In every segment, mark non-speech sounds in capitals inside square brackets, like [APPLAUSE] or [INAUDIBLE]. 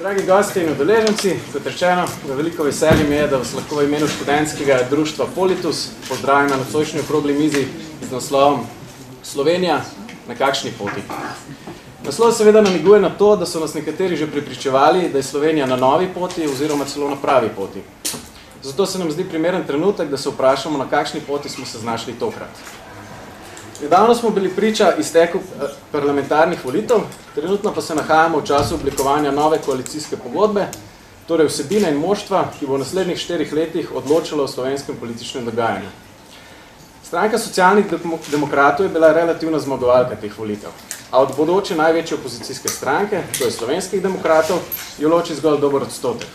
Dragi gosti in udeleženci, kot rečeno, veliko veselje mi je, da vas lahko v imenu študentskega društva Politus pozdravim na nocojšnji okrogli mizi z naslovom Slovenija na kakšni poti. Naslov seveda namiguje na to, da so nas nekateri že pripričevali, da je Slovenija na novi poti oziroma celo na pravi poti. Zato se nam zdi primeren trenutek, da se vprašamo, na kakšni poti smo se znašli tokrat. Nedavno smo bili priča izteku eh, parlamentarnih volitev, trenutno pa se nahajamo v času oblikovanja nove koalicijske pogodbe, torej vsebine in moštva, ki bo v naslednjih štirih letih odločilo o slovenskem političnem dogajanju. Stranka socialnih demokratov je bila relativna zmagovalka teh volitev, a od bodoče največje opozicijske stranke, to je slovenskih demokratov, jo loči zgolj dober odstotek.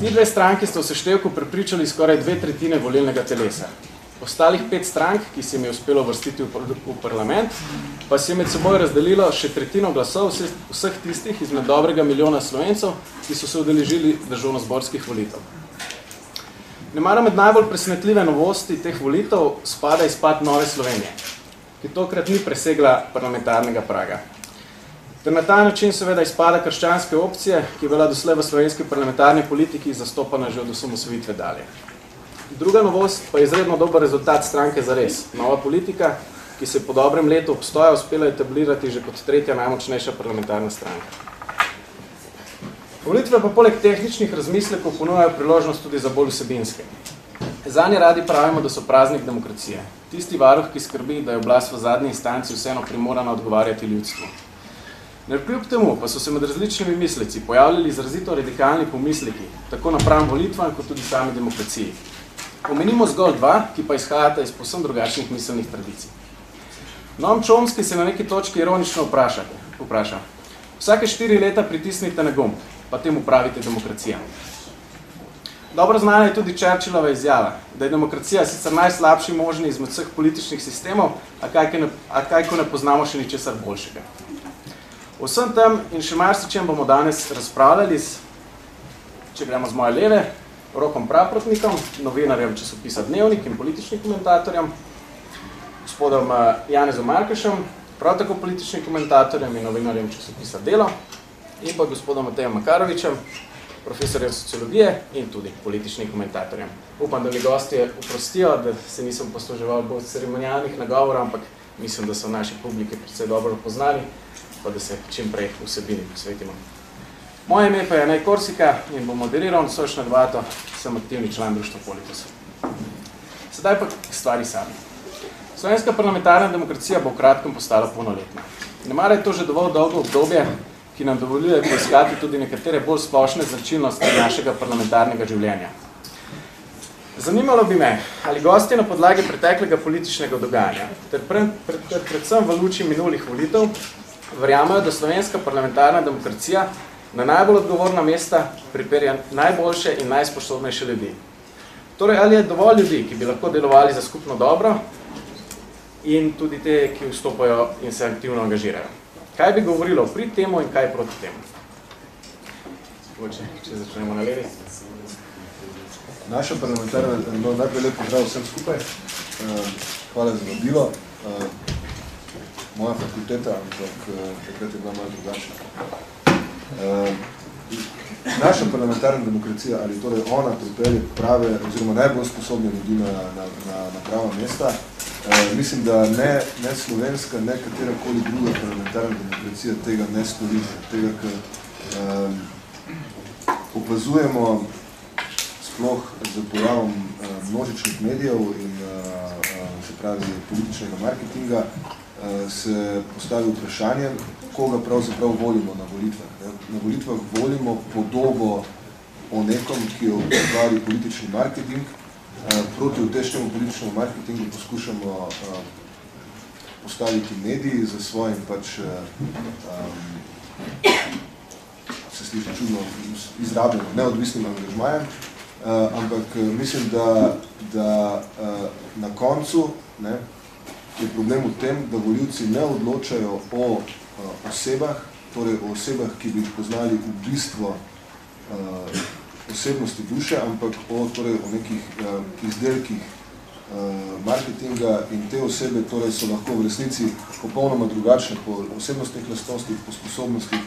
Ti dve stranki sta v seštevku prepričali skoraj dve tretjine volilnega telesa. Ostalih pet strank, ki se jim je uspelo vrstiti v parlament, pa se je med seboj razdelilo še tretjino glasov vseh tistih izmed dobrega milijona slovencev, ki so se udeležili državno-zborskih volitev. Nemara med najbolj presenetljive novosti teh volitev spada izpad Nove Slovenije, ki tokrat ni presegla parlamentarnega praga. Ter na ta način seveda izpada krščanske opcije, ki je bila doslej v slovenski parlamentarni politiki zastopana že od osamosvojitve dalje. Druga novost pa je izredno dober rezultat stranke za res. Nova politika, ki se po dobrem letu obstoja uspela etablirati že kot tretja najmočnejša parlamentarna stranka. Volitve pa poleg tehničnih razmislekov ponujajo priložnost tudi za bolj vsebinske. Zanje radi pravimo, da so praznik demokracije. Tisti varuh, ki skrbi, da je oblast v zadnji instanci vseeno primorana odgovarjati ljudstvu. Ner kljub temu pa so se med različnimi misleci pojavljali izrazito radikalni pomisleki, tako napram volitvam, kot tudi sami demokraciji. Omenimo zgolj dva, ki pa izhajata iz posem drugačnih miselnih tradicij. Noam Chomsky se na neki točki ironično vpraša, vpraša. Vsake štiri leta pritisnite na gumb, pa temu pravite demokracija. Dobro znana je tudi Churchillova izjava, da je demokracija sicer najslabši možni izmed vseh političnih sistemov, a kaj, ne, a kaj ko ne poznamo še ničesar boljšega. Vsem tem in še marsičem bomo danes razpravljali, z, če gremo z moje leve, Rokom Praprotnikom, novinarjem časopisa Dnevnik in političnim komentatorjem, gospodom eh, Janezom Markešem, prav tako političnim komentatorjem in novinarjem časopisa Delo, in pa gospodom Matejem Makarovičem, profesorjem sociologije in tudi političnim komentatorjem. Upam, da mi gostje uprostijo, da se nisem posluževal bolj ceremonijalnih nagovorov, ampak mislim, da so naši publike predvsej dobro poznali, pa da se čim prej vsebini posvetimo. Moje ime pa je Nej Korsika in bom moderiral sočno debato, sem aktivni član društva Politus. Sedaj pa k stvari sami. Slovenska parlamentarna demokracija bo v kratkem postala polnoletna. Nemara je to že dovolj dolgo obdobje, ki nam dovoljuje poiskati tudi nekatere bolj splošne značilnosti našega parlamentarnega življenja. Zanimalo bi me, ali gosti na podlagi preteklega političnega dogajanja, ter pred, pred, pred, predvsem v luči minulih volitev, verjamajo, da slovenska parlamentarna demokracija na najbolj odgovorna mesta priperja najboljše in najsposobnejše ljudi. Torej, ali je dovolj ljudi, ki bi lahko delovali za skupno dobro in tudi te, ki vstopajo in se aktivno angažirajo. Kaj bi govorilo pri temu in kaj proti temu? Če, če začnemo na levi. Naša parlamentarna, no, najprej lep pozdrav vsem skupaj. Uh, hvala za vabilo. Uh, moja fakulteta, ampak uh, takrat je bila malo drugačna. Uh, naša parlamentarna demokracija, ali torej ona pripelje prave, oziroma najbolj sposobne ljudi na, na, na, na prava mesta, uh, mislim, da ne, ne slovenska, ne katerakoli druga parlamentarna demokracija tega ne stori, tega, ker uh, opazujemo sploh z pojavom množičnih medijev in uh, se pravi političnega marketinga, uh, se postavi vprašanje, koga pravzaprav volimo na volitvah. Na volitvah volimo podobo o nekom, ki jo ustvari politični marketing. Proti utešnjemu političnemu marketingu poskušamo postaviti mediji za svojim pač um, se sliši čudno izrabljeno, neodvisnim angažmajem, uh, ampak mislim, da, da uh, na koncu ne, je problem v tem, da voljivci ne odločajo o osebah, torej o osebah, ki bi jih poznali v bistvo uh, osebnosti duše, ampak o, torej, o nekih uh, izdelkih uh, marketinga in te osebe torej, so lahko v resnici popolnoma drugačne po osebnostnih lastnostih, po sposobnostih,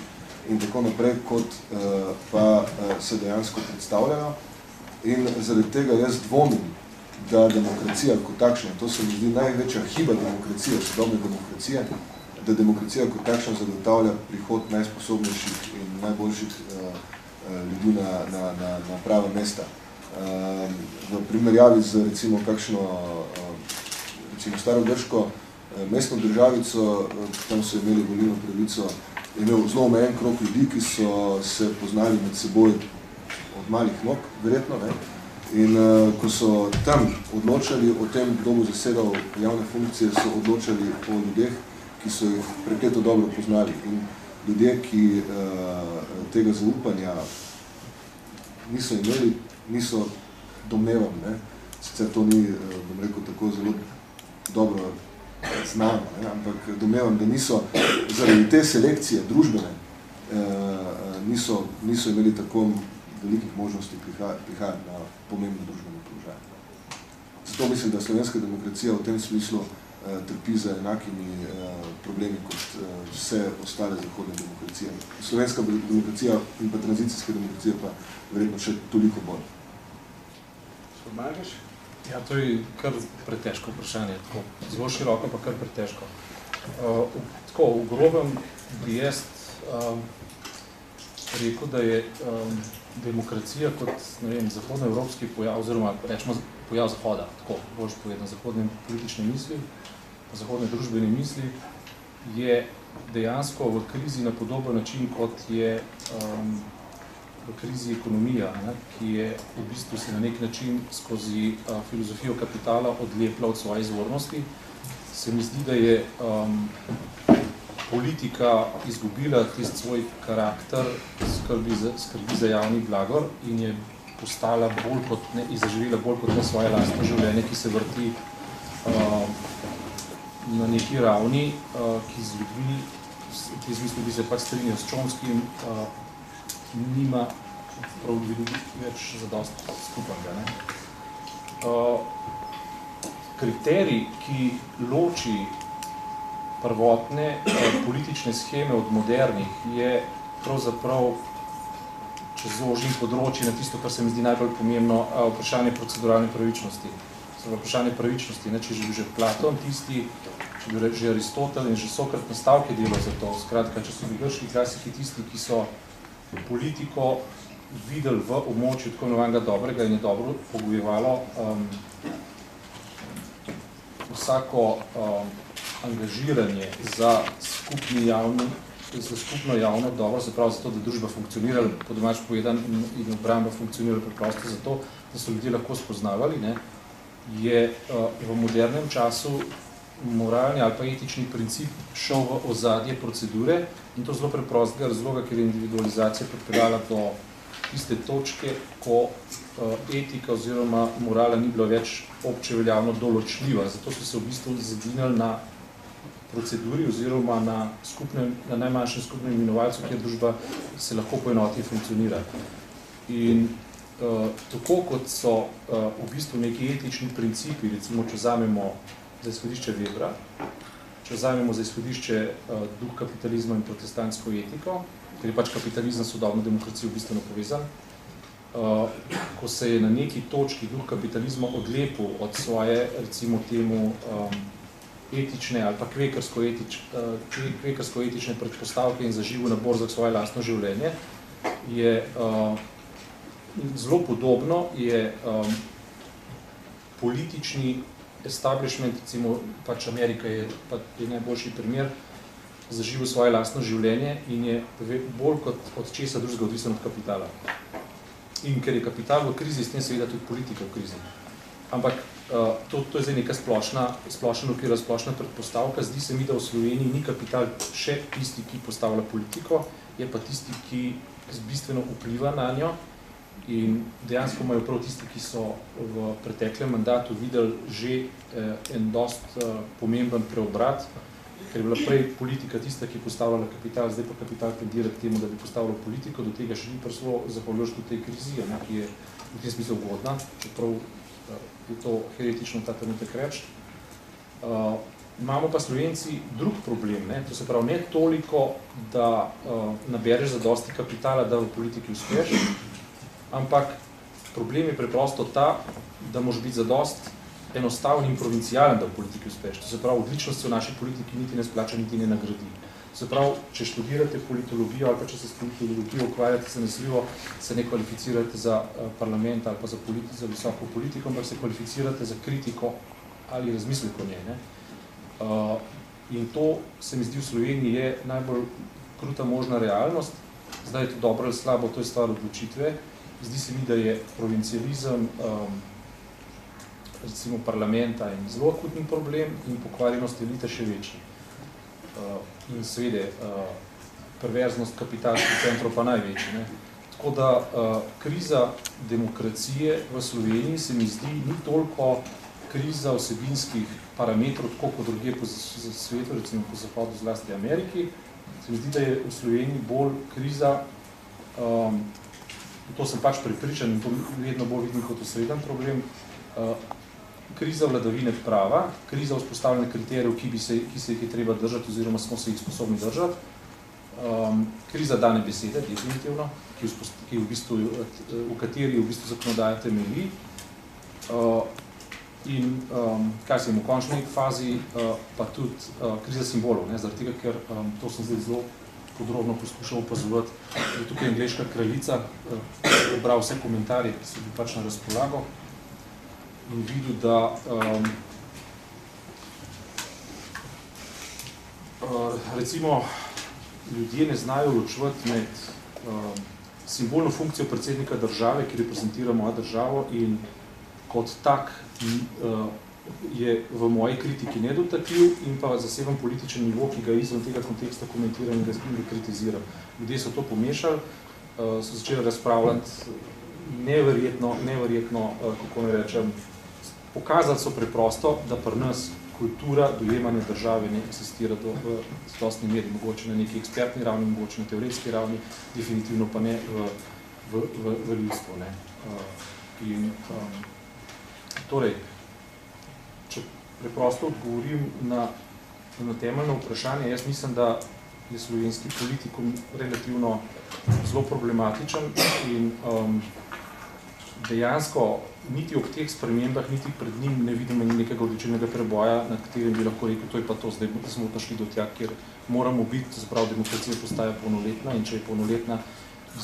in tako naprej, kot pa se dejansko predstavljajo. In zaradi tega jaz dvomim, da demokracija kot takšna, to se mi zdi največja hiba demokracije, sodobne demokracije, da demokracija kot takšna zagotavlja prihod najsposobnejših in najboljših uh, ljudi na, na, na, na prava mesta. Uh, v primerjavi z recimo kakšno uh, recimo staro grško uh, mestno državico, uh, tam so imeli volilno pravico, imel zelo omejen krok ljudi, ki so se poznali med seboj od malih nog, verjetno, ne? In uh, ko so tam odločali o tem, kdo bo zasedal javne funkcije, so odločali o ljudeh, ki so jih prekleto dobro poznali. In ljudje, ki uh, tega zaupanja niso imeli, niso domnevam, ne? sicer to ni, uh, bom rekel, tako zelo dobro znano, ne? ampak domnevam, da niso zaradi te selekcije družbene, uh, niso, niso imeli tako velikih možnosti prihajati na pomembno družbeno položaj. Zato mislim, da slovenska demokracija v tem smislu eh, trpi za enakimi eh, problemi kot eh, vse ostale zahodne demokracije. Slovenska demokracija in pa tranzicijska demokracija pa verjetno še toliko bolj. Pomagaš? Ja, to je kar pretežko vprašanje, tako zelo široko, pa kar pretežko. Uh, tako, v grobem bi jaz um, rekel, da je um, demokracija kot ne vem, zahodnoevropski pojav, oziroma rečemo pojav zahoda, tako bolj povedano, zahodne politične misli, zahodne družbene misli, je dejansko v krizi na podoben način, kot je um, v krizi ekonomija, ne, ki je v bistvu se na nek način skozi uh, filozofijo kapitala odlepla od svoje izvornosti. Se mi zdi, da je um, politika izgubila tisti svoj karakter skrbi za, skrbi za javni blagor in je postala bolj kot ne, izaživila bolj kot ne svoje lastno življenje, ki se vrti uh, na neki ravni, uh, ki z ljudmi, ki z misli bi se pač strinjal s Čonskim, uh, nima prav ljudi več zadost skupnega. Ne? Uh, kriterij, ki loči prvotne uh, politične scheme od modernih, je pravzaprav če zožim področje na tisto, kar se mi zdi najbolj pomembno, vprašanje proceduralne pravičnosti. Zdaj, vprašanje pravičnosti, ne, če že Platon tisti, če bi že Aristotel in že Sokrat nastavke delo za to, skratka, če so bi grški klasiki tisti, ki so politiko videli v območju tako imenovanega dobrega in je dobro pogojevalo um, vsako um, angažiranje za skupni javni za skupno javno dobro, se pravi zato, da družba funkcionira, po domač povedan in obramba funkcionira preprosto zato, da so ljudje lahko spoznavali, ne, je uh, v modernem času moralni ali pa etični princip šel v ozadje procedure in to zelo preprostega razloga, ker je individualizacija pripeljala do tiste točke, ko uh, etika oziroma morala ni bila več obče veljavno določljiva. Zato so se v bistvu zadinali na proceduri oziroma na, skupnem, na najmanjšem skupnem imenovalcu, kjer družba se lahko poenoti in funkcionira. In uh, tako kot so uh, v bistvu neki etični principi, recimo, če vzamemo za izhodišče Webra, če vzamemo za izhodišče uh, duh kapitalizma in protestantsko etiko, ker je pač kapitalizem sodobno demokracijo v bistvu povezan, uh, ko se je na neki točki duh kapitalizma odlepil od svoje, recimo temu, um, etične ali pa kvekarsko, etič, uh, kvekarsko etične predpostavke in zaživu nabor za svoje lastno življenje, je uh, zelo podobno, je um, politični establishment, recimo pač Amerika je, pa je najboljši primer, zaživu svoje lastno življenje in je bolj kot od česa drugega odvisen od kapitala. In ker je kapital v krizi, s tem seveda tudi politika v krizi. Ampak uh, to, to je zdaj neka splošna, splošna okvira, splošna predpostavka. Zdi se mi, da v Sloveniji ni kapital še tisti, ki postavlja politiko, je pa tisti, ki bistveno vpliva na njo. In dejansko imajo prav tisti, ki so v preteklem mandatu videli že eh, en dost eh, pomemben preobrat, ker je bila prej politika tista, ki postavljala kapital, zdaj pa kapital tendira k temu, da bi postavljal politiko, do tega še ni prišlo, zahvaljujoč tudi tej krizi, ne, ki je v tem smislu ugodna, čeprav je to heretično ta trenutek reči. Uh, imamo pa Slovenci drug problem, ne? to se pravi ne toliko, da uh, nabereš za dosti kapitala, da v politiki uspeš, ampak problem je preprosto ta, da moraš biti za dost enostavni in provincialen, da v politiki uspeš. To se pravi, odličnost v naši politiki niti ne splača, niti ne nagradi. Se pravi, če študirate politologijo ali pa če se s politologijo ukvarjate zanesljivo, se ne kvalificirate za uh, parlament ali pa za, politi za visoko politiko, ampak se kvalificirate za kritiko ali razmislek o njej. Ne? Uh, in to se mi zdi v Sloveniji je najbolj kruta možna realnost. Zdaj je to dobro ali slabo, to je stvar odločitve. Zdi se mi, da je provincializem um, recimo parlamenta in zelo akutni problem in pokvarjenost elite še večji. Uh, in seveda uh, perverznost kapitalskih centrov pa največji. Ne? Tako da uh, kriza demokracije v Sloveniji se mi zdi ni toliko kriza osebinskih parametrov, tako kot druge po svetu, recimo po zahodu zlasti Ameriki, se mi zdi, da je v Sloveniji bolj kriza, um, to sem pač pripričan in to vedno bolj vidim kot osreden problem, uh, kriza vladavine prava, kriza vzpostavljene kriterijev, ki, bi se, ki se jih je treba držati oziroma smo se jih sposobni držati, um, kriza dane besede, definitivno, ki v, ki v, bistvu, v kateri v bistvu zakonodaja temelji, uh, in um, kaj se jim v končni fazi, uh, pa tudi uh, kriza simbolov, ne, zaradi tega, ker um, to sem zdaj zelo podrobno poskušal opazovati, da tukaj angleška kraljica, uh, obral vse komentarje, ki so bi pač na razpolago in videl, da um, uh, recimo ljudje ne znajo ločevati med um, simbolno funkcijo predsednika države, ki reprezentira mojo državo in kot tak uh, je v moji kritiki nedotakljiv in pa zaseben političen nivo, ki ga izven tega konteksta komentiram in ga, in ga kritiziram. Ljudje so to pomešali, uh, so začeli razpravljati neverjetno, neverjetno, uh, kako ne rečem, pokazali so preprosto, da pri nas kultura dojemanja države ne eksistira do, v stosni meri, mogoče na neki ekspertni ravni, mogoče na teoretski ravni, definitivno pa ne v, v, v, v ljudstvu. Ne. Uh, in, um, Torej, če preprosto odgovorim na, na temeljno vprašanje, jaz mislim, da je slovenski politikum relativno zelo problematičen in um, dejansko niti ob teh spremembah, niti pred njim ne vidimo nekega odličenega preboja, nad katerim bi lahko rekel, to je pa to, zdaj smo prišli do tja, kjer moramo biti, zapravo demokracija postaja polnoletna in če je polnoletna,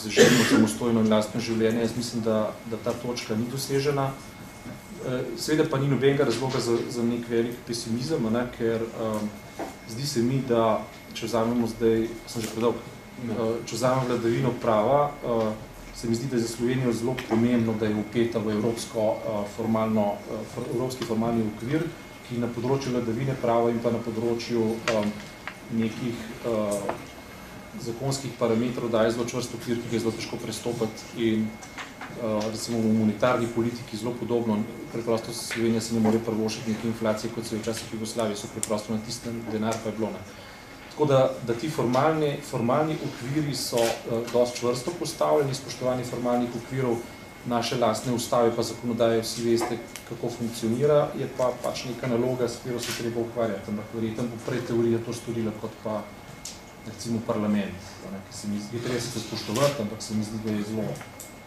želimo samostojno in lastno življenje, jaz mislim, da, da ta točka ni dosežena. Eh, seveda pa ni nobenega razloga za, za nek velik pesimizem, ne, ker um, zdi se mi, da če vzamemo zdaj, sem že predolg, uh, če vzamemo vladavino prava, uh, se mi zdi, da je za Slovenijo zelo pomembno, da je upeta v evropsko, uh, formalno, for, evropski formalni okvir, ki na področju vladavine prava in pa na področju um, nekih uh, zakonskih parametrov daje zelo čvrst okvir, ki ga je zelo težko prestopati in uh, recimo v monetarni politiki zelo podobno, preprosto Slovenija se ne more prvošiti neke inflacije, kot so je včasih Jugoslavije, so preprosto na tistem denar pa je bilo. Ne. Tako da, da ti formalni, formalni okviri so uh, dosti čvrsto postavljeni, spoštovani formalnih okvirov naše lastne ustave pa zakonodaje, vsi veste, kako funkcionira, je pa pač neka naloga, s katero se treba ukvarjati, ampak verjetno bo prej teorija to storila kot pa recimo parlament, ne, ki se mi zdi, treba se spoštovati, ampak se mi zdi, da je zelo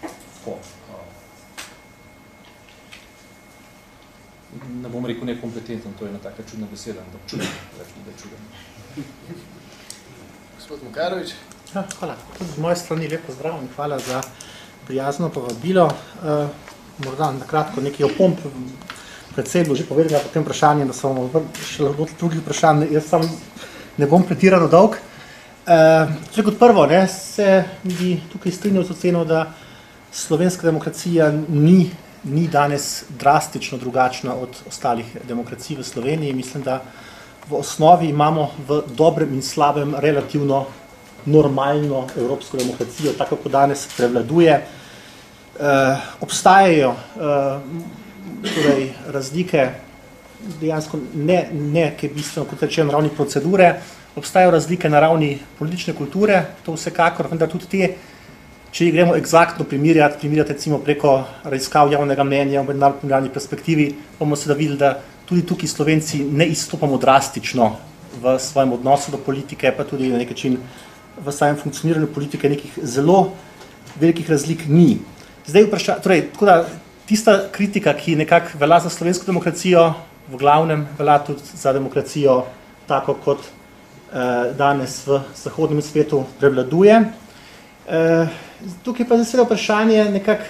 tako, ne bom rekel nekompetenten, to je ena taka čudna beseda, ampak rekli, da je čuden. Gospod Mukarovič. Ja, hvala. Tudi z moje strani lepo zdrav in hvala za prijazno povabilo. Uh, morda na kratko nekaj opomp, predvsej bilo že povedala po tem vprašanju, da so še lahko drugih vprašanj, jaz sam ne bom pretirano dolg. Uh, kot prvo, ne, se bi tukaj strinjal z oceno, da slovenska demokracija ni ni danes drastično drugačna od ostalih demokracij v Sloveniji. Mislim, da v osnovi imamo v dobrem in slabem relativno normalno evropsko demokracijo, tako kot danes prevladuje. E, obstajajo e, torej, razlike, dejansko ne, ne ki je bistveno, kot rečem, ravni procedure, obstajajo razlike na ravni politične kulture, to vsekakor, vendar tudi te Če jih gremo egzaktno primirjati, primirjati recimo preko raziskav javnega mnenja v mednarodni perspektivi, bomo se da videli, da tudi tukaj Slovenci ne izstopamo drastično v svojem odnosu do politike, pa tudi na nek način v samem funkcioniranju politike nekih zelo velikih razlik ni. Zdaj vpraša, torej, tako da tista kritika, ki nekako velja za slovensko demokracijo, v glavnem velja tudi za demokracijo tako kot eh, danes v zahodnem svetu prevladuje. Eh, tukaj pa je vprašanje nekako,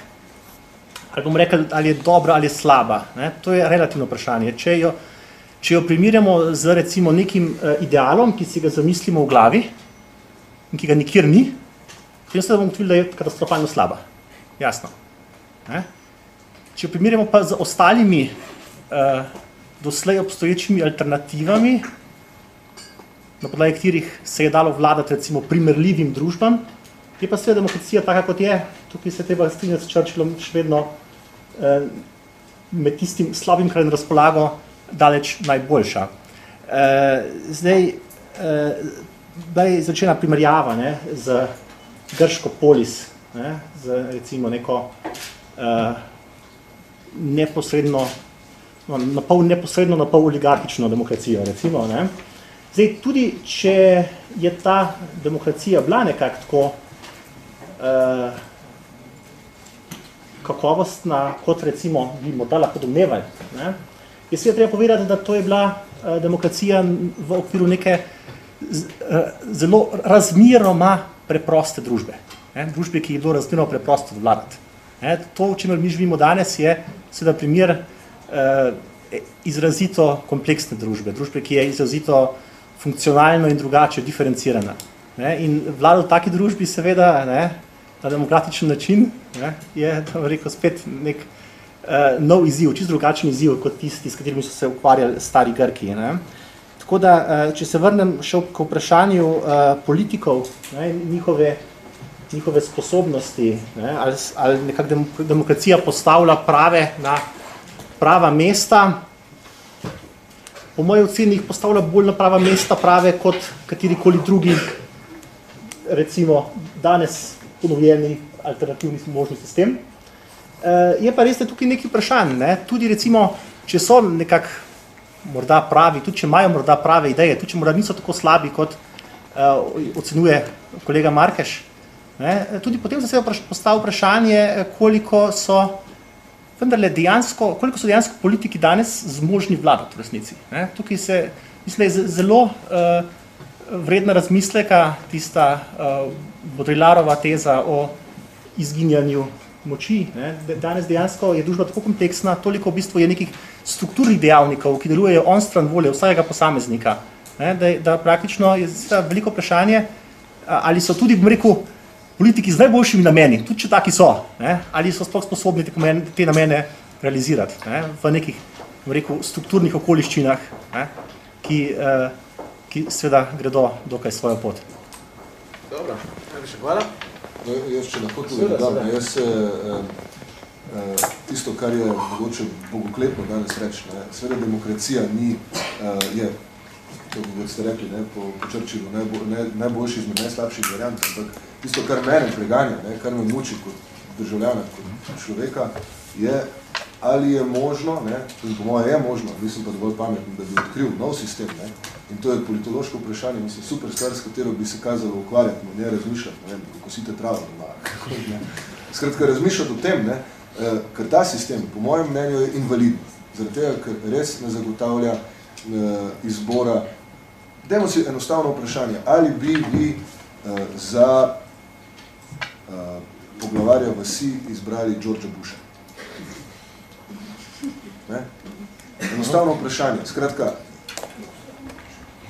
ali bomo rekli, ali je dobra ali je slaba. Ne? To je relativno vprašanje. Če jo, če jo primirjamo z recimo nekim uh, idealom, ki si ga zamislimo v glavi in ki ga nikjer ni, potem se bomo ugotovili, da je katastrofalno slaba. Jasno. Ne? Če jo primirjamo pa z ostalimi uh, doslej obstoječimi alternativami, na podlagi katerih se je dalo vladati recimo primerljivim družbam, je pa seveda demokracija taka, kot je. Tukaj se treba strinjati s Churchillom še vedno eh, med tistim slabim, kar je na razpolago, daleč najboljša. Eh, zdaj, eh, da je začela primerjava ne, z grško polis, ne, z recimo neko eh, neposredno, no, na pol neposredno, na pol oligarhično demokracijo, recimo. Ne. Zdaj, tudi če je ta demokracija bila nekako tako uh, kakovostna, kot recimo bi morda lahko domnevali. Ne? Je seveda treba povedati, da to je bila uh, demokracija v okviru neke z, uh, zelo razmeroma preproste družbe. Ne? Družbe, ki je bilo razmeroma preprosto vladati. To, v čemer mi živimo danes, je seveda primer uh, izrazito kompleksne družbe. Družbe, ki je izrazito funkcionalno in drugače diferencirana. Ne? In vlada v taki družbi seveda ne, na demokratičen način, ne, je rekel, spet nek uh, nov izziv, čisto drugačen izziv kot tisti, s katerimi so se ukvarjali stari Grki. Ne. Tako da, uh, če se vrnem še k vprašanju uh, politikov, ne, njihove, njihove sposobnosti, ne, ali, ali nekak demokracija postavlja prave na prava mesta, po moji oceni jih postavlja bolj na prava mesta prave kot katerikoli drugi, recimo danes ponovljeni alternativni možni sistem. Uh, je pa res, da tukaj nekaj vprašanj. Ne? Tudi recimo, če so nekako morda pravi, tudi če imajo morda prave ideje, tudi če morda niso tako slabi, kot uh, ocenjuje kolega Markeš, ne? tudi potem se se postavlja vprašanje, koliko so vendarle dejansko, koliko so dejansko politiki danes zmožni vladati v resnici. Ne? Tukaj se, mislim, je zelo uh, vredna razmisleka tista uh, Bodrilarova teza o izginjanju moči. Ne? Danes dejansko je družba tako kompleksna, toliko v bistvu je nekih strukturnih dejavnikov, ki delujejo on stran volje vsakega posameznika, ne? Da, da praktično je veliko vprašanje, ali so tudi, bom rekel, politiki z najboljšimi nameni, tudi če taki so, ne? ali so sploh sposobni te namene realizirati ne? v nekih, bom rekel, strukturnih okoliščinah, ne? Ki, eh, ki seveda gredo dokaj svojo pot. Dobro. Najlepša hvala. No, jaz, če lahko tudi dodam, jaz eh, eh, tisto, kar je mogoče bogokletno danes reči, ne, seveda demokracija ni, eh, je, kot ste rekli, ne, po, po Črčilu, najbo, ne, najboljši izmed najslabših variant, ampak tisto, kar mene preganja, ne, kar me muči kot državljana, kot človeka, je, ali je možno, ne, tudi po moje je možno, nisem pa dovolj pametno, da bi odkril nov sistem, ne, in to je politološko vprašanje, mislim, super stvar, s katero bi se kazalo ukvarjati, ne razmišljati, ne vem, kako kosite travo doma. [LAUGHS] Skratka, razmišljati o tem, ne, eh, ker ta sistem, po mojem mnenju, je invalidno, zaradi tega, ker res ne zagotavlja eh, izbora. Dajmo si enostavno vprašanje, ali bi vi eh, za poglavarja vasi izbrali Georgea Busha? Ne? Enostavno vprašanje. Skratka,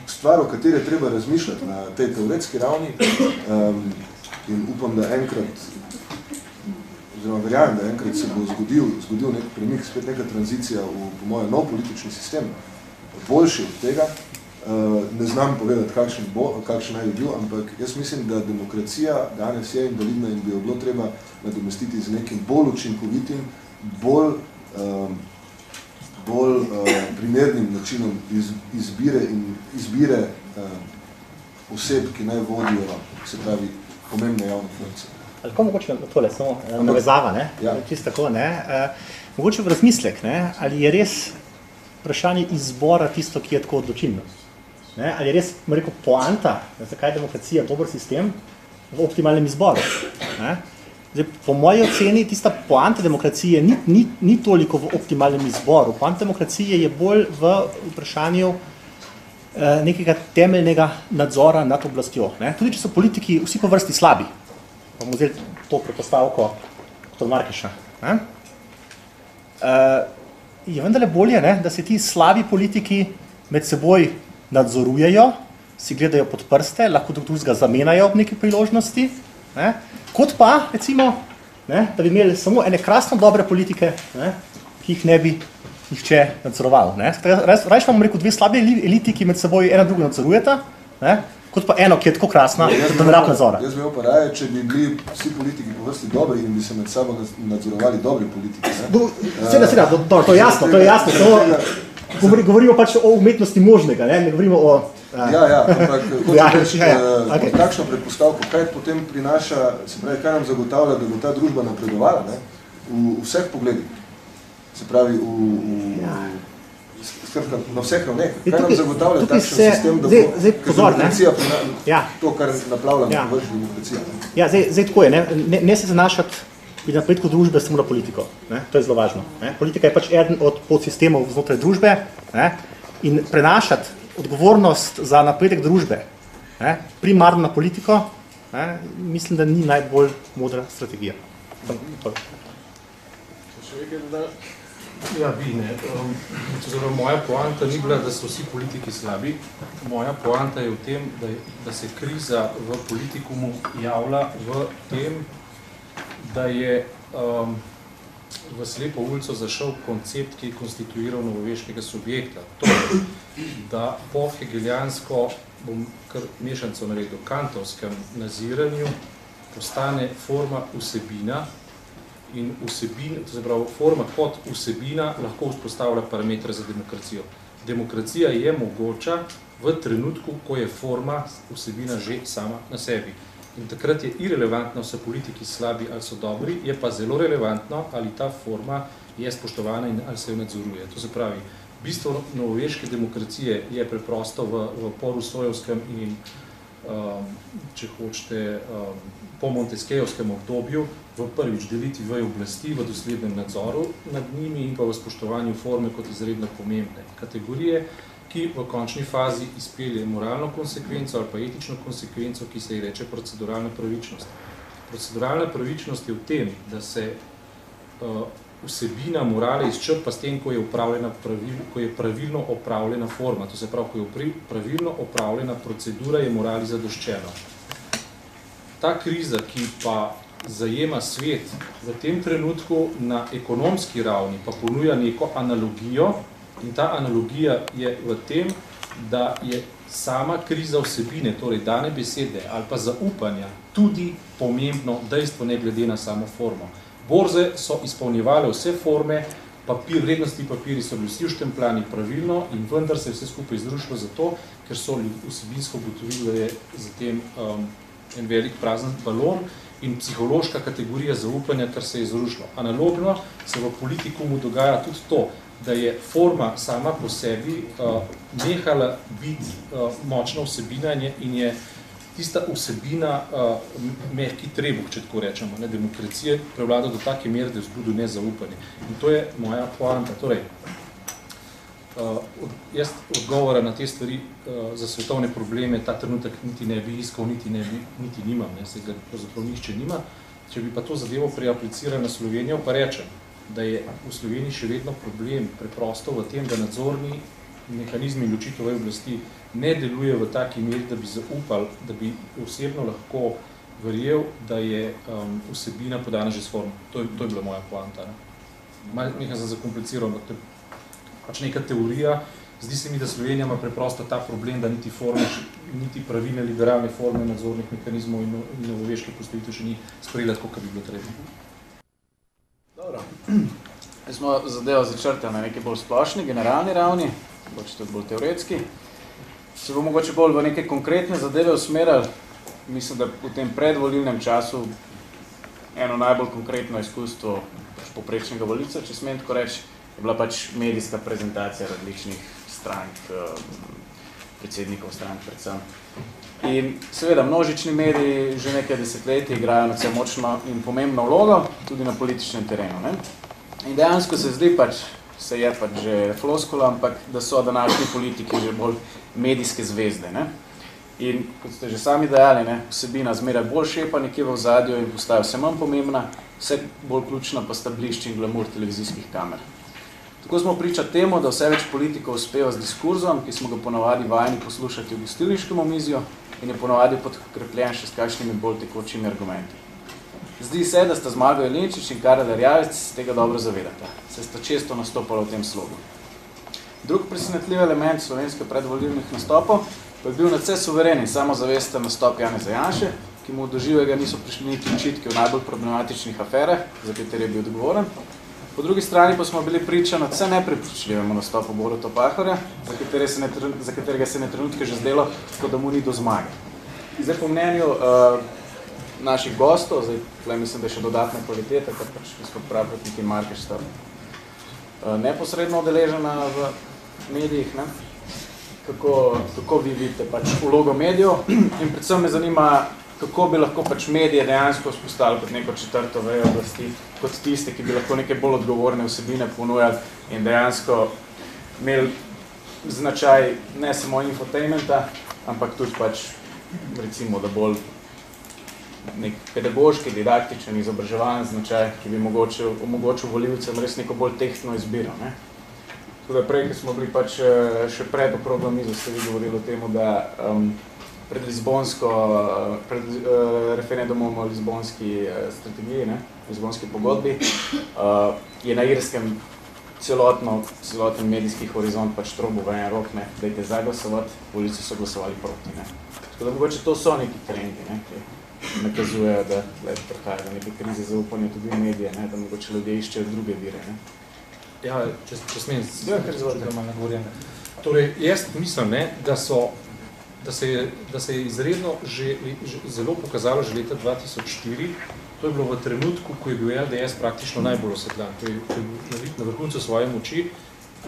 stvar, o kateri je treba razmišljati na tej teoretski ravni um, in upam, da enkrat, oziroma verjamem, da enkrat se bo zgodil, zgodil nek premik, spet neka tranzicija v, po mojem, nov politični sistem, boljši od tega, uh, ne znam povedati, kakšen, bo, kakšen naj bi bil, ampak jaz mislim, da demokracija danes je invalidna in bi jo bilo treba nadomestiti z nekim bolj učinkovitim, bolj um, bolj uh, primernim načinom iz, izbire in izbire uh, oseb, ki naj vodijo, se pravi, pomembne javne funkcije. Ali ko mogoče na tole, samo navezava, ne? Ja. Čisto tako, ne? Uh, mogoče v razmislek, ne? Ali je res vprašanje izbora tisto, ki je tako odločilno. Ne? Ali je res, rekel, poanta, ne, zakaj je demokracija dober sistem v optimalnem izboru? Ne? Zdaj, po moji oceni, tista poanta demokracije ni, ni, ni toliko v optimalnem izboru. Poanta demokracije je bolj v vprašanju eh, nekega temeljnega nadzora nad oblastjo. Ne? Tudi, če so politiki vsi po vrsti slabi, pa bomo to prepostavko dr. Markeša, ne? Eh, je vendarle bolje, ne, da se ti slabi politiki med seboj nadzorujejo, si gledajo pod prste, lahko drug drugega zamenjajo ob neki priložnosti, ne, kot pa, recimo, ne, da bi imeli samo ene krasno dobre politike, ne, ki jih ne bi nihče nadzoroval. Ne. Rajš vam rekel dve slabe eliti, ki med seboj ena drugo nadzorujeta, ne, kot pa eno, ki je tako krasna, da ne rab nadzora. Jaz bi pa raje, če bi bili vsi politiki po vrsti dobri in bi se med sabo nadzorovali dobri politiki. Ne? Seveda, seveda, to, to, to je jasno, to je jasno. Samo govori, govorimo pač o umetnosti možnega, ne, ne govorimo o... Uh, ja, ja, ampak [LAUGHS] ja, reči, ja, ja, uh, okay. takšno predpostavko, kaj potem prinaša, se pravi, kaj nam zagotavlja, da bo ta družba napredovala ne? V, v vseh pogledih. Se pravi, v, v, ja skratka, na vseh ravneh. Kaj nam zagotavlja takšen se, sistem, da zdaj, zdaj, bo pozor, demokracija prina, ja. to, kar naplavlja ja. na vrš demokracija? Ne? Ja, zdaj, zdaj tako je, ne, ne, ne se zanašati pri napredku družbe samo na politiko. Ne? To je zelo važno. Ne? Politika je pač eden od podsistemov znotraj družbe ne? in prenašati odgovornost za napredek družbe ne? primarno na politiko, ne? mislim, da ni najbolj modra strategija. Ja, vi ne. Um, zelo, moja poanta ni bila, da so vsi politiki slabi. Moja poanta je v tem, da, je, da se kriza v politikumu javlja v tem, da je um, v slepo ulico zašel koncept, ki je konstituiral novoveškega subjekta. To je, da po hegelijansko, bom kar mešanco naredil, kantovskem naziranju postane forma vsebina, in vsebin, to se pravi, forma kot vsebina lahko vzpostavlja parametre za demokracijo. Demokracija je mogoča v trenutku, ko je forma vsebina že sama na sebi. In takrat je irrelevantno, so politiki slabi ali so dobri, je pa zelo relevantno, ali ta forma je spoštovana in ali se jo nadzoruje. To se pravi, bistvo novoveške demokracije je preprosto v, v porusojevskem in, um, če hočete, um, po Monteskejovskem obdobju v prvič deliti v oblasti v doslednem nadzoru nad njimi in pa v spoštovanju forme kot izredno pomembne kategorije, ki v končni fazi izpelje moralno konsekvenco ali pa etično konsekvenco, ki se ji reče proceduralna pravičnost. Proceduralna pravičnost je v tem, da se uh, vsebina morale izčrpa s tem, ko je, pravil, ko je pravilno opravljena forma. To se pravi, ko je pravilno opravljena procedura, je morali zadoščena ta kriza, ki pa zajema svet v tem trenutku na ekonomski ravni, pa ponuja neko analogijo in ta analogija je v tem, da je sama kriza vsebine, torej dane besede ali pa zaupanja, tudi pomembno dejstvo ne glede na samo formo. Borze so izpolnjevale vse forme, papir, vrednosti papiri so bili vsi štempljani pravilno in vendar se je vse skupaj izrušilo zato, ker so vsebinsko ugotovili, da je zatem um, en velik prazen balon in psihološka kategorija zaupanja, kar se je izrušilo. Analogno se v politikumu dogaja tudi to, da je forma sama po sebi uh, nehala biti uh, močna vsebina in je tista vsebina uh, mehki trebuk, če tako rečemo, ne, demokracije prevlada do take mere, da je vzbudu nezaupanje. In to je moja poanta. Torej, Uh, jaz odgovora na te stvari uh, za svetovne probleme ta trenutek niti ne bi iskal, niti, ne bi, niti nimam, ne, se ga pravzaprav nišče nima. Če bi pa to zadevo preapliciral na Slovenijo, pa rečem, da je v Sloveniji še vedno problem preprosto v tem, da nadzorni mehanizmi ločitove oblasti ne deluje v taki meri, da bi zaupal, da bi osebno lahko verjel, da je um, vsebina podana že s formom. To, to je bila moja poanta. Ne. Malo nekaj sem zakompliciral, ampak to je pač neka teorija. Zdi se mi, da Slovenija ima preprosto ta problem, da niti, forme, niti pravilne liberalne forme nadzornih mehanizmov in novoveške postavitev še ni sprejela tako, kot bi bilo treba. Dobro. Mi smo zadevo začrtali na neki bolj splošni, generalni ravni, boče tudi bolj teoretski. Se bo mogoče bolj v neke konkretne zadeve usmerali. Mislim, da v tem predvolilnem času eno najbolj konkretno izkustvo poprečnega volica, če smem tako reči, je bila pač medijska prezentacija različnih strank, predsednikov strank predvsem. In seveda množični mediji že nekaj desetletij igrajo na močno in pomembno vlogo, tudi na političnem terenu. Ne? In dejansko se zdi pač, se je pač že floskula, ampak da so današnji politiki že bolj medijske zvezde. Ne? In kot ste že sami dejali, ne, vsebina zmeraj bolj šepa nekje v zadju in postaja vse manj pomembna, vse bolj ključna pa sta blišči in glamur televizijskih kamer. Tako smo priča temu, da vse več politikov uspeva z diskurzom, ki smo ga ponovadi vajeni poslušati v gostilniškem omizju in je ponovadi podkrepljen še s kakšnimi bolj tekočimi argumenti. Zdi se, da sta Zmago Jelinčič in Karel Rjavec tega dobro zavedata. Se sta često nastopala v tem slogu. Drug presenetljiv element slovenske predvolilnih nastopov pa je bil nadse suveren in samozavesten nastop Janeza Janše, ki mu do živega niso prišli niti očitki v najbolj problematičnih aferah, za kateri je bil odgovoren. Po drugi strani pa smo bili priča nadse neprepričljivemu nastopu Boruta Pahorja, za, katere se ne, za katerega se ne trenutke že zdelo, kot da mu ni do zmage. Zdaj, po mnenju uh, naših gostov, zdaj, tle mislim, da je še dodatna kvaliteta, ker pač gospod Pravratnik in Markeš sta uh, neposredno odeležena v medijih, ne? kako, kako vi vidite pač vlogo medijev in predvsem me zanima, kako bi lahko pač medije dejansko spostali kot neko četrto vejo oblasti, kot tiste, ki bi lahko neke bolj odgovorne vsebine ponujali in dejansko imeli značaj ne samo infotainmenta, ampak tudi pač recimo, da bolj nek pedagoški, didaktičen, izobraževalni značaj, ki bi mogočil, omogočil volivcem res neko bolj tehtno izbiro. Ne? Tudi prej, ki smo bili pač eh, še pred okroglo mizo, ste vi govorili o tem, da um, pred Lizbonsko, pred uh, referendumom o Lizbonski uh, strategiji, ne, Lizbonski pogodbi, uh, je na Irskem celotno, celoten medijski horizont pač trobo v en rok, ne, dajte zaglasovati, volici so glasovali proti. Ne. Tako da mogoče to so neki trendi, ne, ki nakazujejo, da let prihaja do neke krize zaupanja tudi v medije, ne, da mogoče ljudje iščejo druge vire. Ne. Ja, če, če smem, ja, ker zvolite, da malo. Torej, jaz mislim, ne, da, so, da, se je, da se je izredno že, že zelo pokazalo že leta 2004, to je bilo v trenutku, ko je bil LDS praktično najbolj osvetljan, to je, to je na, na vrhuncu svoje moči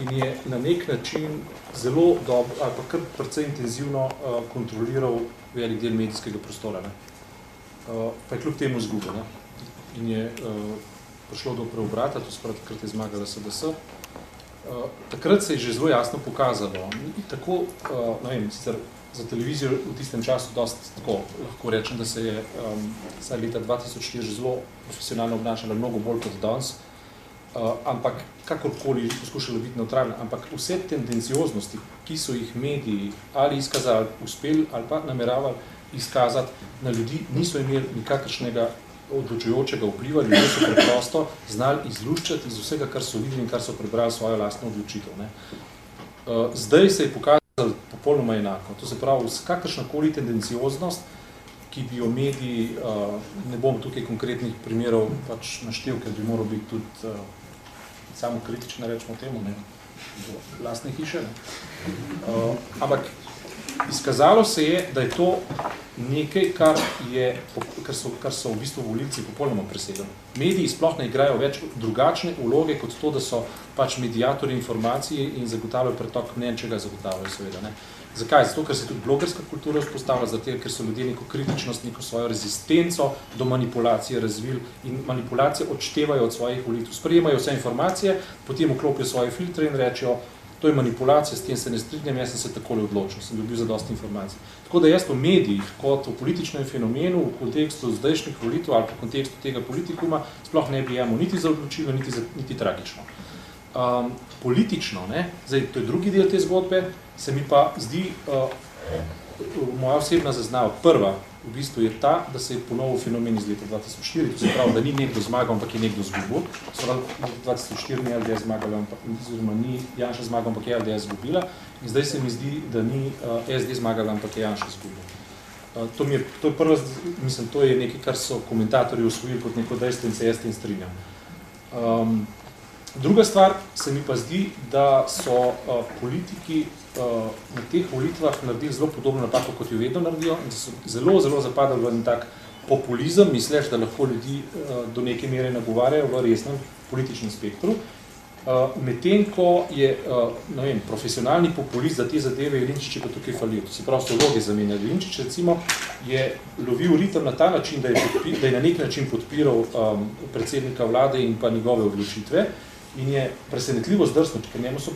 in je na nek način zelo dobro, ali pa kar precej intenzivno uh, kontroliral velik del medijskega prostora. Ne. Uh, pa je kljub temu zgubo. Ne. In je uh, prišlo do preobrata, to sprav takrat je zmagala SDS. Uh, takrat se je že zelo jasno pokazalo. Tako, uh, ne vem, sicer za televizijo v tistem času dost tako, lahko rečem, da se je um, leta 2004 že zelo profesionalno obnašala mnogo bolj kot danes, uh, ampak kakorkoli poskušala biti neutralna, ampak vse tendencioznosti, ki so jih mediji ali izkazali, uspeli ali pa nameravali izkazati na ljudi, niso imeli nikakršnega odločujočega vpliva, ljudje so preprosto znali izluščati iz vsega, kar so videli in kar so prebrali svojo lastno odločitev. Ne. Uh, zdaj se je pokazalo popolnoma enako. To se pravi, kakršnakoli tendencioznost, ki bi jo mediji, uh, ne bom tukaj konkretnih primerov pač naštel, ker bi moral biti tudi uh, samo kritično, rečemo temu, ne, do lastne hiše. Ne. Uh, ampak izkazalo se je, da je to nekaj, kar, je, kar, so, kar so v bistvu volilci popolnoma presegli. Mediji sploh ne igrajo več drugačne vloge kot to, da so pač medijatori informacije in zagotavljajo pretok mnen, če ga zagotavljajo seveda. Ne. Zakaj? Zato, ker se tudi blogerska kultura vzpostavlja, zato, ker so ljudje neko kritičnost, neko svojo rezistenco do manipulacije razvili in manipulacije odštevajo od svojih volitev. Sprejemajo vse informacije, potem vklopijo svoje filtre in rečejo, to je manipulacija, s tem se ne strinjam, jaz sem se takole odločil, sem dobil za dosti informacij. Tako da jaz v medijih, kot v političnem fenomenu, v kontekstu zdajšnjih volitev ali v kontekstu tega politikuma, sploh ne bi jemo niti za odločilo, niti, za, niti tragično. Um, politično, ne, zdaj, to je drugi del te zgodbe, se mi pa zdi uh, moja osebna zaznava, prva, v bistvu je ta, da se je ponovil fenomen iz leta 2004, to se pravi, da ni nekdo zmagal, ampak je nekdo zgubil. Se pravi, 2004 ni LDS zmagal, ampak oziroma ni Janša zmagal, ampak je LDS zgubila. In zdaj se mi zdi, da ni uh, SD zmagal, ampak je Janša zgubil. Uh, to, mi je, to, je prvo, mislim, to je nekaj, kar so komentatorji usvojili kot neko dejstvo in se jaz tem strinjam. Um, druga stvar se mi pa zdi, da so uh, politiki uh, na teh volitvah naredili zelo podobno napako, kot jo vedno naredijo in so zelo, zelo zapadali v en tak populizem, misliš, da lahko ljudi uh, do neke mere nagovarjajo v resnem političnem spektru Uh, Medtem, ko je uh, ne vem, profesionalni populist za te zadeve Jelinčič pa tukaj falil. To se pravi, so vloge zamenjali. Jelinčič recimo je lovil ritem na ta način, da je, podpi, da je na nek način podpiral um, predsednika vlade in pa njegove odločitve in je presenetljivo zdrsnil, ker njemu so,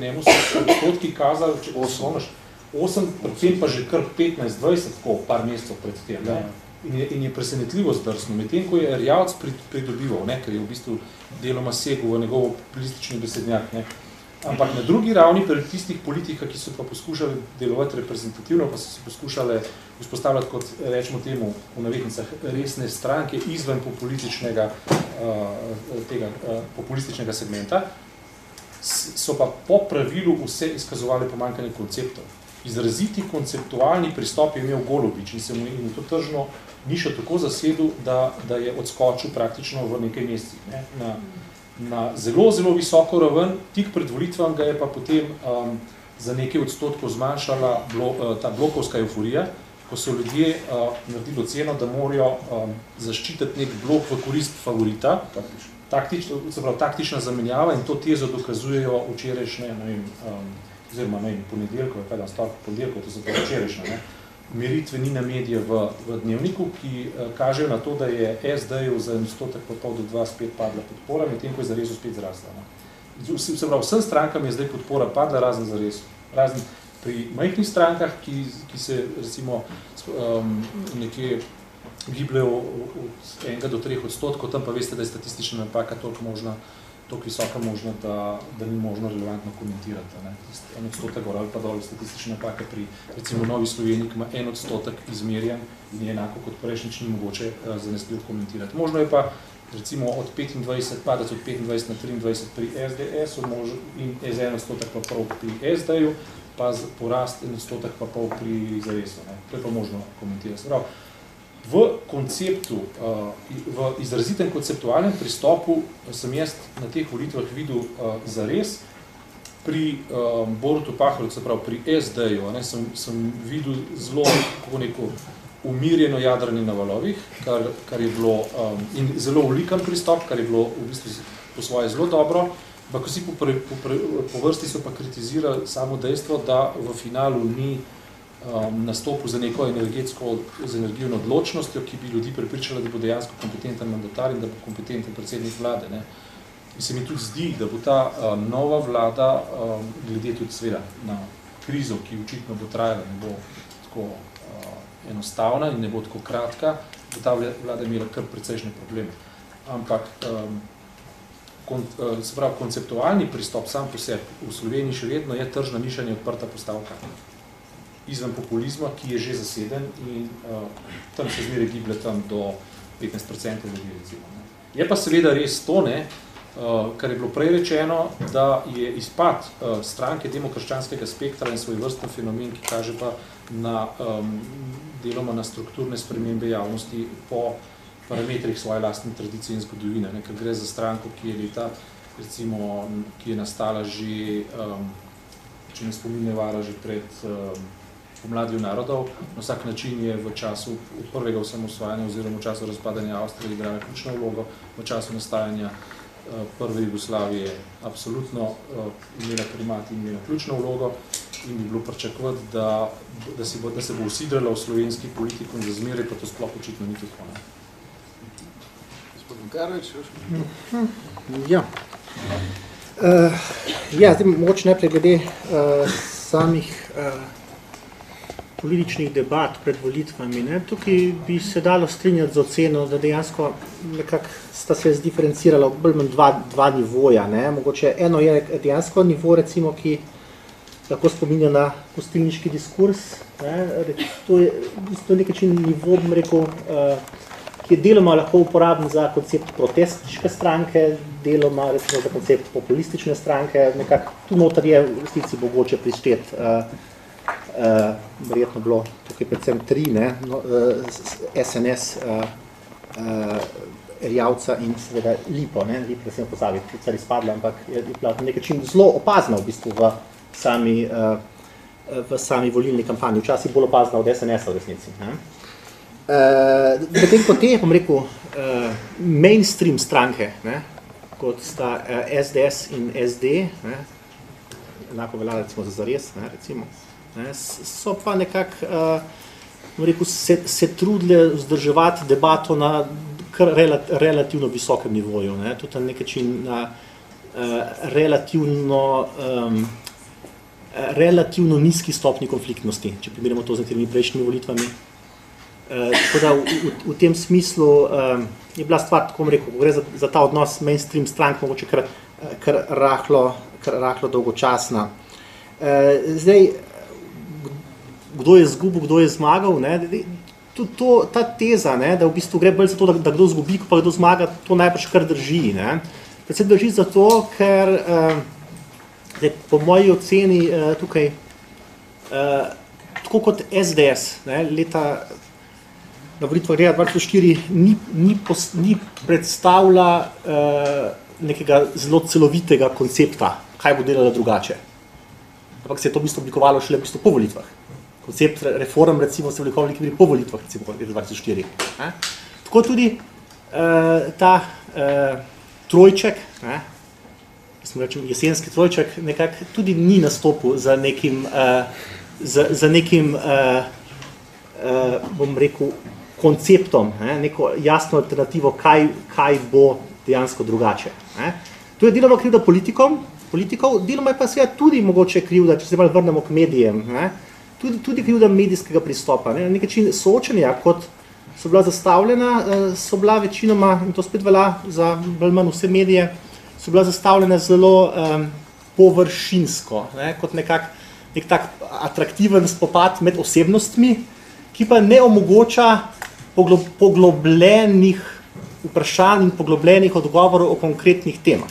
njemu so odhodki kazali, če osnovnaš, 8%, pa že kar 15-20, tako par mesecev pred tem. Ne? In je, in je presenetljivo zdrsnil, medtem ko je Rjavc pridobival, ne, ker je v bistvu deloma segel v njegov populistični besednjak. Ne. Ampak na drugi ravni, pri tistih politikah, ki so pa poskušali delovati reprezentativno, pa so se poskušali vzpostavljati kot, rečemo temu, v navednicah, resne stranke izven populističnega, uh, tega, uh, populističnega segmenta, so pa po pravilu vse izkazovali pomankanje konceptov. Izraziti konceptualni pristop je imel Golobič in se mu in to tržno nišo tako zasedil, da, da je odskočil praktično v nekaj mesecih. Ne? Na, na zelo, zelo visoko raven, tik pred volitvam ga je pa potem um, za nekaj odstotkov zmanjšala blo, uh, ta blokovska euforija, ko so ljudje uh, naredili oceno, da morajo um, zaščititi nek blok v korist favorita, taktično, se pravi, taktična zamenjava in to tezo dokazujejo včerajšnje, ne vem, um, oziroma ne vem, ponedeljko, kaj da stavka ponedeljko, to so pa včerajšnje, ne, meritve ni na medije v, v dnevniku, ki uh, kažejo na to, da je SD-ju za en stotek pa pol do dva spet padla podpora, medtem ko je zarezu spet zrasla. Ne. Se, se pravi, vsem strankam je zdaj podpora padla, razen zarezu. Razen pri majhnih strankah, ki, ki se recimo um, nekje gibljajo od enega do treh odstotkov, tam pa veste, da je statistična napaka toliko možna, toliko visoka možna, da, da ni možno relevantno komentirati. Ne. En odstotek gor ali pa dol statistične napake pri recimo Novi Sloveniji, ki ima en odstotek izmerjen in je enako kot prejšnjič ni mogoče uh, zanesljivo komentirati. Možno je pa recimo od 25, padec od 25 na 23 pri SDS in z en odstotek pa prav pri SD-ju, pa porast en odstotek pa pol pri zaresu. Ne. To je pa možno komentirati. Prav, v konceptu, v izrazitem konceptualnem pristopu sem jaz na teh volitvah videl zares. Pri um, Borutu Pahru, se pravi pri SD-ju, sem, sem videl zelo kako neko umirjeno jadranje na valovih, kar, kar je bilo um, in zelo ulikan pristop, kar je bilo v bistvu po svoje zelo dobro. Ampak vsi po, po, po, po vrsti so pa kritizirali samo dejstvo, da v finalu ni um, nastopil za neko energetsko, z energijno odločnostjo, ki bi ljudi prepričala, da bo dejansko kompetenten mandatar in da bo kompetenten predsednik vlade. Ne. In se mi tudi zdi, da bo ta um, nova vlada, um, glede tudi seveda na krizo, ki očitno bo trajala, ne bo tako uh, enostavna in ne bo tako kratka, bo ta vlada imela kar precejšnje probleme. Ampak um, kon, uh, se pravi, konceptualni pristop sam po sebi v Sloveniji še vedno je tržna nišanja odprta postavka izven populizma, ki je že zaseden in uh, tam se zmeraj giblje tam do 15% ljudi, recimo. Ne. Je pa seveda res to, ne, uh, kar je bilo prej rečeno, da je izpad uh, stranke demokrščanskega spektra in svoj vrsten fenomen, ki kaže pa na um, deloma na strukturne spremembe javnosti po parametrih svoje lastne tradicije in zgodovine, ne, ker gre za stranko, ki je leta, recimo, ki je nastala že, um, če ne spominje vara, že pred um, pomladju narodov. Na vsak način je v času prvega osamosvajanja oziroma v času razpadanja Avstrije igrala ključno vlogo, v času nastajanja uh, prve Jugoslavije absolutno uh, imela primat in imela ključno vlogo in bi bilo pričakovati, da, da, si bo, da se bo usidrala v slovenski politiku in za zmeraj, pa to sploh očitno ni tako. Ne? Karovič, Ja. Uh, ja, zdaj mogoče najprej glede uh, samih uh, političnih debat pred volitvami. Ne? Tukaj bi se dalo strinjati z oceno, da dejansko nekako sta se zdiferencirala bolj manj dva, dva nivoja. Ne? Mogoče eno je dejansko nivo, recimo, ki lahko spominja na gostilniški diskurs. Ne? To je to nekaj nivo, bom rekel, uh, ki je deloma lahko uporaben za koncept protestične stranke, deloma recimo za koncept populistične stranke. Nekako tu noter je v resnici mogoče prišteti uh, uh, verjetno bilo tukaj predvsem tri, ne, no, uh, SNS, uh, uh, Erjavca in seveda Lipo, ne, Lipo, da sem pozabil, sicer izpadla, ampak je bila na nekaj zelo opazna v bistvu v sami, uh, v sami volilni kampanji, včasih bolj opazna od SNS-a v resnici. Ne. Uh, potem ko te, bom rekel, uh, mainstream stranke, ne, kot sta SDS in SD, ne, enako velja recimo za zares, ne, recimo, ne, so pa nekako uh, rekel, se, se trudile vzdrževati debato na kar relat, relativno visokem nivoju, ne, tudi na nekaj čin na uh, relativno um, relativno nizki stopni konfliktnosti, če primerjamo to z temi prejšnjimi volitvami. Uh, tako da v, v, v tem smislu um, je bila stvar, tako rekel, gre za, za ta odnos mainstream strank, mogoče kar, kar, rahlo, kar rahlo dolgočasna. Uh, zdaj, kdo je zgubil, kdo je zmagal, ne? To, to, ta teza, ne, da v bistvu gre bolj za to, da, da kdo zgubi, pa kdo zmaga, to najbrž kar drži. Ne? Predvsem drži zato, ker zdaj, po moji oceni uh, tukaj, uh, tako kot SDS, ne, leta na volitvah leta 2004 ni, ni, pos, ni predstavlja uh, nekega zelo celovitega koncepta, kaj bo delala drugače. Ampak se je to v bistvu oblikovalo šele v bistvu po volitvah. Koncept reform recimo se oblikoval nekaj po volitvah, recimo leta 2004. Ne? Tako tudi uh, ta uh, trojček, ne? smo rečem, jesenski trojček, nekako tudi ni nastopil za nekim, uh, za, za nekim uh, uh, bom rekel, konceptom, ne, neko jasno alternativo, kaj, kaj bo dejansko drugače. Ne. To je deloma krivda politikom, politikov, deloma je pa seveda tudi mogoče krivda, če se malo vrnemo k medijem, ne, tudi, tudi krivda medijskega pristopa. Ne. Na nekaj čin soočenja, kot so bila zastavljena, eh, so bila večinoma, in to spet velja za bolj manj vse medije, so bila zastavljena zelo um, površinsko, ne, kot nekak, nek tak atraktiven spopad med osebnostmi, ki pa ne omogoča poglobljenih vprašanj in poglobljenih odgovorov o konkretnih temah.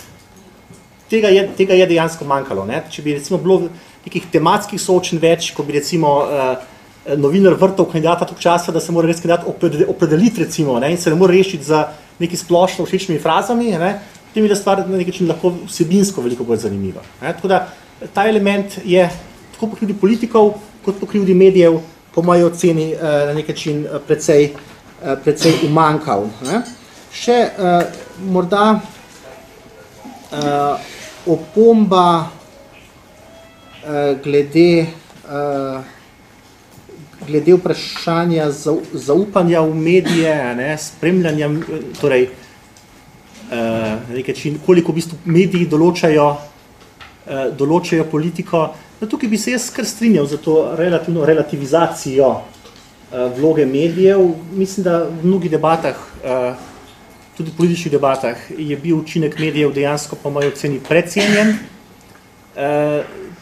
Tega je, tega je dejansko manjkalo. Ne? Če bi recimo bilo nekih tematskih soočen več, ko bi recimo uh, novinar vrtal kandidata tog časa, da se mora res kandidat opredeliti recimo ne? in se ne more rešiti za neki splošno všečnimi frazami, ne? potem je stvar na nekaj lahko vsebinsko veliko bolj zanimiva. Ne? Tako da ta element je tako po krivdi politikov, kot po krivdi medijev, po moji oceni, uh, na nekaj način uh, precej Eh, precej umankal. Ne? Še uh, morda uh, opomba glede, uh, glede vprašanja zaupanja v medije, ne? spremljanja, torej, uh, nekaj čin, koliko v bistvu mediji določajo, določajo politiko. No, tukaj bi se jaz kar strinjal za to relativno relativizacijo Eh, vloge medijev. Mislim, da v mnogih debatah, eh, tudi političnih debatah, je bil učinek medijev dejansko po moji oceni precenjen.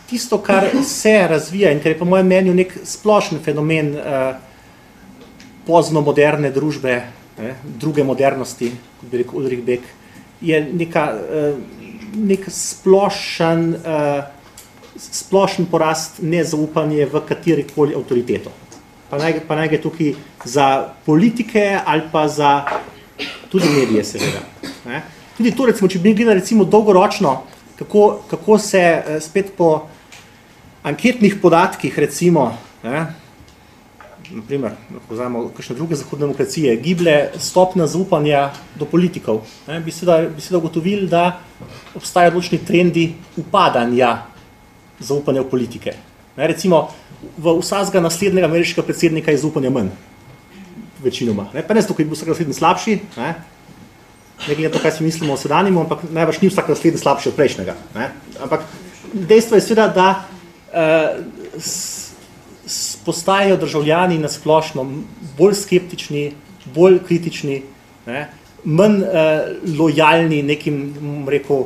Eh, tisto, kar se razvija in kar je po mojem mnenju nek splošen fenomen pozno moderne družbe, druge modernosti, kot bi rekel Ulrich Beck, je neka, nek splošen, splošen porast nezaupanje v katerikoli avtoriteto pa naj, pa naj gre tukaj za politike ali pa za tudi medije, seveda. Ne? Tudi to, recimo, če bi gledali recimo dolgoročno, kako, kako se eh, spet po anketnih podatkih, recimo, ne, naprimer, lahko vzajemo kakšne druge zahodne demokracije, gible stopna zaupanja do politikov, ne, bi seveda, bi seveda ugotovili, da obstajajo odločni trendi upadanja zaupanja v politike. Ne, recimo, v vsakega naslednjega ameriškega predsednika je zaupanja manj. Večinoma. Ne? Pa ne zato, ker je bil vsak naslednji slabši, ne, ne glede to, kaj si mislimo o sedanjemu, ampak najbrž ni vsak naslednji slabši od prejšnjega. Ne? Ampak dejstvo je seveda, da postajajo državljani na splošno bolj skeptični, bolj kritični, ne? manj uh, lojalni nekim, rekel,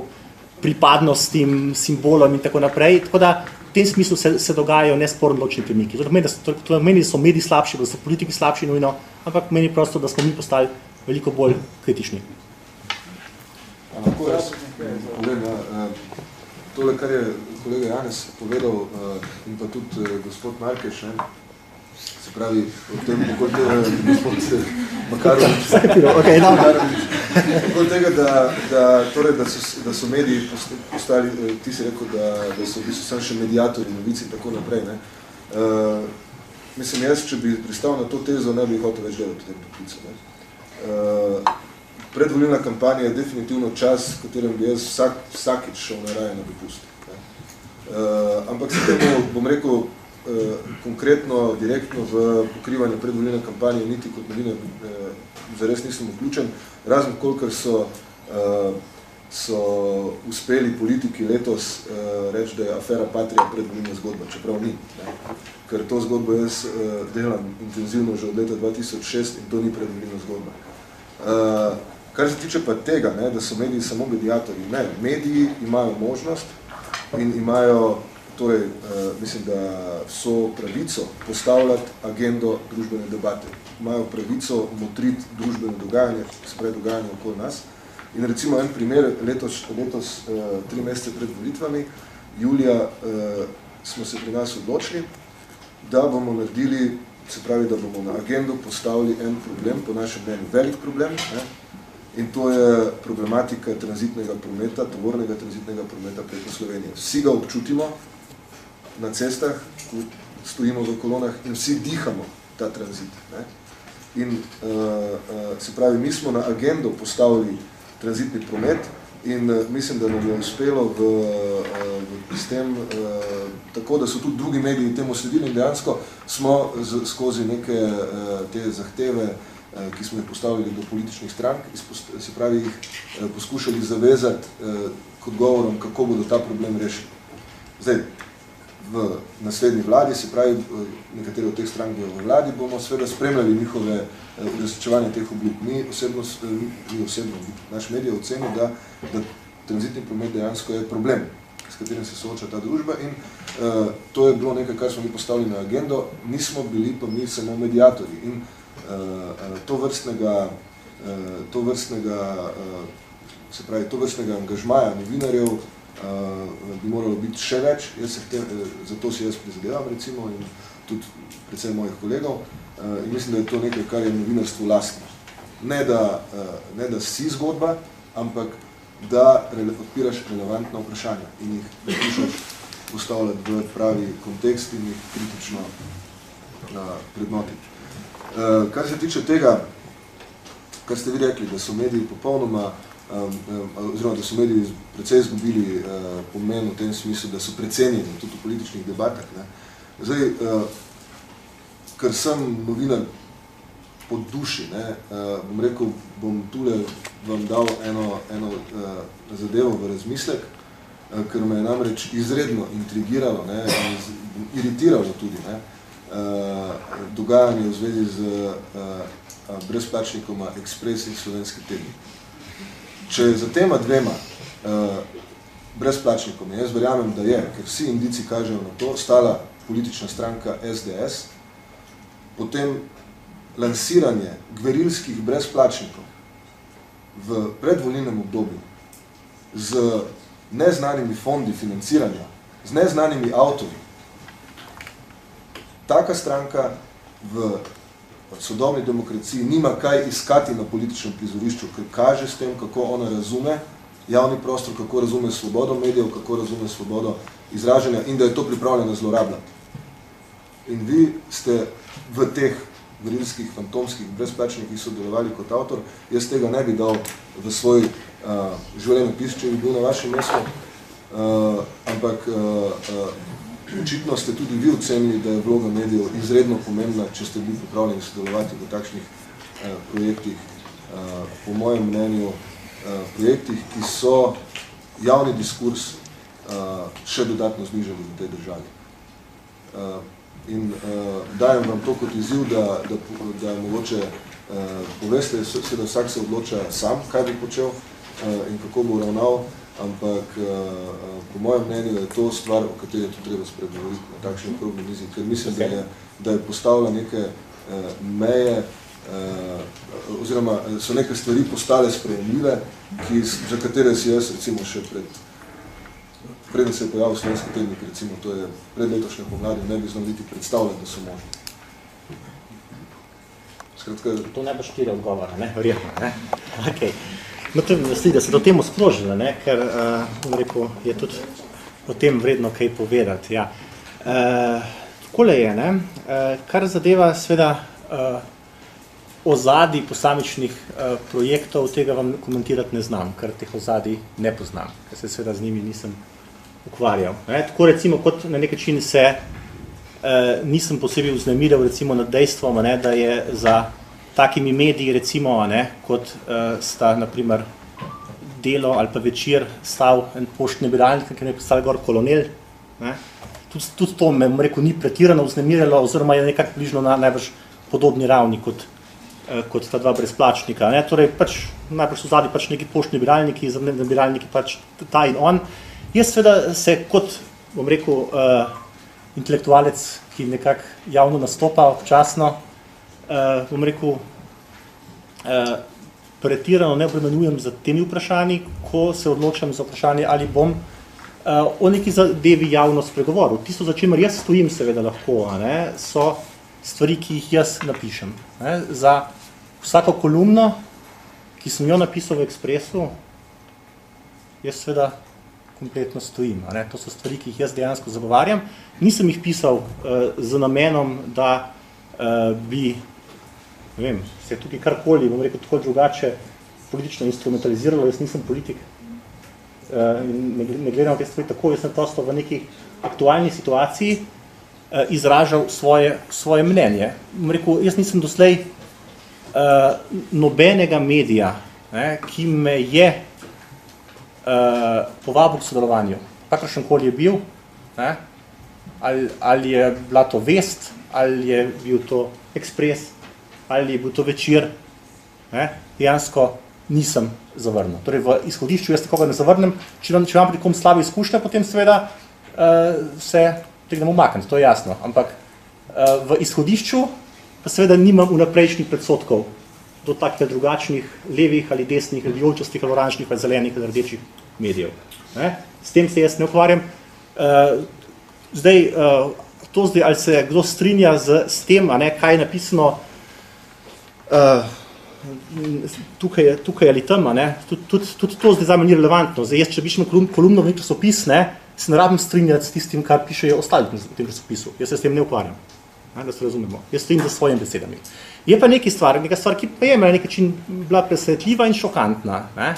pripadnostim, simbolom in tako naprej. Tako da tem smislu se, se dogajajo nesporno ločni premiki. To pomeni, da, to meni, da so mediji slabši, da so politiki slabši nujno, ampak meni prosto, da smo mi postali veliko bolj kritični. Lahko jaz povem, ja, eh, tole, kar je kolega Janes povedal eh, in pa tudi eh, gospod Markeš, ne, se pravi, o tem, kako te, gospod Makarovič, [LAUGHS] okay, okoli tega, da, da, torej, da, so, da so mediji postali, eh, ti si rekel, da, da so v bistvu samo še medijatori, novici in tako naprej. Ne? Uh, mislim, jaz, če bi pristal na to tezo, ne bi hotel več delati v tem poklicu. Ne? Uh, predvolilna kampanja je definitivno čas, v katerem bi jaz vsak, vsakič šel na raje na dopust. Uh, ampak se temu, bom rekel, uh, konkretno, direktno v pokrivanje predvolilne kampanje, niti kot novine uh, zares nisem vključen, razen kolikor so, uh, so uspeli politiki letos uh, reči, da je afera Patria predvolilna zgodba, čeprav ni. Ne? Ker to zgodbo jaz uh, delam intenzivno že od leta 2006 in to ni predvolilna zgodba. Uh, kar se tiče pa tega, ne, da so mediji samo medijatorji, ne, mediji imajo možnost, in imajo, torej, uh, mislim, da so pravico postavljati agendo družbene debate. Imajo pravico motriti družbene dogajanje, se pravi dogajanje okoli nas. In recimo en primer, letos, letos uh, tri mesece pred volitvami, julija uh, smo se pri nas odločili, da bomo naredili, se pravi, da bomo na agendo postavili en problem, po našem mnenju velik problem, ne, in to je problematika tranzitnega prometa, tovornega tranzitnega prometa preko Slovenije. Vsi ga občutimo na cestah, stojimo v kolonah in vsi dihamo ta tranzit. Ne? In uh, uh, se pravi, mi smo na agendo postavili tranzitni promet in uh, mislim, da nam je uspelo v, uh, v s tem, uh, tako da so tudi drugi mediji temu sledili in dejansko smo z, skozi neke uh, te zahteve uh, ki smo jih postavili do političnih strank, se pravi jih eh, poskušali zavezati eh, k odgovorom, kako bodo ta problem rešili. Zdaj, v naslednji vladi, se pravi, nekateri od teh strank v vladi, bomo seveda spremljali njihove uresničevanje teh oblik. Mi osebno, mi osebno, naš medij oceni, da, da tranzitni promet dejansko je problem, s katerim se sooča ta družba in uh, to je bilo nekaj, kar smo mi postavili na agendo, nismo bili pa mi samo medijatorji. In uh, to vrstnega, uh, to vrstnega, se pravi, to vrstnega angažmaja novinarjev bi moralo biti še več. Jaz se te, zato si jaz prizadevam, recimo, in tudi predvsem mojih kolegov. In mislim, da je to nekaj, kar je novinarstvo lastno. Ne da, ne da si zgodba, ampak da odpiraš relevantna vprašanja in jih poskušaš postavljati v pravi kontekst in jih kritično uh, prednotiti. Uh, kar se tiče tega, kar ste vi rekli, da so mediji popolnoma, oziroma da so mediji precej izgubili uh, pomen v tem smislu, da so precenjeni tudi v političnih debatah. Ne. Zdaj, uh, ker sem novinar po duši, ne, bom rekel, bom tule vam dal eno, eno zadevo v razmislek, ker me je namreč izredno intrigiralo ne, in iritiralo tudi. Ne, uh, dogajanje v zvezi z uh, uh, brezplačnikoma Express in Slovenski tedni. Če za tema dvema uh, brezplačnikoma, jaz verjamem, da je, ker vsi indici kažejo na to, stala politična stranka SDS, potem lansiranje gverilskih brezplačnikov v predvolilnem obdobju z neznanimi fondi financiranja, z neznanimi avtori, taka stranka v sodobni demokraciji nima kaj iskati na političnem prizorišču, ker kaže s tem, kako ona razume javni prostor, kako razume svobodo medijev, kako razume svobodo izražanja in da je to pripravljeno zlorabljati. In vi ste v teh verilskih, fantomskih, brezplačnikih sodelovali kot avtor, jaz tega ne bi dal v svoj uh, življenjepis, če bi bil na vašem mestu, uh, ampak uh, uh, Očitno ste tudi vi ocenili, da je vloga medijev izredno pomembna, če ste bili pripravljeni sodelovati v takšnih eh, projektih, eh, po mojem mnenju, eh, projektih, ki so javni diskurs eh, še dodatno znižali v tej državi. Eh, in eh, dajem vam to kot izziv, da, da, da mogoče eh, poveste, se, da vsak se odloča sam, kaj bi počel eh, in kako bo ravnal, ampak uh, po mojem mnenju je to stvar, o kateri je treba spregovoriti na takšni okrogni mizi, ker mislim, okay. da, je, da je postavila neke uh, meje, oziroma so neke stvari postale sprejemljive, ki, za katere si jaz recimo še pred preden se je pojavil slovenski tednik, recimo to je pred letošnjo pomladi, ne bi znal niti predstavljati, da so možni. Skratka, to ne bo štiri odgovora, ne? Verjetno, ne? [LAUGHS] Okay. No, to je da se do temu sprožila, ne? ker uh, rekel, je tudi o tem vredno kaj povedati. Ja. Uh, takole je, ne? Uh, kar zadeva sveda uh, ozadij posamičnih uh, projektov, tega vam komentirati ne znam, ker teh ozadij ne poznam, ker se seveda z njimi nisem ukvarjal. Ne? Tako recimo, kot na nek način se uh, nisem posebej vznemiral recimo nad dejstvom, ne, da je za takimi mediji, recimo, ne, kot uh, sta naprimer delo ali pa večer stav en poštni nabiralnik, ki je pisal gor kolonel. Ne. Tudi, tudi to me rekel, ni pretirano vznemirjalo, oziroma je nekako bližno na najbrž podobni ravni kot, eh, kot ta dva brezplačnika. Ne. Torej, pač, najbrž so zadnji pač neki poštni nabiralniki, za nabiralniki pač ta in on. Jaz seveda se kot, bom rekel, uh, intelektualec, ki nekako javno nastopa občasno, uh, bom rekel, uh, pretirano ne obremenujem za temi vprašanji, ko se odločam za vprašanje, ali bom uh, o neki zadevi javno spregovoril. Tisto, za čemer jaz stojim, seveda lahko, a ne, so stvari, ki jih jaz napišem. Ne. Za vsako kolumno, ki sem jo napisal v Ekspresu, jaz seveda kompletno stojim. A ne. To so stvari, ki jih jaz dejansko zagovarjam. Nisem jih pisal uh, z namenom, da uh, bi ne vem, se je tukaj karkoli, bom rekel, tako drugače politično instrumentaliziralo, jaz nisem politik uh, in ne, gledam te stvari tako, jaz sem prosto v neki aktualni situaciji uh, izražal svoje, svoje mnenje. Bom rekel, jaz nisem doslej uh, nobenega medija, ne, ki me je uh, povabil k sodelovanju, kakršen koli je bil, ne, ali, ali je bila to vest, ali je bil to ekspres, ali je bil to večer, ne, dejansko nisem zavrnil. Torej v izhodišču jaz takoga ne zavrnem, če vam, če vam pri kom slabi izkušnje, potem seveda uh, se tega umakniti, to je jasno. Ampak uh, v izhodišču pa seveda nimam vnaprejšnjih predsotkov do takih drugačnih levih ali desnih, ali jolčastih, ali oranžnih, ali zelenih, ali rdečih medijev. Ne. S tem se jaz ne ukvarjam. Uh, zdaj, uh, to zdaj, ali se kdo strinja z, s tem, a ne, kaj je napisano uh, tukaj, tukaj ali tam, tudi, tudi, tudi to zdaj zame ni relevantno. Zdaj, jaz, če pišem kolum, kolumno v nek časopis, ne, se ne rabim strinjati s tistim, kar pišejo ostali v tem časopisu. Jaz se s tem ne ukvarjam, ne, da se razumemo. Jaz stojim za svojimi besedami. Je pa nekaj stvar, nekaj stvar, ki pa je na nek način bila presvetljiva in šokantna. Ne.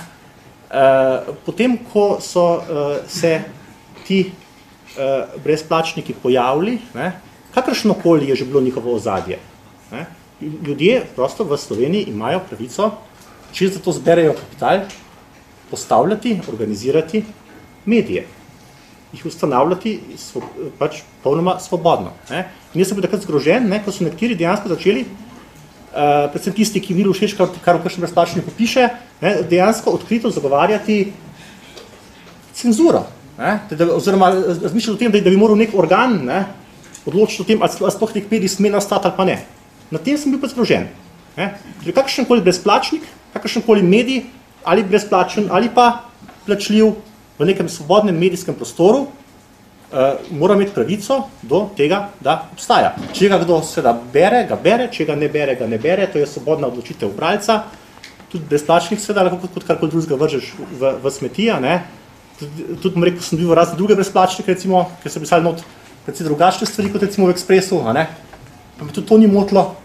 Uh, potem, ko so uh, se ti uh, brezplačniki pojavili, ne, kakršnokoli je že bilo njihovo ozadje, ne, ljudje prosto v Sloveniji imajo pravico, če za to zberejo kapital, postavljati, organizirati medije, jih ustanavljati svo, pač polnoma svobodno. Ne. In jaz sem bil takrat zgrožen, ne, ko so nekateri dejansko začeli, uh, predvsem tisti, ki vidijo všeč, kar, kar v kakšnem brezplačni popiše, ne, dejansko odkrito zagovarjati cenzuro. Ne, da, oziroma razmišljati o tem, da, da bi moral nek organ ne, odločiti o tem, ali sploh nek medij sme nastati ali pa ne. Na tem sem bil pa zgrožen. Torej, kakšen koli brezplačnik, kakšen koli medij, ali brezplačen, ali pa plačljiv v nekem svobodnem medijskem prostoru, uh, mora imeti pravico do tega, da obstaja. Če ga kdo seveda bere, ga bere, če ga ne bere, ga ne bere, to je svobodna odločitev bralca. Tudi brezplačnik seveda lahko kot karkoli drugega vržeš v, v smetija. Ne? Tudi, tudi rekel, sem bil v razne druge brezplačnike, recimo, ker so pisali not predvsej drugačne stvari kot recimo v Ekspresu, a ne? Pa me tudi to ni motilo,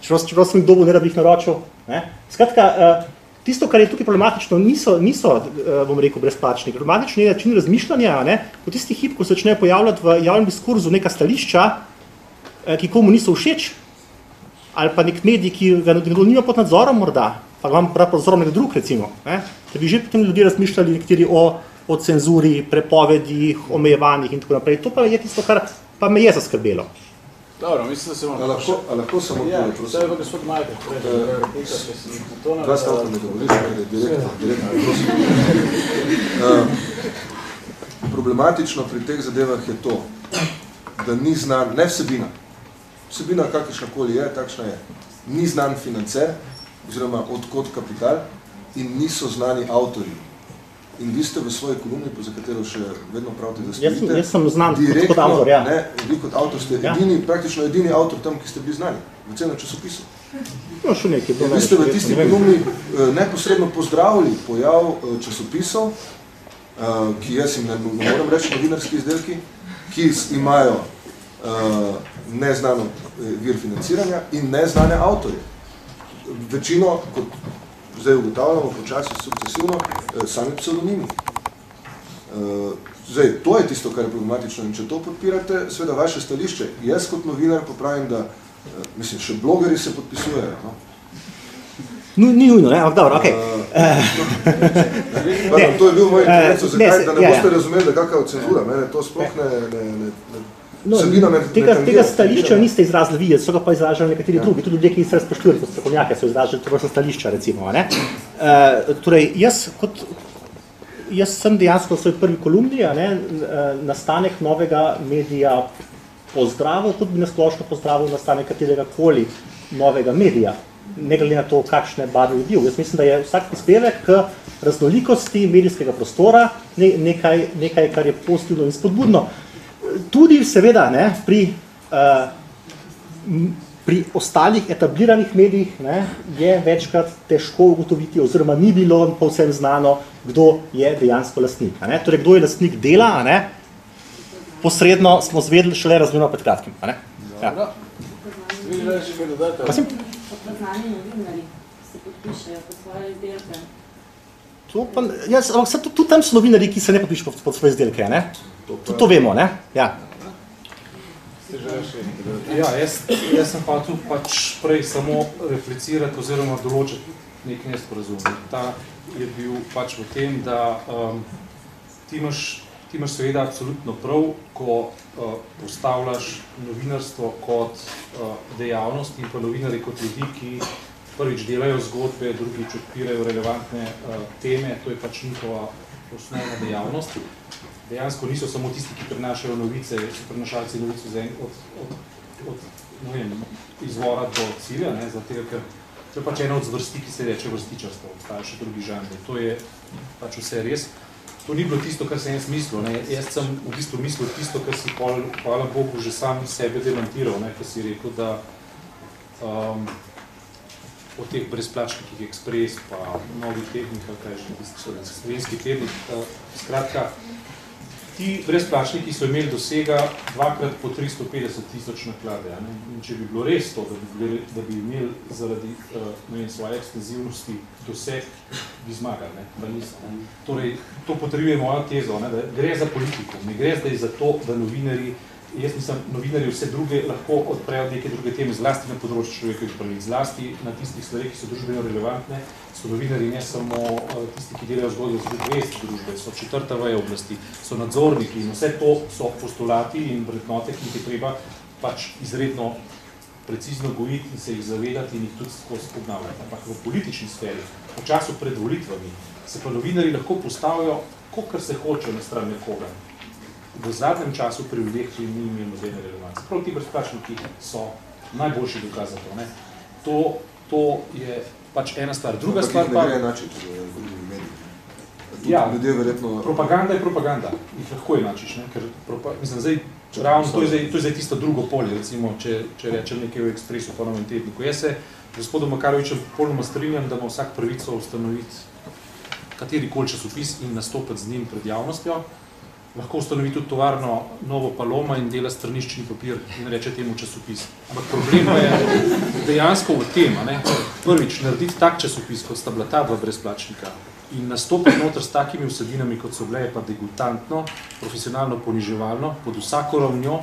čeprav, čeprav sem dobil, ne da bi jih naročil. Ne? Skratka, uh, tisto, kar je tukaj problematično, niso, niso uh, bom rekel, brezplačni. Problematično je način razmišljanja, ne? v tisti hip, ko se začnejo pojavljati v javnem diskurzu neka stališča, uh, ki komu niso všeč, ali pa nek medij, ki ga nekdo nima pod nadzorom morda, pa ga imam prav podzorom nek drug, recimo, ne? da bi že potem ljudje razmišljali nekateri o, o cenzuri, prepovedih, omejevanjih in tako naprej. To pa je tisto, kar pa me je zaskrbelo. Dobro, mislim, da se bomo... A lahko, a lahko samo Ja, odgovor, prosim? je pa gospod Majka. Dva stavka mi dovoliš, ker je direktno, direktno, prosim. Uh, [LAUGHS] problematično pri teh zadevah je to, da ni znan, ne vsebina, vsebina kakršnakoli je, takšna je, ni znan financer, oziroma odkot kapital in niso znani avtorji. In vi ste v svoji kolumni, za katero še vedno pravite, da Jaz sem, stojite, jaz sem znan direktno, kot avtor, ja. ne, vi kot avtor ste Ja. edini, praktično edini avtor tam, ki ste bili znani, v celem časopisu. No, še nekaj. bilo Vi ste v tisti kolumni eh, neposredno pozdravili pojav eh, časopisov, eh, ki jaz jim ne, moram reči novinarski izdelki, ki imajo neznano vir financiranja in neznane avtorje. večino, kot zdaj ugotavljamo, počasi sukcesivno, eh, sami pseudonimi. Eh, zdaj, to je tisto, kar je problematično in če to podpirate, seveda vaše stališče. Jaz kot novinar popravim, da, eh, mislim, še blogeri se podpisujejo. No? No, ni nujno, ne, ampak dobro, okej. Okay. Uh, to je bil moj intervencu, zakaj, ne, da ne ja, boste ja. razumeli, da kakava cenzura, mene to sploh ne, ne, ne, ne No, vsebina me- me tega, tangira, tega stališča niste izrazili vi, so ga pa izražali nekateri Ja. drugi, tudi ljudje, ki se spoštujejo kot strokovnjake, so izražali to vrstna stališča, recimo. Ne? Uh, torej, jaz, kot, jaz sem dejansko v svoji prvi kolumni, a ne, eh, nastanek novega medija pozdravil, tudi bi nasplošno pozdravil nastanek katerega koli novega medija, ne glede na to, kakšne barve je bil. Jaz mislim, da je vsak prispevek k raznolikosti medijskega prostora ne, nekaj, nekaj, kar je pozitivno in spodbudno. Tudi seveda ne, pri, uh, pri ostalih etabliranih medijih ne, je večkrat težko ugotoviti, oziroma ni bilo povsem znano, kdo je dejansko lastnik. a Ne. Torej, kdo je lastnik dela, a ne, posredno smo zvedeli šele razmerno pred kratkim. A ne. Ja. Dobro. Prosim? Poznani novinari, se podpišejo pod svoje izdelke. To pa, jaz, ampak se tudi, tam so novinari, ki se ne podpišejo pod, svoje izdelke. a Ne? Tudi to vemo. Ne? Ja. Nekaj? Ja, jaz, jaz sem pa tu pač prej samo replicirati oziroma določiti nek nesporazum. Ta je bil pač v tem, da um, ti, imaš, ti imaš seveda absolutno prav, ko uh, postavljaš novinarstvo kot uh, dejavnost in pa novinari kot ljudi, ki prvič delajo zgodbe, drugič odpirajo relevantne uh, teme, to je pač njihova osnovna dejavnost. Dejansko niso samo tisti, ki prenašajo novice, so prenašalci novic od, od, od, ne vem, izvora do cilja, ne, zato ker to je pač ena od zvrsti, ki se reče vrstičarstvo, obstaja še drugi žanri. To je pač vse res. To ni bilo tisto, kar sem jaz mislil. Ne. Jaz sem v bistvu mislil tisto, kar si pol, hvala Bogu, že sam sebe demantiral, ne, ko si rekel, da um, o teh brezplačnikih Express, pa novi tehnik, ali kaj še, slovenski tehnik. Uh, skratka, ti brezplačniki so imeli dosega dvakrat po 350 tisoč naklade. Ne? In če bi bilo res to, da bi, bili, da bi imeli zaradi uh, ne vem, svoje ekstenzivnosti doseg, bi zmagali, ne? pa niso. Ne? Torej, to potrjuje mojo tezo, ne? da gre za politiko, ne gre zdaj za to, da novinari Jaz mislim, novinarji vse druge lahko odprejo neke druge teme, zlasti na področju človekovih pravic, zlasti na tistih stvareh, ki so družbeno relevantne, so novinarji ne samo eh, tisti, ki delajo zgodbe z vest družbe, so četrta veja oblasti, so nadzorniki in vse to so postulati in vrednote, ki jih je treba pač izredno precizno gojiti in se jih zavedati in jih tudi skozi spognavljati. Ampak v politični sferi, v času pred volitvami, se pa novinarji lahko postavijo, kolikor se hočejo na stran nekoga. V zadnjem času pri ljudeh, ki ni imel nobene relevance. Prav ti brezplačniki so najboljši dokaz za to. Ne? To, to je pač ena stvar. Druga Ampak stvar pa... ne gre enačiti z drugimi mediji. Tudi Ja. ljudje verjetno... Propaganda je propaganda, jih lahko enačiš, ne? ker propa, mislim, zdaj, ravno to je zdaj, to je zdaj tisto drugo polje, recimo, če, če rečem nekaj v Ekspresu, po novem tedniku. Jaz se gospodom Makarovičem polnoma strinjam, da ima vsak pravico ustanoviti kateri koli časopis in nastopiti z njim pred javnostjo. Lahko ustanovi tudi tovarno Novo Paloma in dela straniščni papir in reče temu časopis. Ampak problem je dejansko v tem, ne? prvič, narediti tak časopis, kot sta bila ta dva brezplačnika, in nastopiti noter s takimi vsebinami, kot so bile, je pa degutantno, profesionalno poniževalno, pod vsako ravnjo,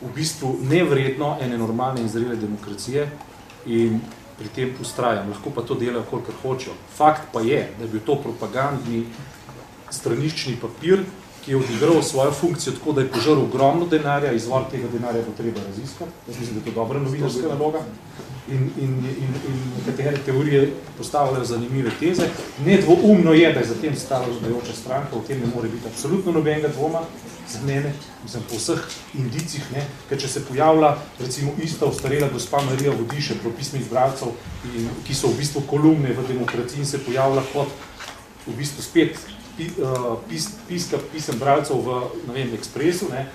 v bistvu nevredno ene normalne in zrele demokracije in pri tem ustrajam. Lahko pa to delajo, kolikor hočejo. Fakt pa je, da je bil to propagandni straniščni papir, ki je odigral svojo funkcijo tako, da je požrl ogromno denarja, izvor tega denarja bo treba raziskati. Jaz mislim, da je to dobra novinarska naloga. In, in, in, in nekatere teorije postavljajo zanimive teze. Nedvoumno je, da je za tem stala vladajoča stranka, v tem ne more biti absolutno nobenega dvoma za mene, mislim, po vseh indicih, ne, ker če se pojavlja recimo ista ostarela gospa Marija Vodiše pro pismih bralcev, in, ki so v bistvu kolumne v demokraciji in se pojavlja kot v bistvu spet pi, uh, pis, piska pisem bralcev v, ne vem, Ekspresu, ne,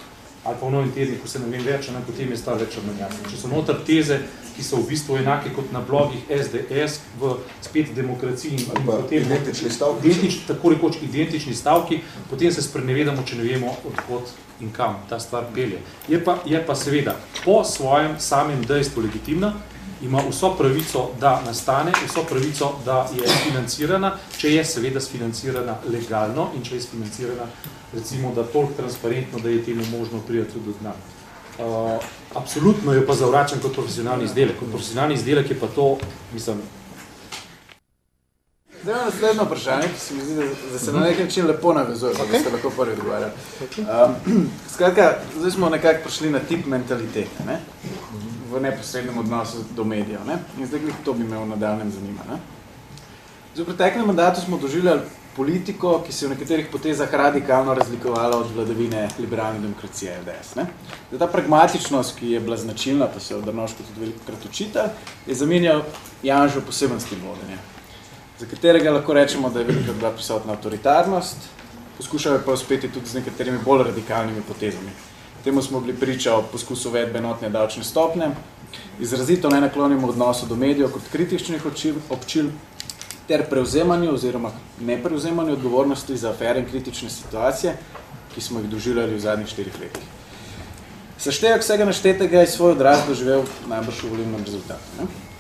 ali pa v novem tedniku se ne vem več, ne, potem je stvar več jasno. Če so noter teze, ki so v bistvu enake kot na blogih SDS v spet demokraciji in, in potem identični stavki. identič, tako rekoč identični stavki, potem se sprenevedamo, če ne vemo, odkot in kam ta stvar pelje. Je pa, je pa seveda po svojem samem dejstvu legitimna ima vso pravico, da nastane, vso pravico, da je financirana, če je seveda sfinancirana legalno in če je sfinancirana recimo, da toliko transparentno, da je temu možno prijeti do dna. Uh, absolutno jo pa zavračam kot profesionalni izdelek. Kot profesionalni izdelek je pa to, mislim, Zdaj imam naslednjo vprašanje, ki se mi zdi, da, da se na nek način lepo navezuje, okay. da ste lahko prvi odgovarjali. Um, [CLEARS THROAT] skratka, zdaj smo nekako prišli na tip mentalitete, ne? V neposrednem odnosu do medijev. Ne? In zdaj to bi me v nadaljem zanima. Ne? Zdaj, v preteklem mandatu smo doživljali politiko, ki se je v nekaterih potezah radikalno razlikovala od vladavine liberalne demokracije LDS. Ne? Zdaj, ta pragmatičnost, ki je bila značilna, pa se je v Drnošku tudi veliko krat učitelj, je zamenjal Janžo poseben stil vodenja za katerega lahko rečemo, da je veliko bila prisotna avtoritarnost, poskušajo pa uspeti tudi z nekaterimi bolj radikalnimi potezami. Temu smo bili priča o poskusu vedbe enotne davčne stopne, izrazito nenaklonimo odnosu do medijev kot kritičnih občil, občil ter prevzemanju oziroma neprevzemanju odgovornosti za afere in kritične situacije, ki smo jih doživljali v zadnjih štirih letih. Seštevek vsega naštetega je svoj odraz doživel najbrž v volilnem rezultatu. Ne?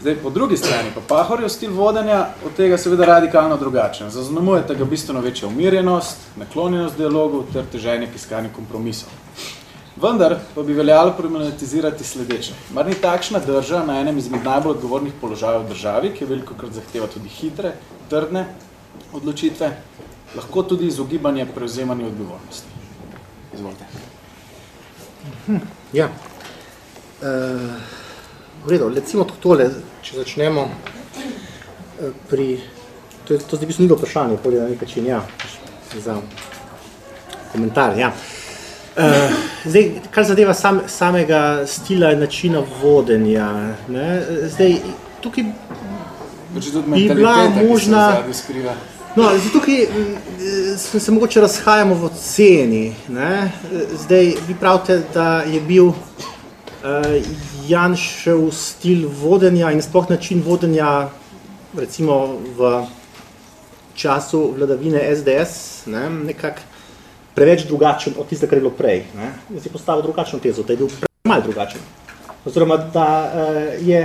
Zdaj, po drugi strani pa Pahorjev stil vodenja od tega seveda radikalno drugačen. Zaznamujete ga bistveno večja umirjenost, naklonjenost dialogu ter težajne k iskanju kompromisov. Vendar pa bi veljalo problematizirati sledeče. Mar ni takšna drža na enem izmed najbolj odgovornih položajev v državi, ki veliko krat zahteva tudi hitre, trdne odločitve, lahko tudi izogibanje prevzemanja odgovornosti. Izvolite. Hm, ja. Uh... V redu, recimo tole, če začnemo eh, pri, to, je, to zdaj bi bilo vprašanje, polje na nekaj čin, ja, za komentar, ja. Uh, zdaj, kar zadeva sam, samega stila in načina vodenja, ne, zdaj, tukaj bi bila možna, no, zdaj, tukaj se, se mogoče razhajamo v oceni, ne, zdaj, vi pravite, da je bil uh, Janšev stil vodenja in sploh način vodenja recimo v času vladavine SDS ne, nekako preveč drugačen od tiste, kar je bilo prej. Ne. Jaz si postavil drugačno tezo, da je bil premalj drugačen. Oziroma, da uh, je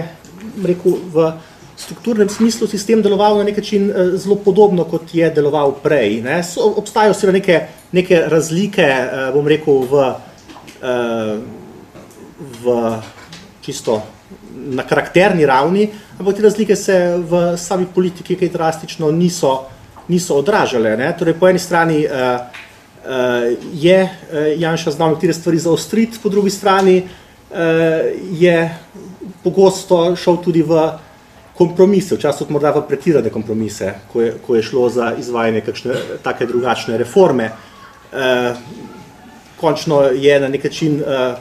rekel, v strukturnem smislu sistem deloval na nek način uh, zelo podobno, kot je deloval prej. Ne. So, obstajajo seveda neke, neke razlike, uh, bom rekel, v v čisto na karakterni ravni, ampak te razlike se v sami politiki kaj drastično niso, niso odražale. Ne? Torej, po eni strani uh, uh, je uh, Janša znal nekatere stvari zaostriti, po drugi strani uh, je pogosto šel tudi v kompromise, včasih morda v pretirane kompromise, ko je, ko je šlo za izvajanje kakšne take drugačne reforme. Uh, končno je na nek način uh,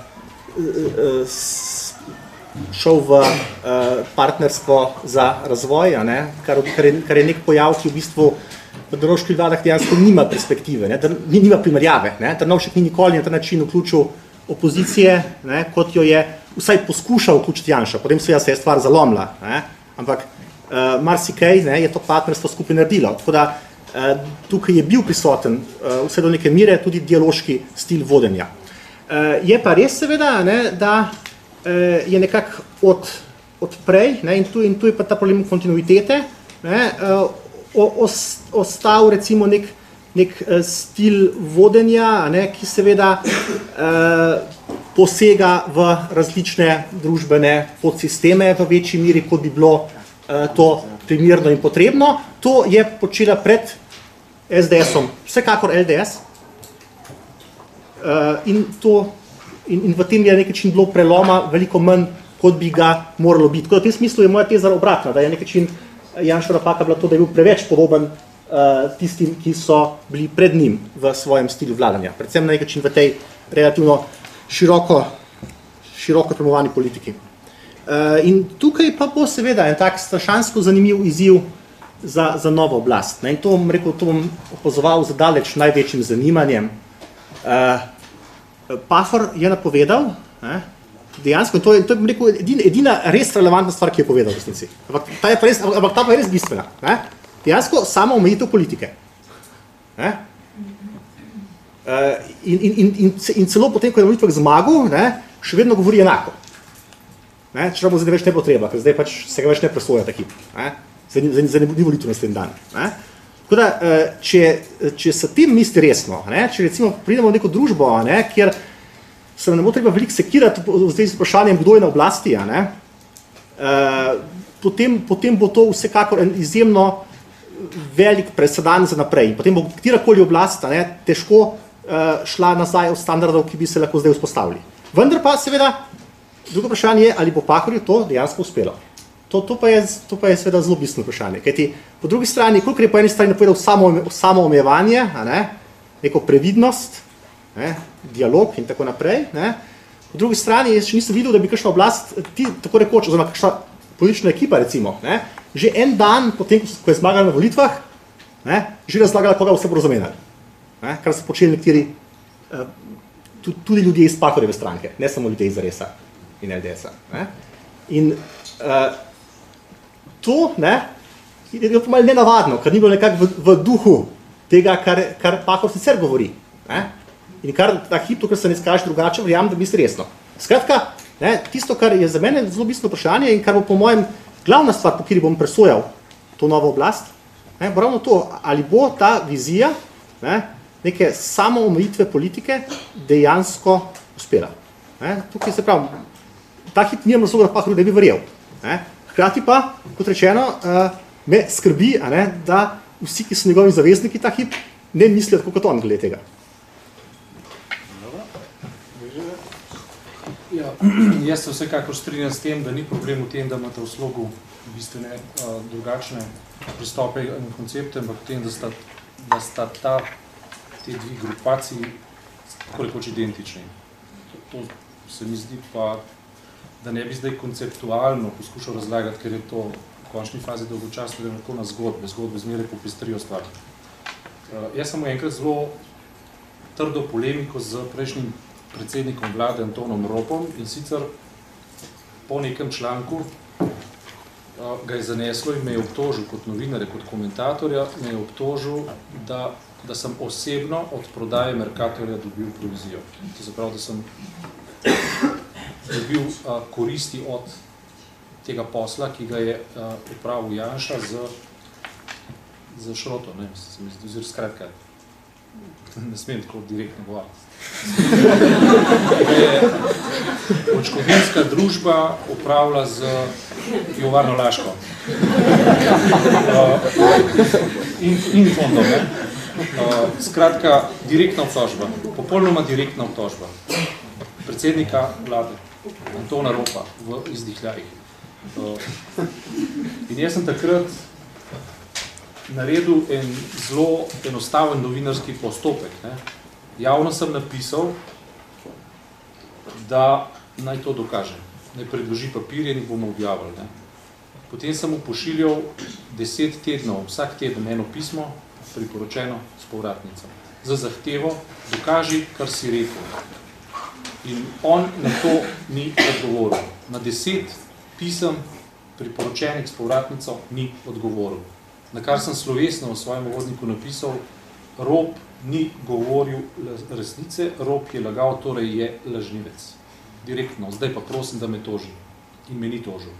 šel v uh, partnerstvo za razvoj, kar, kar, je, kar je nek pojav, ki v bistvu v Drnovških vladah dejansko nima perspektive, ne, nima primerjave. Ne. Drnovšek ni nikoli na ta način vključil opozicije, ne, kot jo je vsaj poskušal vključiti Janša, potem se je stvar zalomila. Ne. Ampak uh, marsikaj ne, je to partnerstvo skupaj naredilo. Tako da uh, tukaj je bil prisoten uh, vse do neke mire tudi dialoški stil vodenja. Uh, je pa res seveda, ne, da uh, je nekako od, od prej, ne, in, tu, in tu je pa ta problem kontinuitete, ne, uh, os, ostal recimo nek, nek uh, stil vodenja, ne, ki seveda uh, posega v različne družbene podsisteme v večji miri, kot bi bilo uh, to primirno in potrebno. To je počela pred SDS-om, vsekakor LDS, uh, in, to, in, in v tem je nekaj bilo preloma veliko manj, kot bi ga moralo biti. Tako v tem smislu je moja teza obratna, da je nekaj Janša napaka bila to, da je bil preveč podoben uh, tistim, ki so bili pred njim v svojem stilu vladanja. Predvsem na nekaj v tej relativno široko, široko premovani politiki. Uh, in tukaj pa bo seveda en tak strašansko zanimiv izziv za, za novo oblast. Ne? In to rekel, to bom opozoval za daleč največjim zanimanjem. Uh, Pahor je napovedal, ne, dejansko, to je, to je rekel, edina, edina res relevantna stvar, ki je povedal v resnici. Ampak ta je res, ampak ta pa je res bistvena. Ne. Dejansko samo omejitev politike. Ne. Uh, in, in, in, in, in celo potem, ko je na volitvah zmagal, ne, še vedno govori enako. Ne? Čeprav bo zdaj več ne bo treba, ker zdaj pač se ga več ne presoja ta hip. Ne? Zdaj, zdaj, zdaj ni volitev na ten dan. Ne? Tako da, eh, če, če se tem misli resno, ne? če recimo pridemo v neko družbo, ne? kjer se nam ne bo treba veliko sekirati v zvezi z vprašanjem, kdo je na oblasti, ne? Eh, potem, potem bo to vsekakor izjemno velik presedan za naprej. In potem bo katerakoli oblast ne, težko uh, šla nazaj od standardov, ki bi se lahko zdaj vzpostavili. Vendar pa seveda, drugo vprašanje je, ali bo Pahorju to dejansko uspelo. To, to, pa je, to pa je seveda zelo bistveno vprašanje. Kajti po drugi strani, koliko je po eni strani napovedal samo, samo omejevanje, ne, neko previdnost, ne, dialog in tako naprej, ne, po drugi strani jaz še nisem videl, da bi kakšna oblast, ti, tako rekoč, oziroma kakšna politična ekipa recimo, ne, že en dan potem, ko je zmagala na volitvah, ne, že razlagala, koga vse bo razumela. Ne, kar so počeli nekateri, uh, tudi ljudje iz Pahorjeve stranke, ne samo ljudje iz Resa in LDS-a. In uh, to ne, je bilo malo nenavadno, ker ni bilo nekako v, v duhu tega, kar, kar Pahor sicer govori. Ne. In kar ta hip, to, kar se ne skaže drugače, verjamem, da misli resno. Skratka, ne, tisto, kar je za mene zelo bistveno vprašanje in kar bo po mojem glavna stvar, po kateri bom presojal to novo oblast, ne, bo ravno to, ali bo ta vizija ne, neke samoomejitve politike dejansko uspela. Ne, tukaj se pravi, ta hip nijem razloga, da Pahor ne bi verjel. Ne. Hkrati pa, kot rečeno, uh, me skrbi, a ne, da vsi, ki so njegovi zavezniki ta hip, ne mislijo tako kot on glede tega. Ja, [CLEARS THROAT] jaz se vsekakor strinjam s tem, da ni problem v tem, da imate v slogu bistvene uh, drugačne pristope in koncepte, ampak v tem, da sta, da sta ta, te dvi grupaciji tako rekoč identični. To, to se mi zdi pa, da ne bi zdaj konceptualno poskušal razlagati, ker je to v končni fazi dolgočasno, da je lahko na zgodbe, zgodbe zmeraj popestrijo stvar. Uh, jaz sem enkrat zelo trdo polemiko z prejšnjim predsednikom vlade Antonom Ropom in sicer po nekem članku ga je zaneslo in me je obtožil kot novinarja, kot komentatorja, me je obtožil, da, da sem osebno od prodaje Mercatorja dobil provizijo. To se pravi, da sem dobil koristi od tega posla, ki ga je upravil Janša z, z šroto, ne, se mi zdi, ozir skratka, ne smem tako direktno govoriti. je očkodinska družba upravlja z pivovarno Laško. In, in fondom. Ne? Uh, skratka, direktna obtožba, popolnoma direktna obtožba predsednika vlade, Antona Ropa, v izdihljajih. In jaz sem takrat naredil en zelo enostaven novinarski postopek. Ne? Javno sem napisal, da naj to dokaže, naj predloži papirje in bomo objavili. Ne? Potem sem mu pošiljal deset tednov, vsak teden eno pismo, priporočeno s povratnico, za zahtevo, dokaži, kar si rekel. In on na to ni odgovoril. Na deset pisem, priporočenih s povratnico, ni odgovoril. Na kar sem slovesno v svojem uvodniku napisal, rob ni govoril resnice, rob je lagal, torej je lažnivec. Direktno, zdaj pa prosim, da me toži. In me ni tožil.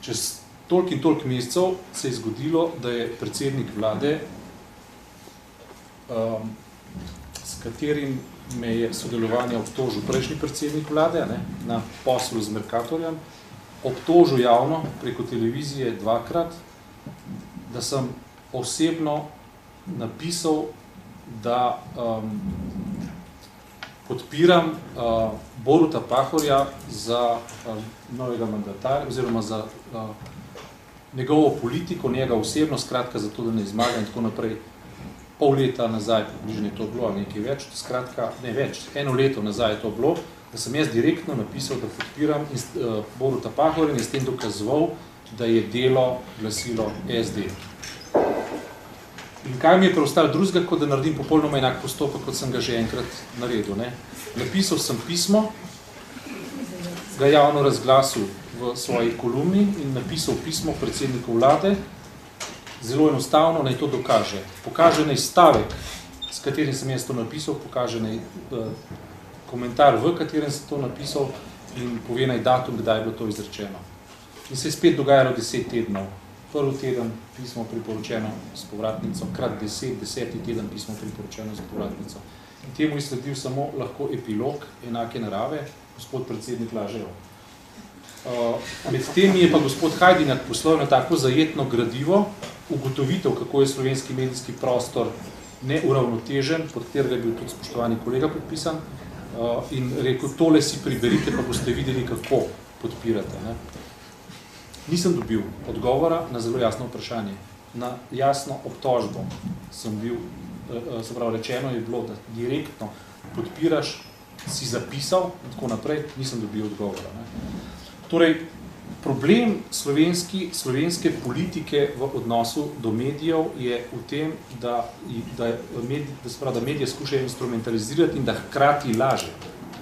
Čez toliko in toliko mesecev se je zgodilo, da je predsednik vlade, um, s katerim me je sodelovanje obtožil prejšnji predsednik vlade ne, na poslu z Merkatorjem, obtožil javno preko televizije dvakrat, da sem osebno napisal, da um, podpiram uh, Boruta Pahorja za uh, novega mandatarja oziroma za uh, njegovo politiko, njega osebno, skratka za to, da ne zmaga in tako naprej. Pol leta nazaj, približno je to bilo, nekaj več, skratka, ne več, eno leto nazaj je to bilo, da sem jaz direktno napisal, da podpiram uh, Boruta Pahorja in je s tem dokazoval, da je delo glasilo SD. In kaj mi je preostalo drugega, kot da naredim popolnoma enak postopek, kot sem ga že enkrat naredil. Ne? Napisal sem pismo, ga javno razglasil v svoji kolumni in napisal pismo predsedniku vlade, zelo enostavno naj to dokaže. Pokaže naj stavek, s katerim sem jaz to napisal, pokaže naj uh, komentar, v katerem sem to napisal in pove naj datum, kdaj je bilo to izrečeno. In se je spet dogajalo deset tednov. Prvi teden pismo priporočeno s povratnico, krat deset, deseti teden pismo priporočeno s povratnico. In temu je sledil samo lahko epilog enake narave, gospod predsednik lažejo. Uh, med tem je pa gospod Hajdinak poslal na tako zajetno gradivo, ugotovitev, kako je slovenski medijski prostor neuravnotežen, pod katerega je bil tudi spoštovani kolega podpisan, uh, in rekel, tole si priberite, pa boste videli, kako podpirate. Ne. Nisem dobil odgovora na zelo jasno vprašanje. Na jasno obtožbo sem bil, uh, se pravi, rečeno je bilo, da direktno podpiraš, si zapisal in tako naprej, nisem dobil odgovora. Ne. Torej, problem slovenski, slovenske politike v odnosu do medijev je v tem, da, da, medij, da, sprav, da medije skušajo instrumentalizirati in da hkrati laže.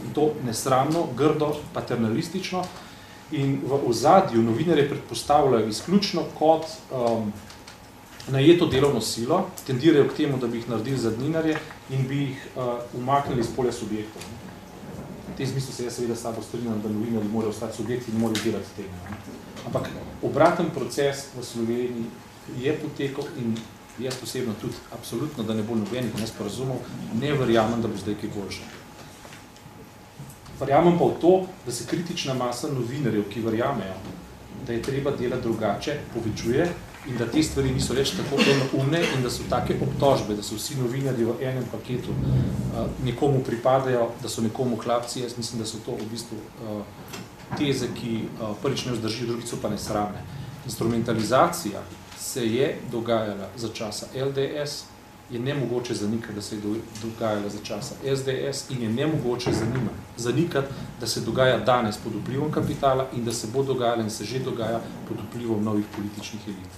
In to nesramno, grdo, paternalistično. In v ozadju novinarje predpostavljajo izključno kot um, najeto delovno silo, tendirajo k temu, da bi jih naredili za dninarje in bi jih uh, umaknili iz polja subjektov. Ne tem smislu se jaz seveda sabo strinjam, da novinari morajo ostati subjekti in morajo delati tega. Ampak obraten proces v Sloveniji je potekal in jaz osebno tudi absolutno, da ne bo nobenih nesporazumov, ne verjamem, da bo zdaj kaj boljše. Verjamem pa v to, da se kritična masa novinarjev, ki verjamejo, da je treba delati drugače, povečuje in da te stvari niso več tako umne in da so take obtožbe, da so vsi novinarji v enem paketu uh, nekomu pripadajo, da so nekomu klapci, jaz mislim, da so to v bistvu uh, teze, ki uh, prvič ne vzdržijo, drugi so pa nesramne. Instrumentalizacija se je dogajala za časa LDS, je nemogoče zanikati, da se je dogajala za časa SDS in je nemogoče zanikati, da se dogaja danes pod vplivom kapitala in da se bo dogajala in se že dogaja pod vplivom novih političnih elit.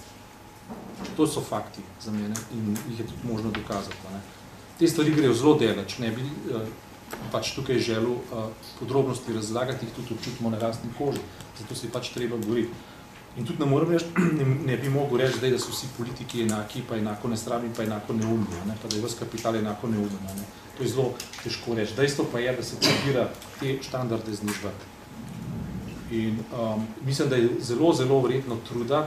To so fakti za mene in jih je tudi možno dokazati. Ne. Te stvari grejo zelo delač, ne bi uh, pač tukaj želel uh, podrobnosti razlagati, jih tudi občutimo na rastni koži, zato se je pač treba govoriti. In tudi ne morem reči, [CLEARS THROAT] ne, ne bi mogel reči zdaj, da so vsi politiki enaki, pa enako nesrami, pa enako neumni, ne, pa da je vas kapital enako neumen. Ne. To je zelo težko reči. Dejstvo pa je, da se probira te štandarde znižbati. In um, mislim, da je zelo, zelo vredno truda,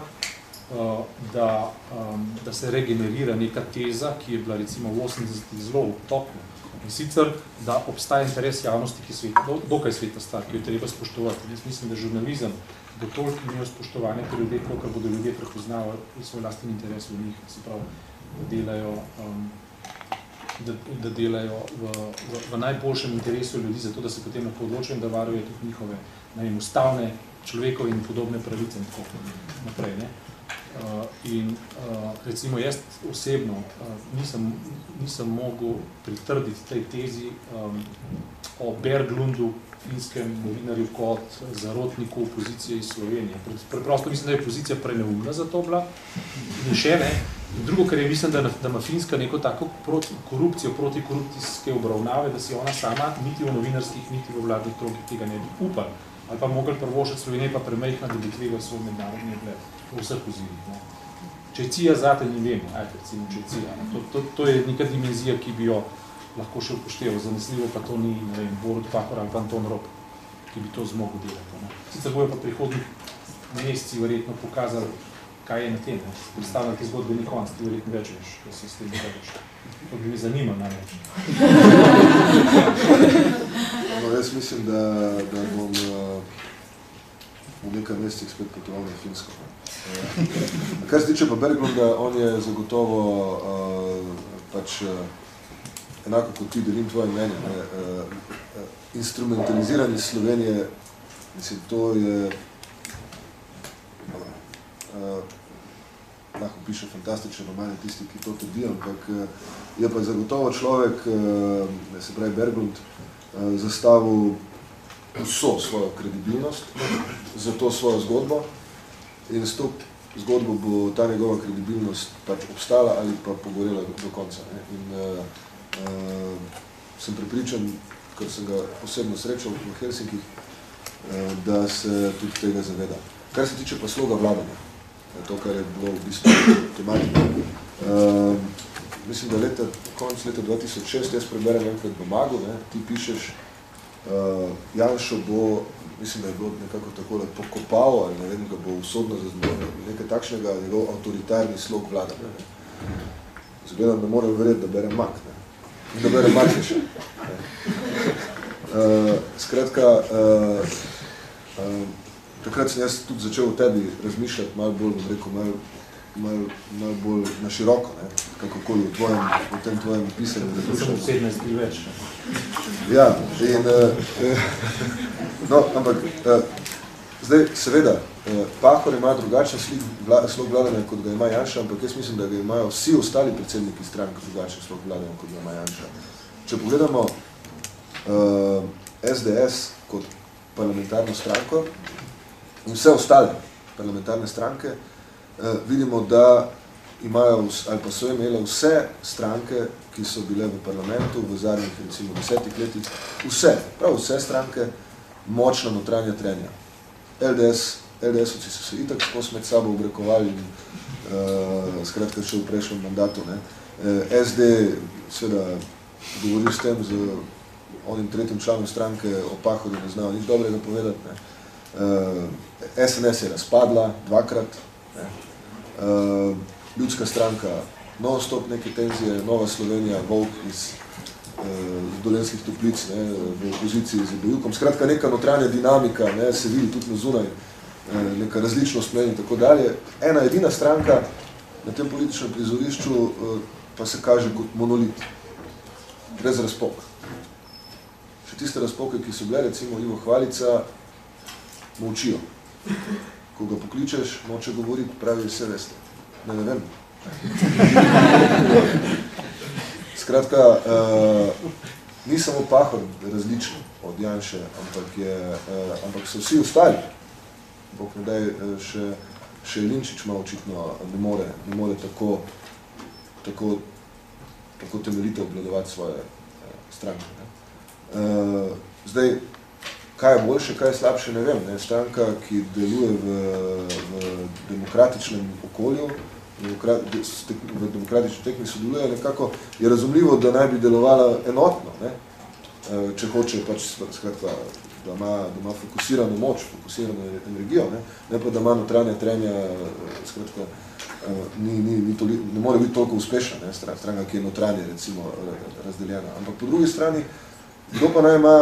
da, um, da se regenerira neka teza, ki je bila recimo v 80-ih zelo v toku. In sicer, da obstaja interes javnosti, ki je do, dokaj sveta stvar, ki jo treba spoštovati. Jaz mislim, da žurnalizem bo toliko imel spoštovanje pri ljudeh, koliko bodo ljudje prepoznavali svoj lastni interes v njih, se pravi, da delajo, um, da, da delajo v, v, v najboljšem interesu ljudi, zato da se potem lahko odločijo in da varuje tudi njihove vem, ustavne, človekove in podobne pravice in tako naprej. Ne? Uh, in uh, recimo jaz osebno uh, nisem, nisem mogel pritrditi tej tezi um, o Berglundu, finskem novinarju kot zarotniku opozicije iz Slovenije. Preprosto mislim, da je opozicija preneumna za to bila. In še ne. In drugo, kar je mislim, da, da ima Finska neko tako proti korupcijo, proti korupcijske obravnave, da si ona sama niti v novinarskih, niti v vladnih krogih tega ne bi upal. Ali pa mogli prvošati Slovenije pa premejhna, da bi tvegal svoj mednarodni gled v vseh ozirih. Ne. Če je cija zate, ni vemo, ajde, recimo, če je cija. To, to, to je neka dimenzija, ki bi jo lahko še upošteval. Zanesljivo pa to ni, ne vem, Borut Pahor ali Anton Rob, ki bi to zmogel delati. Ne. Sicer bojo pa prihodnih meseci verjetno pokazali, kaj je na tem. Ne. Predstavljam, te zgodbe ni konc, ti verjetno več veš, da se s tem dogajaš. To bi mi zanima največ. no, jaz mislim, da, da bom uh, v nekaj mesecih spet potoval na Finsko. Uh, [LAUGHS] kar se tiče pa Berglunda, on je zagotovo uh, pač uh, enako kot ti delim tvoje mnenje, ne, uh, instrumentaliziranje Slovenije, mislim, to je, uh, lahko piše fantastične romane, tisti, ki to tudi, ampak uh, je pa zagotovo človek, uh, se pravi Berglund, uh, zastavil vso svojo kredibilnost za to svojo zgodbo in s to zgodbo bo ta njegova kredibilnost pač obstala ali pa pogorela do, do konca. Ne. In, uh, uh, sem pripričan, ker sem ga posebno srečal v Helsinkih, uh, da se tudi tega zaveda. Kar se tiče pa sloga vladanja, to, kar je bilo v bistvu tematika. Uh, mislim, da leta, konec leta 2006, jaz preberem enkrat v Magu, ne, ti pišeš, uh, Janšo bo, mislim, da je bilo nekako takole pokopal, ali ne vem, ga bo usodno zaznal nekaj takšnega, njegov avtoritarni slog vlada. Ne. Zgledam, da moram verjeti, da bere mak, ne. In da bere makiša. [LAUGHS] Uh, skratka, uh, uh, takrat sem jaz tudi začel v tebi razmišljati malo bolj, bom rekel, malo malo, malo bolj na široko, ne, kakokoli v, tvojem, v tem tvojem pisanju. Da sem 17 bil več. Ja, in, uh, no, ampak uh, zdaj, seveda, uh, Pahor ima drugačen slik, vla, slog vladanja, kot ga ima Janša, ampak jaz mislim, da ga imajo vsi ostali predsedniki strank drugačen slog vladanja, kot ga ima Janša. Če pogledamo uh, SDS kot parlamentarno stranko in vse ostale parlamentarne stranke, Eh, vidimo, da imajo ali pa so imele vse stranke, ki so bile v parlamentu v zadnjih recimo desetih letih, vse, prav vse stranke, močna notranja trenja. LDS, LDS-ovci so se itak skos med sabo obrekovali in uh, skratka še v prejšnjem mandatu. Ne. Eh, SD seveda govori s tem z onim tretjim članom stranke o pahodu, ne znajo nič dobrega povedati. Ne. Uh, SNS je razpadla dvakrat, ne. Uh, ljudska stranka, non-stop neke tenzije, Nova Slovenija, Volk iz uh, dolenskih toplic, ne, v opoziciji z Bojukom. Skratka, neka notranja dinamika, ne, se vidi tudi na zunaj, uh, neka različnost mnenja in tako dalje. Ena edina stranka na tem političnem prizorišču uh, pa se kaže kot monolit, brez razpok. Še tiste razpoke, ki so bile, recimo Ivo Hvalica, molčijo ko ga pokličeš, moče govoriti, pravi vse veste. Ne, ne vem. Skratka, uh, ni samo pahor različen od Janše, ampak, je, uh, ampak so vsi ostali. Bog ne daj, uh, še, še Linčič ima očitno ne more, ne more tako, tako, tako temeljito obladovati svoje uh, stranke. Ne. Uh, zdaj, kaj je boljše, kaj je slabše, ne vem. Ne? Stranka, ki deluje v, v demokratičnem okolju, v demokratični tekmi sodeluje, nekako je razumljivo, da naj bi delovala enotno, ne? E, če hoče pač skratka, da ima, da ima fokusirano moč, fokusirano energijo, ne, ne pa da ima notranje trenja, skratka, e, ni, ni, ni toli, ne more biti toliko uspešna, ne, stranka, ki je notranje, recimo, razdeljena. Ampak po drugi strani, kdo pa naj ima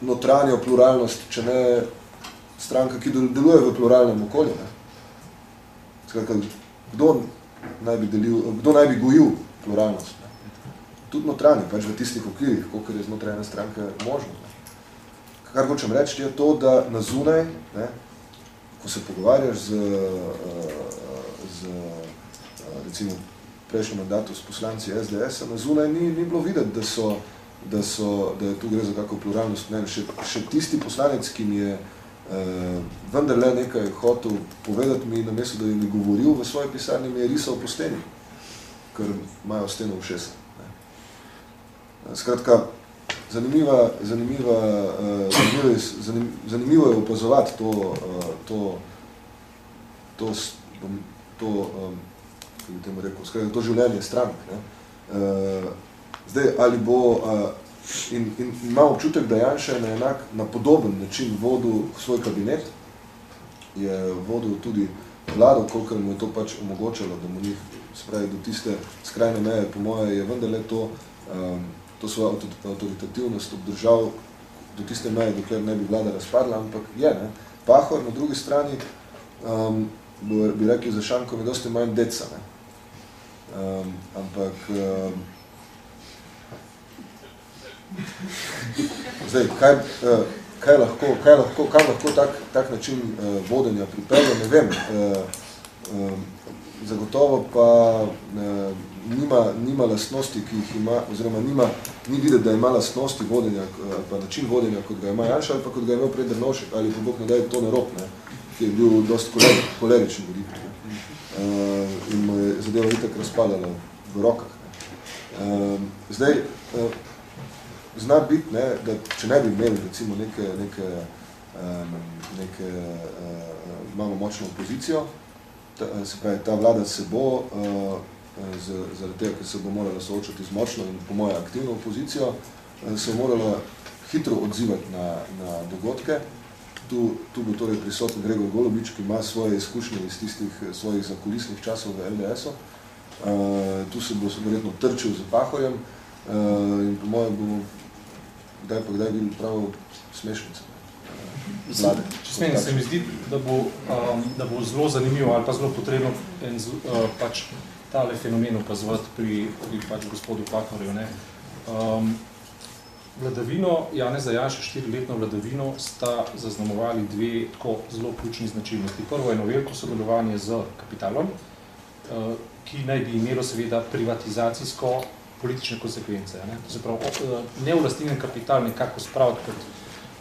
notranjo pluralnost, če ne stranka, ki deluje v pluralnem okolju. Ne? Skratka, kdo naj bi, delil, kdo naj bi gojil pluralnost? Ne? Tudi notranje, pač v tistih okvirih, koliko je znotraj ene stranke možno. Ne? Kar hočem reči, je to, da na zunaj, ne, ko se pogovarjaš z, z recimo prejšnjem mandatu s poslanci SDS, na zunaj ni, ni bilo videti, da so da, so, da tu gre za kako pluralnost mnen. Še, še tisti poslanec, ki mi je uh, vendarle nekaj hotel povedati mi, namesto da je govoril v svoji pisarni, mi je risal po steni, ker imajo steno v šesa. Ne. Skratka, zanimiva, zanimiva, uh, zanimivo, je, zanim, zanimivo je opazovati to, uh, to, to, to, to um, bi temu rekel, skratka, to življenje strank. Ne. Uh, Zdaj, ali bo, uh, in, in imam občutek, da Janša je na enak, na podoben način vodil svoj kabinet, je vodil tudi vlado, koliko mu je to pač omogočalo, da mu njih spravi do tiste skrajne meje, po moje je vendarle to, um, to svojo autoritativnost obdržal do tiste meje, dokler ne bi vlada razpadla, ampak je, ne. Pahor na drugi strani, um, bi rekli za Šankom, je dosti manj deca, ne. Um, ampak um, Zdaj, kaj, eh, kaj lahko, kaj lahko, kaj lahko tak, tak način uh, vodenja pripelje, ne vem. Uh, zagotovo pa nima, nima lastnosti, ki jih ima, oziroma nima, ni videti, da ima lastnosti vodenja, uh, pa način vodenja, kot ga ima Janša, ali pa kot ga je imel pred Drnovšek, ali pa Bog ne daje to nerop, ne, ki je bil dosti koler, koleričen voditelj. Uh, in mu je zadeva itak razpadala v rokah. Uh, zdaj, zna biti, ne, da če ne bi imeli recimo neke, neke, um, neke uh, imamo močno opozicijo, ta, se pravi, ta vlada se bo, uh, z, zaradi tega, ker se bo morala soočati z močno in po moje aktivno opozicijo, uh, se bo morala hitro odzivati na, na dogodke. Tu, tu bo torej prisoten Gregor Golobič, ki ima svoje izkušnje iz tistih svojih zakulisnih časov v LDS-u. Uh, tu se bo verjetno trčil z Pahorjem uh, in po mojem bomo kdaj pa kdaj bili prav smešnice. Vlade. Če smem, se mi zdi, da bo, um, da bo zelo zanimivo ali pa zelo potrebno en, uh, pač tale fenomen opazovati pri, pri pač gospodu Pahorju. Ne. Um, vladavino, Janeza Janša, štiriletno vladavino, sta zaznamovali dve tako zelo ključni značilnosti. Prvo je eno veliko sodelovanje z kapitalom, uh, ki naj bi imelo seveda privatizacijsko politične konsekvence. Ne, to se pravi, neulastinen kapital nekako spraviti pod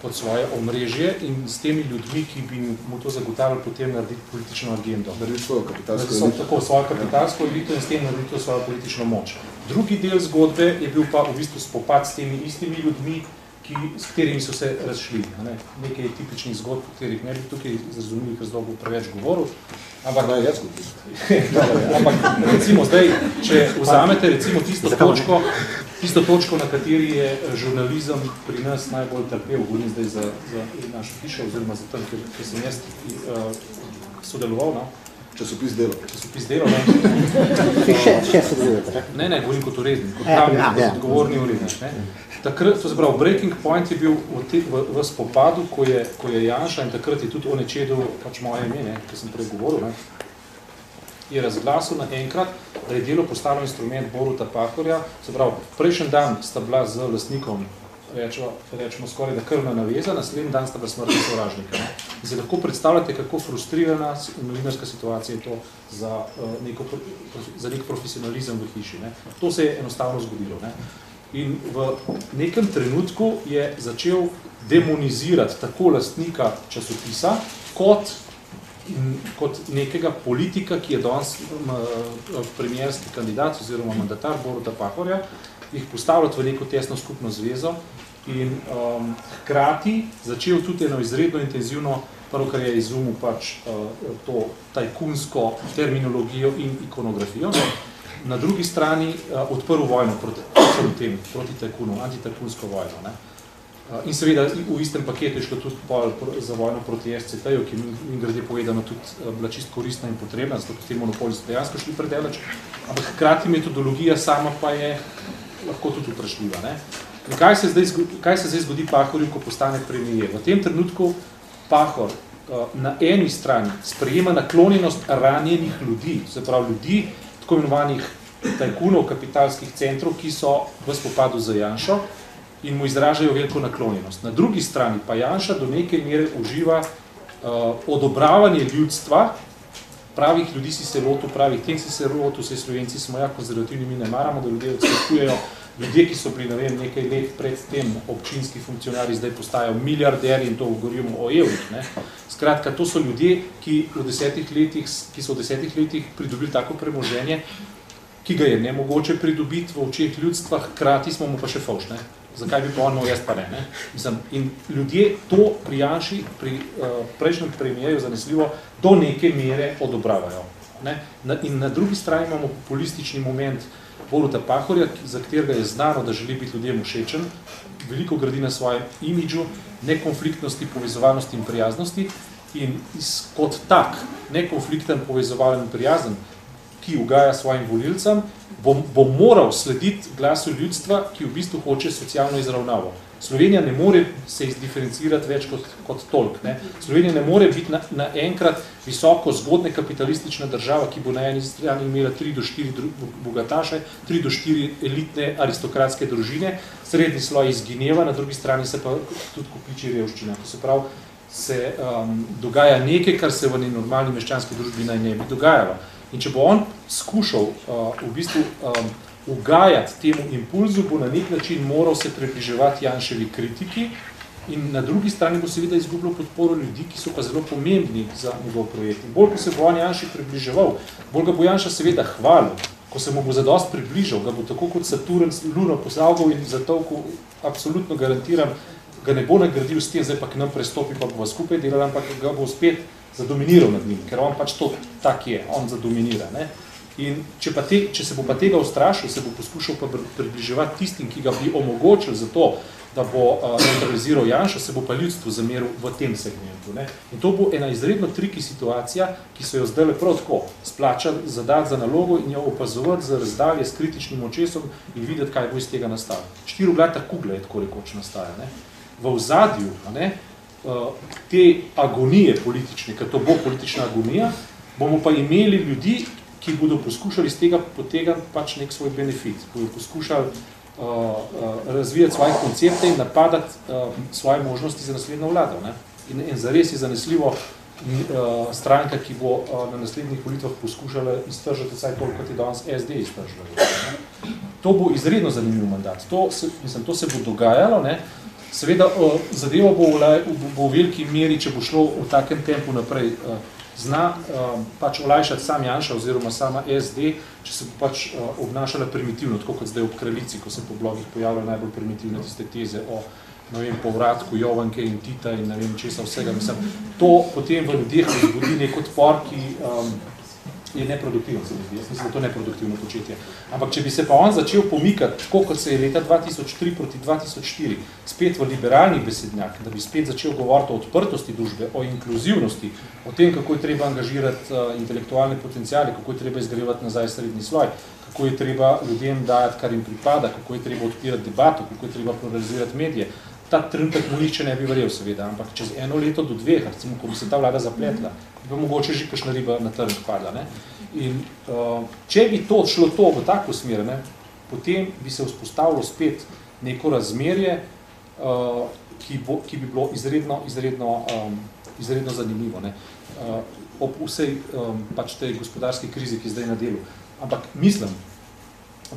pod svoje omrežje in s temi ljudmi, ki bi mu to zagotavljali, potem narediti politično agendo. Narediti svojo kapitalsko elito. Tako, svojo kapitalsko elito in s tem narediti svojo politično moč. Drugi del zgodbe je bil pa v bistvu spopad s temi istimi ljudmi, ki, s katerimi so se razšli. Ne? Nekaj tipičnih zgodb, o katerih ne bi tukaj iz razumljivih razlogov preveč govoril. Ampak, Naj jaz [LAUGHS] ampak recimo zdaj, če vzamete recimo tisto točko, tisto točko, na kateri je žurnalizem pri nas najbolj trpel, govorim zdaj za, za našo hišo oziroma za tam, kjer, kjer sem jaz uh, sodeloval, no? Časopis delo. Časopis delo, ne? Še, še sodelujete. Ne, ne, govorim kot urednik, kot Ja, pravnik, ja, ja. kot odgovorni urednik. Ne? Takrat, to se pravi, breaking point je bil v, te, v, v spopadu, ko je, ko je Janša in takrat je tudi onečedil pač moje ime, ne, ki sem prej govoril, ne, je razglasil naenkrat, da je delo postalo instrument Boruta Pahorja. Se pravi, prejšnji dan sta bila z lastnikom, rečemo, rečemo skoraj da krvna naveza, naslednji dan sta bila smrtna sovražnika. In se lahko predstavljate, kako frustrirana novinarska situacija je to za, uh, neko, za nek profesionalizem v hiši. Ne. To se je enostavno zgodilo. Ne. In v nekem trenutku je začel demonizirati tako lastnika časopisa, kot, kot nekega politika, ki je danes m, premierski kandidat oziroma mandatar Boruta Pahorja, jih postavljati v neko tesno skupno zvezo in um, hkrati začel tudi eno izredno intenzivno, prvo, kar je izumil pač uh, to tajkunsko terminologijo in ikonografijo, na drugi strani uh, odprl vojno proti, proti tem, proti tajkunu, antitajkunsko vojno. Ne. In seveda v istem paketu je šlo tudi za vojno proti SCT-ju, ki mi grede povedano tudi bila čisto koristna in potrebna, zato ker te monopoli so dejansko šli predelač, ampak hkrati metodologija sama pa je lahko tudi vprašljiva. Ne? In kaj se, zdaj, zgo- kaj se zdaj zgodi Pahorju, ko postane premijer? V tem trenutku Pahor na eni strani sprejema naklonjenost ranjenih ljudi, se pravi ljudi, tako imenovanih tajkunov kapitalskih centrov, ki so v spopadu z Janšo in mu izražajo veliko naklonjenost. Na drugi strani pa Janša do neke mere uživa uh, odobravanje ljudstva, pravih ljudi si se lotil, pravih tem si se lotil, vse Slovenci smo ja konzervativni, mi ne maramo, da ljudje odsekujejo, ljudje, ki so bili, ne vem, nekaj let pred tem občinski funkcionari, zdaj postajajo milijarderji in to govorimo o evrih. Ne. Skratka, to so ljudje, ki, v desetih letih, ki so v desetih letih pridobili tako premoženje, ki ga je nemogoče pridobiti v očeh ljudstva, hkrati smo mu pa še fauš, ne? Zakaj bi pa jaz pa ne, ne? Mislim, in ljudje to pri Janši, pri uh, prejšnjem premijeju zanesljivo, do neke mere odobravajo. Ne? Na, in na drugi strani imamo populistični moment Boruta Pahorja, za katerega je znano, da želi biti ljudem všečen, veliko gradi na svojem imidžu, nekonfliktnosti, povezovalnosti in prijaznosti in iz, kot tak nekonflikten, povezovalen in prijazen, ki ugaja svojim volilcem, bo, bo moral slediti glasu ljudstva, ki v bistvu hoče socialno izravnavo. Slovenija ne more se izdiferencirati več kot, kot tolk. Ne? Slovenija ne more biti na, na enkrat visoko zgodne kapitalistična država, ki bo na eni strani imela 3 do 4 dru- bogataše, 3 do 4 elitne aristokratske družine, srednji sloj izgineva, na drugi strani se pa tudi kopiči revščina. To se pravi, se um, dogaja nekaj, kar se v eni normalni meščanski družbi naj ne bi dogajalo. In če bo on skušal uh, v bistvu um, ugajati temu impulzu, bo na nek način moral se približevati Janševi kritiki in na drugi strani bo seveda izgubljal podporo ljudi, ki so pa zelo pomembni za njegov projekt. In bolj, ko se bo on Janši približeval, bolj ga bo Janša seveda hvalil, ko se mu bo zadost približal, ga bo tako kot Saturn luno posavgal in zatolku absolutno garantiram, ga ne bo nagradil s tem, zdaj pa k nam prestopi, pa bo skupaj delal, ampak ga bo spet zadominiral nad njim, ker on pač to tak je, on zadominira. Ne? In če, pa te, če se bo pa tega ustrašil, se bo poskušal pa približevati tistim, ki ga bi omogočili za to, da bo uh, neutraliziral Janša, se bo pa ljudstvo zameril v tem segmentu. Ne? In to bo ena izredno triki situacija, ki so jo zdaj prav tako splačali zadati za nalogo in jo opazovati za razdalje s kritičnim očesom in videti, kaj bo iz tega nastalo. Štiri oblata kugle je tako rekoč nastaja. Ne? V ozadju ne, uh, te agonije politične, ker to bo politična agonija, bomo pa imeli ljudi, ki bodo poskušali iz tega potegati pač nek svoj benefit, bodo poskušali uh, uh, razvijati svoje koncepte in napadati uh, svoje možnosti za naslednjo vlado. Ne? In, in zares je zanesljivo uh, stranka, ki bo uh, na naslednjih volitvah poskušala iztržati vsaj toliko, kot je danes SD iztržila. To bo izredno zanimiv mandat. To se, mislim, to se bo dogajalo. Ne? Uh, zadeva bo v, veliki meri, če bo šlo v takem tempu naprej, uh, zna um, pač olajšati sam Janša oziroma sama SD, če se bo pač uh, obnašala primitivno, tako kot zdaj ob kraljici, ko se po blogih pojavljajo najbolj primitivne tiste teze o ne vem, povratku Jovanke in Tita in ne vem česa vsega. Mislim, to potem v ljudeh vzbudi nek odpor, ki um, je neproduktivno, se mi zdi. Jaz mislim, da to neproduktivno početje. Ampak če bi se pa on začel pomikati, tako kot se je leta 2003 proti 2004, spet v liberalni besednjak, da bi spet začel govoriti o odprtosti družbe, o inkluzivnosti, o tem, kako je treba angažirati uh, intelektualne potencijale, kako je treba izgrevati nazaj srednji sloj, kako je treba ljudem dajati, kar jim pripada, kako je treba odpirati debato, kako je treba pluralizirati medije. Ta trenutek mu nišče ne bi verjel, seveda, ampak čez eno leto do dveh, recimo, ko bi se ta vlada zapletla, bi mogoče že kakšna riba na trg padla. Ne? In uh, če bi to šlo to v tako smer, ne, potem bi se vzpostavilo spet neko razmerje, uh, ki, bo, ki bi bilo izredno, izredno, um, izredno zanimivo. Ne. Uh, ob vsej um, pač tej gospodarski krizi, ki je zdaj na delu. Ampak mislim,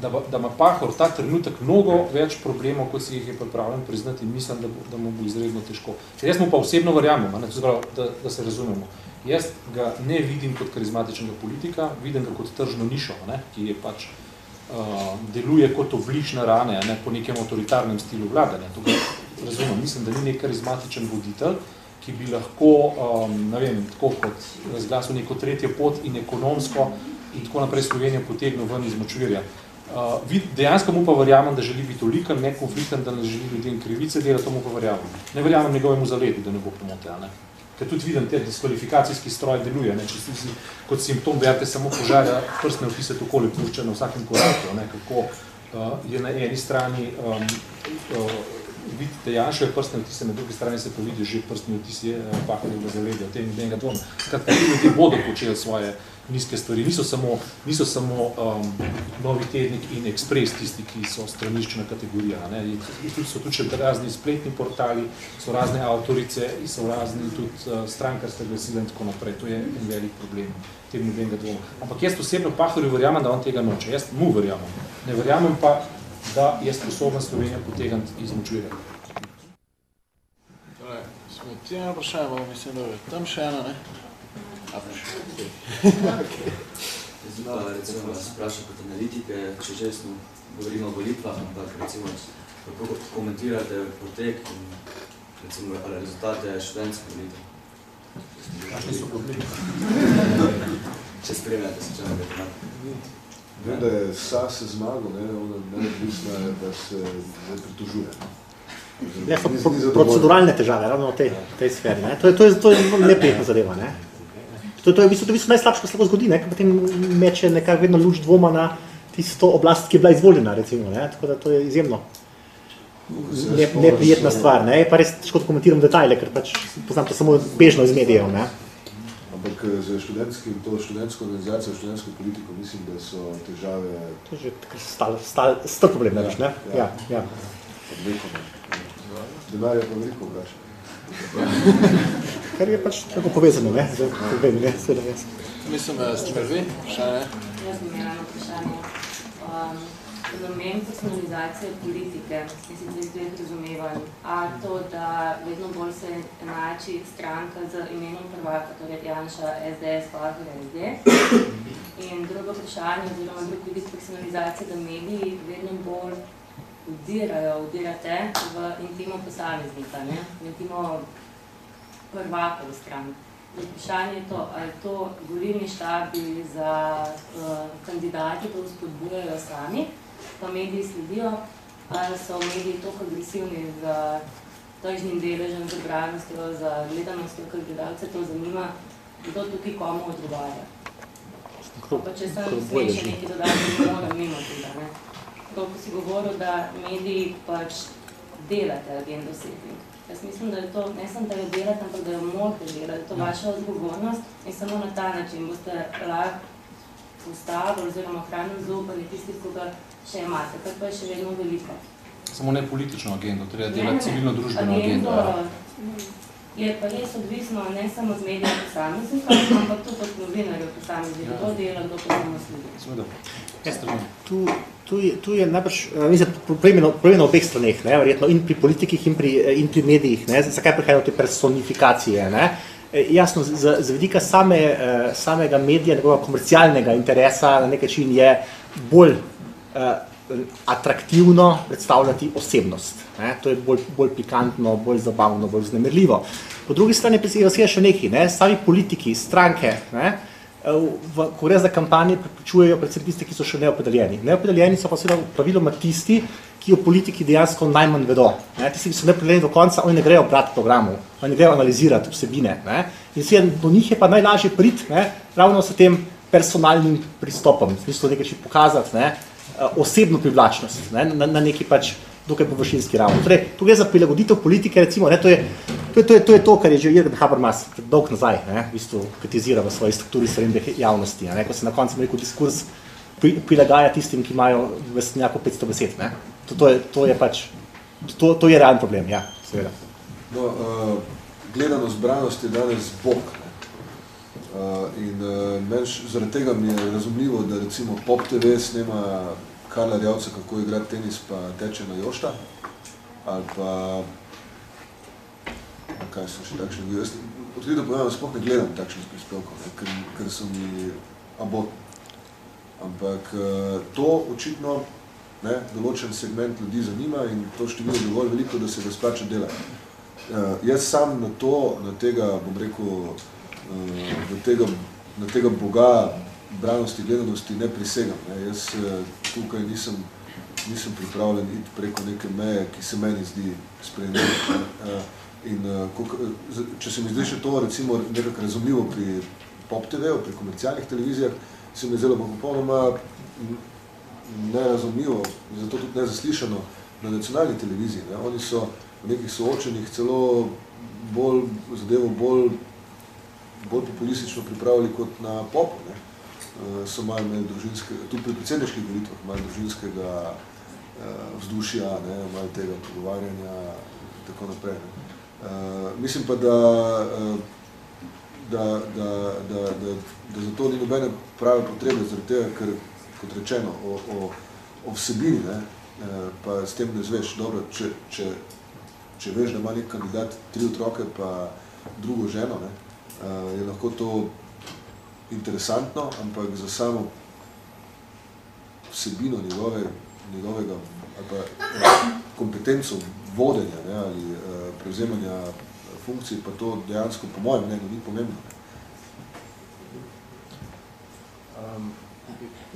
da, da ima Pahor ta trenutek mnogo več problemov, kot si jih je pripravljen priznati in mislim, da, bo, da mu bo izredno težko. Jaz mu pa osebno verjamem, ne, da, da se razumemo. Jaz ga ne vidim kot karizmatičnega politika, vidim ga kot tržno nišo, ne, ki je pač uh, deluje kot oblična rane ne, po nekem avtoritarnem stilu vladanja. Tukaj razumem, mislim, da ni nek karizmatičen voditelj, ki bi lahko, um, ne vem, tako kot razglasil neko tretjo pot in ekonomsko in tako naprej Slovenijo potegnil ven iz močvirja. Uh, vid, dejansko mu pa verjamem, da želi biti tolikan, nekonflikten, da ne želi ljudem krivice delati, to mu pa verjamem. Ne verjamem njegovemu zaledu, da ne bo pomote, ne? Ker tudi vidim, te diskvalifikacijski stroj deluje, ne, če si kot simptom berete samo požarja, prstne vtise okoli pušča na vsakem koraku, ne, kako uh, je na eni strani um, uh, vidite Janšove prstne vtise, na drugi strani se pa vidi že prstne vtise uh, paharjega zavedja, o tem nobenega dvoma. Skratka, ti ljudje bodo počeli svoje nizke stvari. Niso samo, niso samo um, novi tednik in ekspres tisti, ki so straniščna kategorija. Ne? Tudi so tudi še razni spletni portali, so razne avtorice in so razni tudi uh, strankarske glasile in tako naprej. To je en velik problem. Tem nobenega dvoma. Ampak jaz osebno Pahorju verjamem, da on tega noče. Jaz mu verjamem. Ne verjamem pa, da je sposoben Slovenijo potegati iz močvirja. Torej, smo ti eno vprašanje, mislim, da je tam še ena, ne? [LAUGHS] Zdaj pa recimo vas vprašam kot analitike, če že smo govorili o volitvah, ampak recimo kako komentirate potek in recimo rezultate študentskih volitev? Kakšni so problemi? Če spremljate se čemu veteran. Vem, da je SAS zmagal, ne, ona neodvisna je, da se ne pritožuje. Ne, so proceduralne težave, ravno v tej, tej sferi. Ne. To je, to je, to je neprijetna zadeva. Ne. To, to je v bistvu, to je v bistvu najslabše, kar se lahko zgodi, ne? ker potem meče nekako vedno luč dvoma na tisto oblast, ki je bila izvoljena, recimo, ne? tako da to je izjemno ne, neprijetna stvar. Ne? Je pa res težko komentiram detajle, ker pač poznam to samo bežno iz medijev. Ne? Ampak za študentski, to študentsko organizacijo, študentsko politiko, mislim, da so težave... To je že stal, stal, stal problem, ne ne? Ja, ja. ja. Denar je pa veliko vprašanje. Kar je pač tako povezano, ne? Zdaj, problem, ne? Seveda, jaz. Mislim, da ste prvi, še ne? Jaz bi imela vprašanje. Um, fenomen personalizacije politike, in sicer iz dveh razumevanj. A to, da vedno bolj se enači stranka z imenom prvaka, torej Janša, SDS, Pahor, SD. In drugo vprašanje, oziroma drug vidik personalizacije, da mediji vedno bolj vdirajo, vdirate v intimo posameznika, ne? v intimo prvakov strank. Vprašanje je to, ali to volilni štabi za uh, kandidati to spodbujajo sami, pa mediji sledijo, ali so mediji toliko agresivni za tržnim deležem, za branostjo, za gledanostjo, ker gledalce to zanima, kdo tukaj komu odgovarja. Pa če sem smej še nekaj dodati, ne moram mimo tega. Ne? To, ko si govoril, da mediji pač delate agendo setting. Jaz mislim, da je to, ne samo da jo delate, ampak da jo morate delati, da je to vaša odgovornost in samo na ta način boste lahko ustavili oziroma hranili zaupanje tistih, ko še imate, kar pa je še vedno veliko. Samo ne politično agendo, treba delati civilno-družbeno agendo. Ja. Je pa res odvisno ne samo od medijev posameznika, ampak tudi od novinarjev posameznika, kdo dela, kdo pa samo sledi. Seveda. Ja, tu, tu, je, tu je najbrž, mislim, problem na obeh straneh, ne, verjetno, in pri politikih, in pri, in pri medijih, ne, zakaj prihajajo te personifikacije, ne. E, jasno, z, z vidika same, samega medija, njegovega komercialnega interesa na nek način je bolj atraktivno predstavljati osebnost. Ne? To je bolj, bolj pikantno, bolj zabavno, bolj znemerljivo. Po drugi strani pa je še nekaj, ne? sami politiki, stranke, ne? V, ko gre za kampanje, prepričujejo predvsem tisti, ki so še neopredeljeni. Neopredeljeni so pa seveda praviloma tisti, ki o politiki dejansko najmanj vedo. Ne? Tisti, ki so neopredeljeni do konca, oni ne grejo brati programov, oni ne grejo analizirati vsebine. Ne? In seveda do njih je pa najlažje priti ne? ravno s tem personalnim pristopom, v smislu nekaj pokazati, ne? Eh, osebno privlačnost ne, na, na neki pač dokaj površinski ravni. Torej, tu gre za prilagoditev politike, recimo, ne, to, je, to, je, to, je, to je to, kar je že Jürgen Habermas dolg nazaj ne, v bistvu kritizira v svoji strukturi srednje javnosti, ne, ko se na koncu rekel diskurs pri, prilagaja tistim, ki imajo vestnjako 500 besed. Ne. To, to, je, to je pač, to, to je realen problem, ja, seveda. No, uh, gledano zbranost je danes bog, ne. In uh, menš, zaradi tega mi je razumljivo, da recimo Pop TV snema Karla Rjavca, kako igra tenis, pa teče na Jošta, ali pa, kaj so še takšne gledali, jaz odkrito povem, sploh ne gledam takšnih prispevkov, ne, ker, ker so mi abotni. Ampak to očitno ne, določen segment ljudi zanima in to število je dovolj veliko, da se ga splača delati. Uh, jaz sam na to, na tega, bom rekel, uh, tega, na tega boga branosti, gledanosti ne prisegam. Ne. Jaz eh, tukaj nisem, nisem pripravljen iti preko neke meje, ki se meni zdi sprejemljivo. Eh, in eh, če se mi zdi še to recimo nekako razumljivo pri Pop TV, pri komercialnih televizijah, se mi zelo popolnoma nerazumljivo, zato tudi nezaslišano na nacionalni televiziji. Ne. Oni so v nekih soočenih celo bolj, zadevo bolj, bolj populistično pripravili kot na popu. Ne. Eh, so malo imeli družinske, tudi pri predsedniških volitvah, malo družinskega uh, vzdušja, ne, malo tega pogovarjanja in tako naprej. Ne. Uh, mislim pa, da, uh, da, da, da, da, da za to ni nobene prave potrebe, zaradi tega, ker, kot rečeno, o, o, o vsebini, ne, uh, pa s tem ne zveš, dobro, če, če, če veš, da ima nek kandidat tri otroke pa drugo ženo, ne, uh, je lahko to interesantno, ampak za samo vsebino njegove, njegovega ali pa eh, kompetenco vodenja ne, ali uh, prevzemanja funkcij, pa to dejansko po mojem mnenju ni pomembno. Um,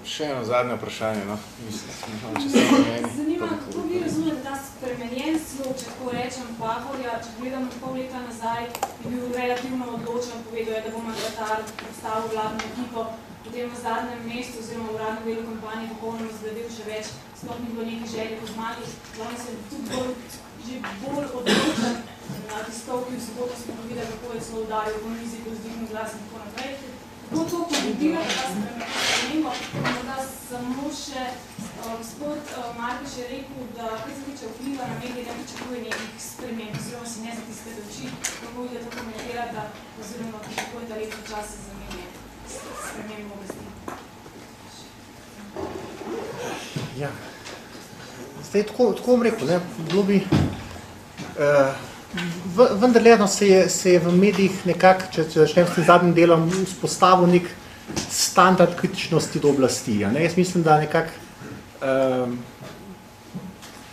še eno zadnje vprašanje, no? Mislim, če se meni. [CLEARS THROAT] Zanima, kako vi razumete ta spremenjen slog, če tako rečem, Pahorja, če gledam pol leta nazaj, je bil relativno odločen, povedal je, da bo mandatar postavil vladno ekipo, potem v zadnjem mestu oziroma v uradnem delu kampanje popolnoma zgledil še več, sploh ni bilo nekih želje po zmagi, danes je tudi bolj, že bolj odločen na tiskovki, v soboto smo videli, kako je celo udaril v mizi, ko zdihnil glas in tako naprej. Kako to komentira, da spremembo, da samo še gospod Markiš je rekel, da kaj se tiče vpliva na medije, da pričakuje nekih sprememb, oziroma si ne zatiskate oči, kako da to komentirate, oziroma pričakujete lepo časa za medije spremembo oblasti. Ja. Zdaj, tako, tako bom rekel, ne, bilo bi, uh, vendar ledno se je, se je v medijih nekako, če, začnem s tem zadnjim delom, vzpostavil nek standard kritičnosti do oblasti. Ne? Jaz mislim, da nekako um,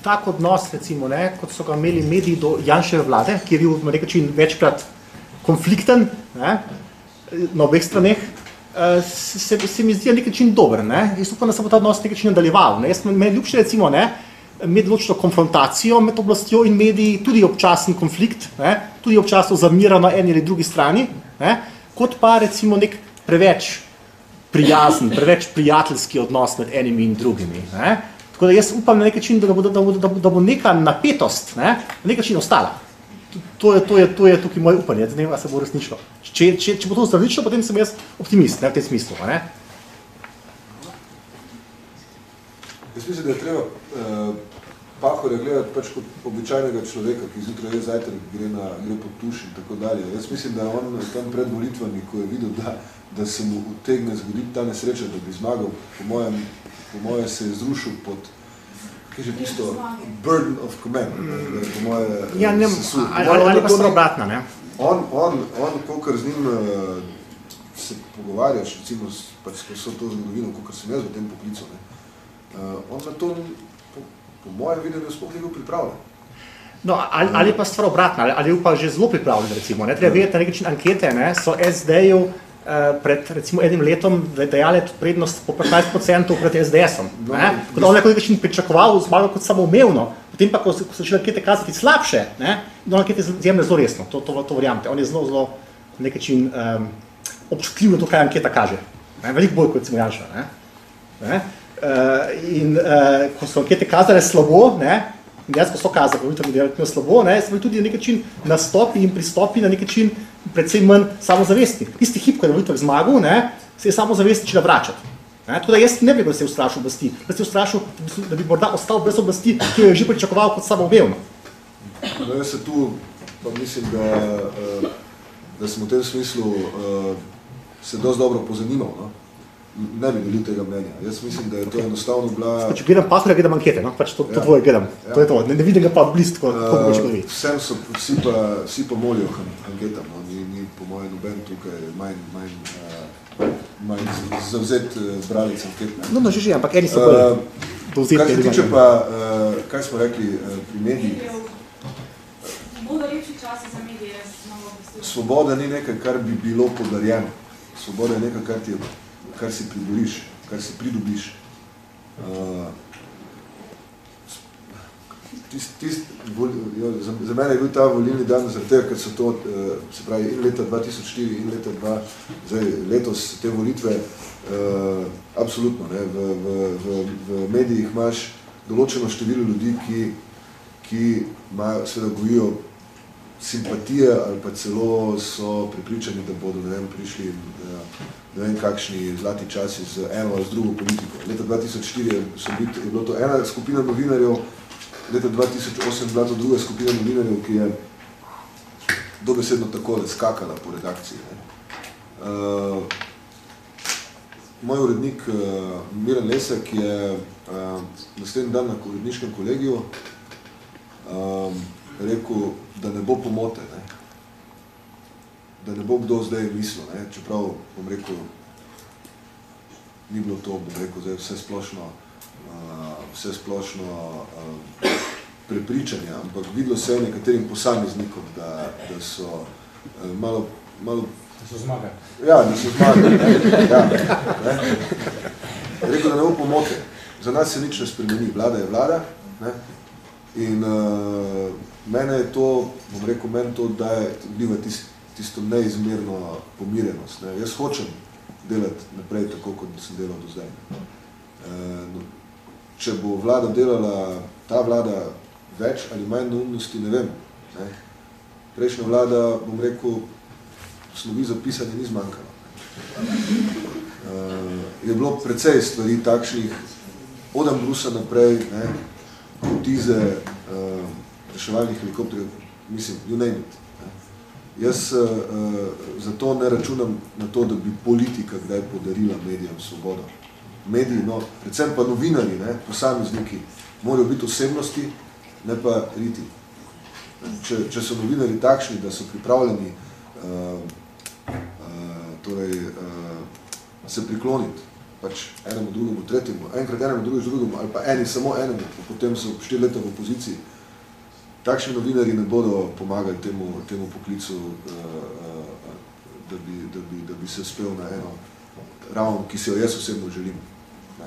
tak odnos, recimo, ne, kot so ga imeli mediji do Janševe vlade, ki je bil način večkrat konflikten, ne, na obeh straneh, eh, se, se mi zdi na nek način dober. Ne. Jaz upam, da se bo ta odnos na nek način nadaljeval. Ne. Jaz me ljubše recimo, ne, med določeno konfrontacijo med oblastjo in mediji, tudi občasen konflikt, ne, tudi občasno zamira na eni ali drugi strani, ne, kot pa recimo nek preveč prijazen, preveč prijateljski odnos med enimi in drugimi. Ne. Tako da jaz upam na nek način, da bo, da bo, da bo, da bo neka napetost ne, na nek način ostala. To je, to, je, to je tukaj moje upanje, da ne vem, se bo resnično. Če, če, če bo to zdravično, potem sem jaz optimist ne, v tem smislu. Ne. Jaz mislim, da je treba uh, Pahorja gledati pač kot običajnega človeka, ki zjutraj je zajtrk, gre, na, gre po tuš in tako dalje. Jaz mislim, da on tam pred volitvami, ko je videl, da, da se mu utegne zgoditi ta nesreča, da bi zmagal, po mojem, po moje se je zrušil pod kaj že tisto burden of command, ne, po moje Ja, ne, sesul. Ali, ali je pa to stvar nek- obratna. Ne. On, on, on kolikor z njim uh, se pogovarjaš, recimo pač skozi to zgodovino, kolikor sem jaz v tem poklicu, ne, uh, on na to, po, mojem videnju, sploh ni bil pripravljen. No, ali, ali pa stvar obratna, ali, ali je pa že zelo pripravljen, recimo. Ne? Treba vedeti, na nek način ankete ne, so SD-ju eh, pred recimo enim letom dejale prednost po 15% pred SDS-om. No, da on je na nek način pričakoval zmago kot samoumevno, potem pa, ko so, začele ankete kazati slabše, ne, in on ankete jemlje zelo resno, to, to, to verjamete. On je zelo, zelo na nek način um, občutljiv na to, kaj anketa kaže. Ne? Veliko bolj kot recimo Janša. Ne? Ne? Uh, in uh, ko so ankete kazale slabo, ne, in dejansko so kazali, da je relativno slabo, ne, so bili tudi na nek način nastopi in pristopi na nek način predvsem manj samozavestni. Tisti hip, ko je volitev zmagal, ne, se je samozavest začela vračati. Ne, tako da jaz ne bi bil se ustrašil oblasti, da se ustrašil, da bi morda ostal brez oblasti, ki jo je že pričakoval kot samoumevno. No, jaz se tu, pa mislim, da, uh, da sem v tem smislu se dosti dobro pozanimal. No? Ne bi delil tega mnenja. Jaz mislim, da je to enostavno bila... Če gledam Pahorja, gledam ankete, no? pač to, to Ja. tvoje gledam, Ja. to je to, ne, ne vidim ga pa blizu, tako kako bo Uh, vidi. vsem so, vsi pa, vsi pa molijo anketam, no? ni, ni po mojem noben tukaj manj, manj, uh, manj z- zavzet uh, bralic anket. Ne? No, no, že že, ampak eni so bolj Uh, dovzetni. kar se tiče pa, uh, kaj smo rekli uh, pri medijih, Bodo lepši časi za medije. Svoboda ni nekaj, kar bi bilo podarjeno. Svoboda je nekaj, kar, ti je, kar si pridoliš, kar si pridobiš. Uh, tist, tist, vol, jo, za, za mene je bil ta volilni dan zaradi tega, ker so to, uh, se pravi, in leta 2004 in leta 2, zdaj letos te volitve, uh, absolutno, ne, v, v, v, v medijih imaš določeno število ljudi, ki, ki imajo, seveda gojijo simpatije ali pa celo so pripričani, da bodo ne vem, prišli eh, ne vem kakšni zlati časi z eno ali z drugo politiko. Leta 2004 je, je bilo to ena skupina novinarjev, leta 2008 je bila to druga skupina novinarjev, ki je dobesedno takole skakala po redakciji. Ne. Uh, moj urednik uh, Miran Lesek je uh, naslednji dan na uredniškem kolegiju um, rekel, da ne bo pomote, ne? Da ne bo kdo zdaj mislil, ne? čeprav bom rekel, ni bilo to, bom rekel, zdaj vse splošno, uh, vse splošno uh, prepričanje, ampak videlo se je nekaterim posameznikom, da, da so uh, malo, malo So zmagali. Ja, da so zmagali. Ne? Ja, ne? Rekel, da ne bo pomote. Za nas se nič ne spremeni. Vlada je vlada. Ne? In uh, mene je to, bom rekel, meni to daje vliva tist, tisto neizmerno pomirenost. Ne? Jaz hočem delati naprej tako, kot sem delal do zdaj. Uh, no, če bo vlada delala, ta vlada več ali manj neumnosti, ne vem. Ne? Prejšnja vlada, bom rekel, slovi za pisanje ni zmanjkalo. Uh, je bilo precej stvari takšnih, od Ambrusa naprej, ne, kotize, uh, reševalnih helikopterjev, mislim, you name it. Jaz uh, zato ne računam na to, da bi politika kdaj podarila medijem svobodo. Mediji, no, predvsem pa novinarji, ne, posamezniki, morajo biti osebnosti, ne pa riti. Če, če so novinarji takšni, da so pripravljeni uh, uh, torej, uh, se prikloniti pač enemu, drugemu, tretjemu, enkrat enemu, drugič drugemu, ali pa eni samo enemu, potem so štiri leta v opoziciji. Takšni novinarji ne bodo pomagali temu, temu poklicu uh, uh, da bi, da bi, da bi se spel na eno ravno, ki si jo jaz osebno želim. Ne.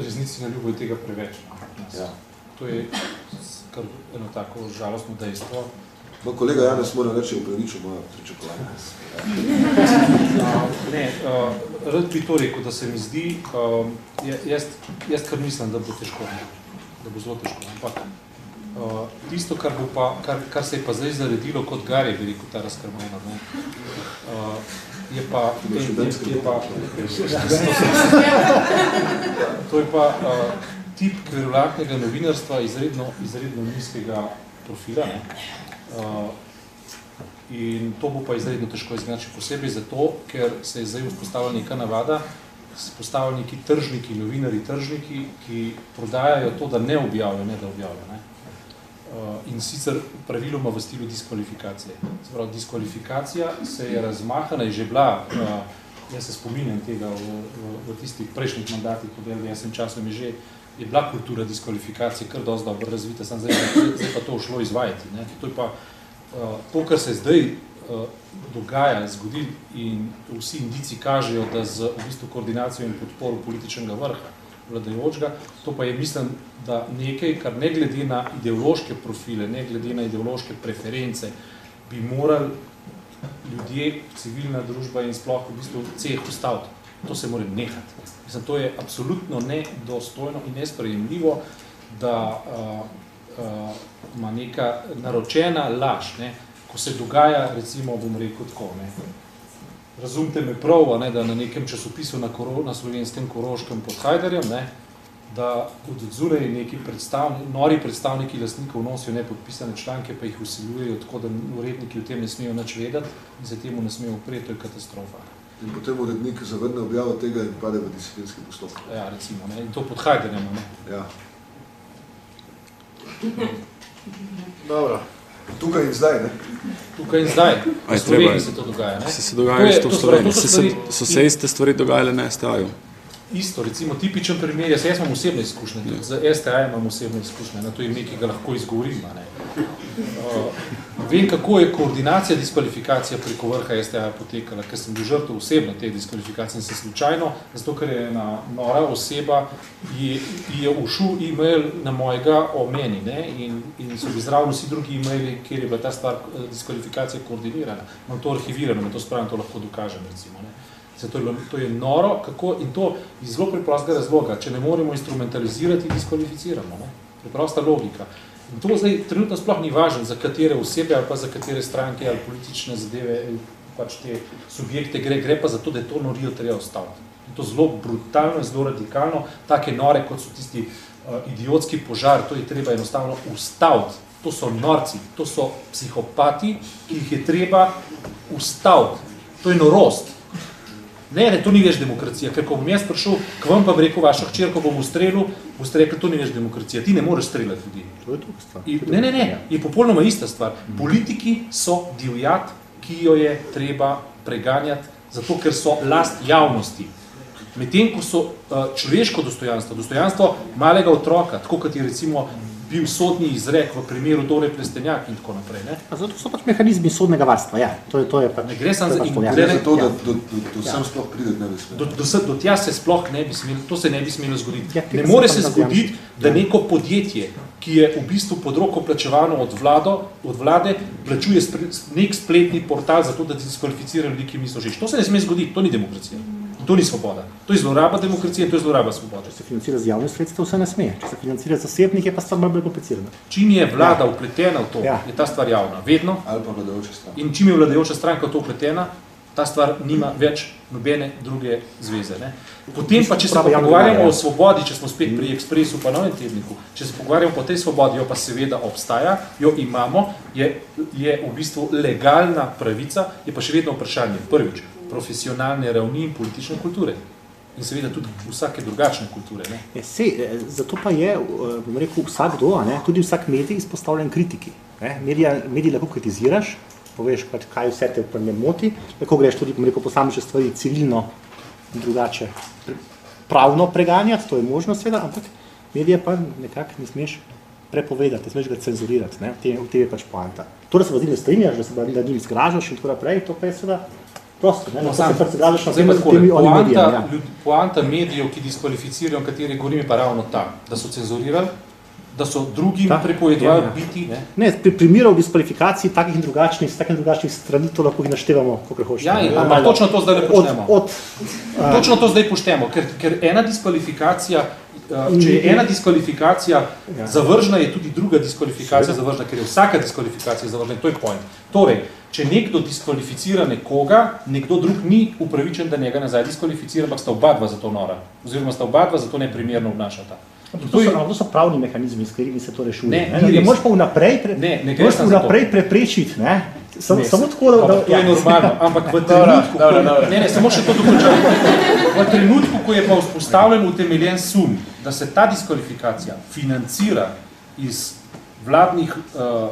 Resnici na ljubo je tega preveč. No. Ja. To je kar eno tako žalostno dejstvo. No, kolega Janez mora reči, upravičil moja pričakovanja. Uh, [LAUGHS] ne, uh, rad bi to rekel, da se mi zdi, uh, jaz, jaz kar mislim, da bo težko, ne? da bo zelo težko, ampak uh, tisto, kar, bo pa, kar, kar se je pa zdaj zaredilo kot gare, bi rekel, ta razkrmena, ne? Uh, je pa, je, je, je pa, [LAUGHS] to je pa uh, tip kverulantnega novinarstva izredno, izredno nizkega profila, ne? Uh, in to bo pa izredno težko izgledati, posebej zato, ker se je zdaj vzpostavila neka navada, spostavili neki tržniki, novinari tržniki, ki prodajajo to, da ne objavljajo, ne da objavljajo. Ne? Uh, in sicer praviloma v stilu diskvalifikacije. Zapravo, diskvalifikacija se je razmahana, je že bila, uh, jaz se spominjam tega v, v, v tistih prejšnjih mandatih, v LDS-em časom je že, je bila kultura diskvalifikacije kar dosti dobro razvita, sem zdaj, zdaj pa to šlo izvajati. Ne? To je pa uh, to, kar se zdaj dogaja, zgodi in vsi indici kažejo, da z v bistvu koordinacijo in podporo političnega vrha vladajočega, to pa je mislim, da nekaj, kar ne glede na ideološke profile, ne glede na ideološke preference, bi morali ljudje, civilna družba in sploh v bistvu ceh ustaviti. To se mora nehati. Mislim, to je absolutno nedostojno in nesprejemljivo, da uh, uh, ima neka naročena laž, ne, ko se dogaja, recimo, bom rekel tako, ne, razumite me prav, ne, da na nekem časopisu na, koro, na slovenskem koroškem pod Hajderjem, ne, da od odzulej neki predstavni, nori predstavniki lastnikov nosijo nepodpisane članke, pa jih usiljujejo tako, da uredniki v tem ne smejo nič vedeti in se temu ne smejo upreti, to je katastrofa. In potem urednik zavrne objavo tega in pade v disciplinski postopek. Ja, recimo, ne, in to pod Hajderjem, ne. Ja. Dobro. Tukaj in zdaj, ne? Tukaj in zdaj. V Aj, Sloveniji treba- se to dogaja, ne. Se se dogaja isto v Sloveniji. so Se, se, stvari- so se iste stvari dogajale na STA-ju. Isto, recimo tipičen primer, jaz, jaz imam osebne izkušnje, tudi za STA imam osebne izkušnje, na to ime, ki ga lahko izgovorim. a Ne. Uh, [LAUGHS] vem, kako je koordinacija diskvalifikacija preko vrha STA potekala, ker sem bil žrtev osebno te diskvalifikacije in se slučajno, zato ker je ena nora oseba, je, je ušel e-mail na mojega o meni ne, in, in so bili zraven vsi drugi e-maili, kjer je bila ta stvar eh, diskvalifikacija koordinirana. Imam to arhivirano, to spravim, to lahko dokažem recimo. Ne. Zato je, to je noro, kako, in to iz zelo preprostega razloga. Če ne moremo instrumentalizirati, diskvalificiramo. Ne? Preprosta logika. In to zdaj trenutno sploh ni važno, za katere osebe ali pa za katere stranke ali politične zadeve ali pač te subjekte gre, gre pa za to, da je to norijo treba ostaviti. In to zelo brutalno in zelo radikalno, take nore, kot so tisti uh, idiotski požar, to je treba enostavno ustaviti. To so norci, to so psihopati, ki jih je treba ustaviti. To je norost. Ne, ne, to ni več demokracija, ker ko bom jaz prišel k vam pa bi rekel vašo hčerko bom ustrelil, boste rekli, to ni več demokracija, ti ne moreš streljati ljudi. To je druga stvar. In, ne, ne, ne, je popolnoma ista stvar. Politiki so divjat, ki jo je treba preganjati, zato ker so last javnosti. Medtem, ko so uh, človeško dostojanstvo, dostojanstvo malega otroka, tako kot je recimo bil sodni izrek v primeru Dore Plestenjak in tako naprej. Ne? A zato so pač mehanizmi sodnega varstva, ja. To je, to je pač, Ne gre samo za- pač to, ja. gre za to, da Ja. do, do, do sem sploh pride ne bi smel. Do, do, se- do tja se sploh ne bi smelo, to se ne bi smelo zgoditi. Ja, ne more se zgoditi, da neko podjetje, ki je v bistvu pod roko plačevano od, vlado, od vlade, plačuje spre, nek spletni portal za to, da diskvalificira ljudi, ki niso všeč. To se ne sme zgoditi, to ni demokracija. In to ni svoboda. To je zloraba demokracije in to je zloraba svobode. Če se financira z javnih sredstev, se ne sme. Če se financira z zasebnih, je pa stvar bolj komplicirana. Čim je vlada upletena v to, Ja. je ta stvar javna. Vedno. Ali pa vladajoče stranke. In čim je vladajoča stranka v to upletena, ta stvar nima več nobene druge zveze. Ne? Potem pa, če se pa pogovarjamo denar, ja. o svobodi, če smo spet pri Ekspresu pa novem tedniku, če se pogovarjamo po tej svobodi, jo pa seveda obstaja, jo imamo, je, je v bistvu legalna pravica, je pa še vedno vprašanje, prvič, profesionalne ravni in politične kulture. In seveda tudi vsake drugačne kulture. Ne? Ja, sej, eh, zato pa je, eh, bom rekel, vsakdo, ne, tudi vsak medij izpostavljen kritiki. Ne. Medija, medij lahko kritiziraš, poveš, pač, kaj vse te njem moti, lahko greš tudi, bom rekel, posamične stvari civilno drugače pravno preganjati, to je možno seveda, ampak medije pa nekako ne smeš prepovedati, ne smeš ga cenzurirati, ne, v tem, je pač poanta. To, da se pa z njim ne strinjaš, da se pa nad njim zgražaš in tako naprej, to pa je seveda Prosto, ne, No, lahko sam- se parcelaš na Zdaj tem, pa s takole, temi oni poanta, Ja. ljud- poanta medijev, ki diskvalificirajo, o katerih govorim, je pa ravno ta, da so cenzurirali, da so drugim prepovedovali ja, ja. biti, ne? Ne, pri primerov diskvalifikacij takih in drugačnih, takih in drugačnih strani to lahko jih naštevamo, koliko hočete. Ja, ne. ja, ampak točno to zdaj od, počnemo. od, a, [LAUGHS] Točno to zdaj poštemo, ker, ker ena diskvalifikacija, uh, če je ena diskvalifikacija Ja. zavržna, je tudi druga diskvalifikacija zavržna, ker je vsaka diskvalifikacija zavržna in to je point. Torej, če nekdo diskvalificira nekoga, nekdo drug ni upravičen, da njega nazaj diskvalificira, ampak sta oba dva za to nora, oziroma sta oba dva za to neprimerno obnašata. To so, to so pravni mehanizmi, s katerimi se to rešuje. Ne, ne, ne res. moreš pa vnaprej, pre, Ne, ne moreš to. vnaprej preprečiti, ne? Samo, Ne, samo tako, da... ampak to je normalno, ampak v trenutku, dobro, ko- dobro. ne, ne, samo še to dokončam. V trenutku, ko je pa vzpostavljen utemeljen sum, da se ta diskvalifikacija financira iz vladnih uh,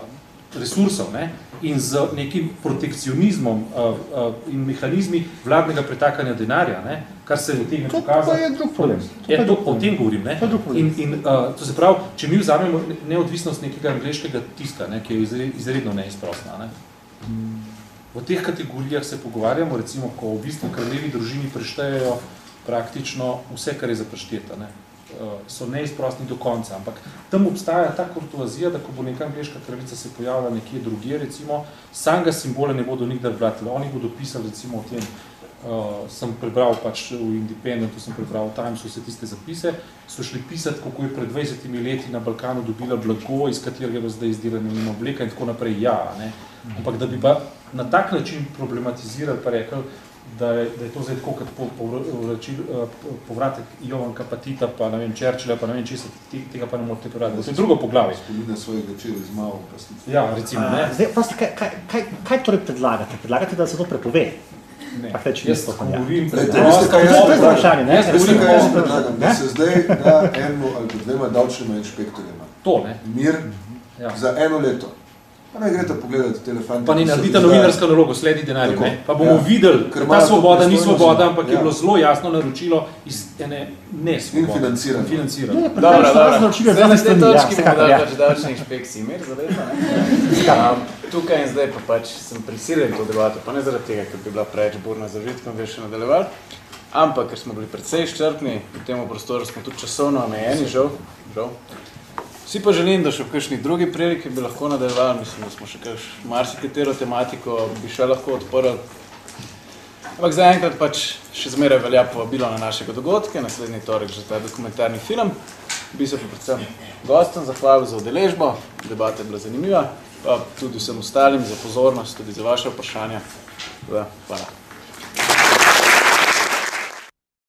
resursov ne, in z nekim protekcionizmom uh, uh, in mehanizmi vladnega pretakanja denarja, ne, kar se utegne To pokazati. pa je drug problem. To pa Je, je to, o tem govorim. Ne? To je. In, in uh, to se pravi, če mi vzamemo ne- neodvisnost nekega angleškega tiska, ne, ki je izre- izredno neizprostna, ne? v teh kategorijah se pogovarjamo, recimo, ko v bistvu kraljevi družini preštejejo praktično vse, kar je zaprešteta. Ne? Uh, so neizprostni do konca, ampak tam obstaja ta kurtuazija, da ko bo neka angleška kraljica se pojavila nekje drugje, recimo, samega simbola ne bodo nikdar vratili. Oni bodo pisali recimo o tem, uh, sem prebral pač v Independentu, sem prebral v Timesu vse tiste zapise, so šli pisati, kako je pred 20 leti na Balkanu dobila blago, iz katerega je zdaj izdelana njena obleka in tako naprej. Ja, ne? Ampak da bi pa na tak način problematizirali, pa rekel, da je, da je to zdaj tako kot po, povračil, uh, povratek Jovanka Patita, pa ne vem, Churchilla, pa ne vem, česa, te- tega pa ne morate prebrati. To je drugo poglavje. Spomine svojega večera z malo pastiti. Ja, recimo, ne. A, Zdaj, prosti, kaj, kaj, kaj, kaj torej predlagate? Predlagate, da se to prepove? ne. Tak reči, Jaz pa ja. govorim To jaz je- to vprašanje, ne? Jaz govorim kaj jaz predlagam? Da se zdaj da enemu ali pa dvema davčnima inšpektorjema To, ne. mir Ja. za eno leto. Pa ne greste pogledati telefante. Pa ne naredite izdajajo. novinarsko nalogo, sledi denarju. Ne? Pa bomo Ja. videli, Ker da ta svoboda ni svoboda, ampak je Ja. bilo zelo jasno naročilo iz ene ne In svobode. financirano. In financirano. Ne, Dobro, precej so dobro. razločili Zdaj razne na tej strani, ja, točki bomo vsekakor, dali ja. pač davčni inšpekciji mir za leto. ne. Um, tukaj in zdaj pa pač sem prisiljen to debato, pa ne zaradi tega, ker bi bila preveč burna za užitkom, bi še nadaljevali, ampak ker smo bili precej izčrpni, v tem prostoru smo tudi časovno omejeni, žal, žal. Vsi pa želim, da še v kakšni drugi priliki bi lahko nadaljevali, mislim, da smo še kakš marsikatero tematiko bi še lahko odprli. Ampak zaenkrat pač še zmeraj velja povabilo na našega dogodke, naslednji torek že ta dokumentarni film. Bi se pa predvsem gostom zahvalil za udeležbo, debata je bila zanimiva, pa tudi vsem ostalim za pozornost, tudi za vaše vprašanja. Hvala.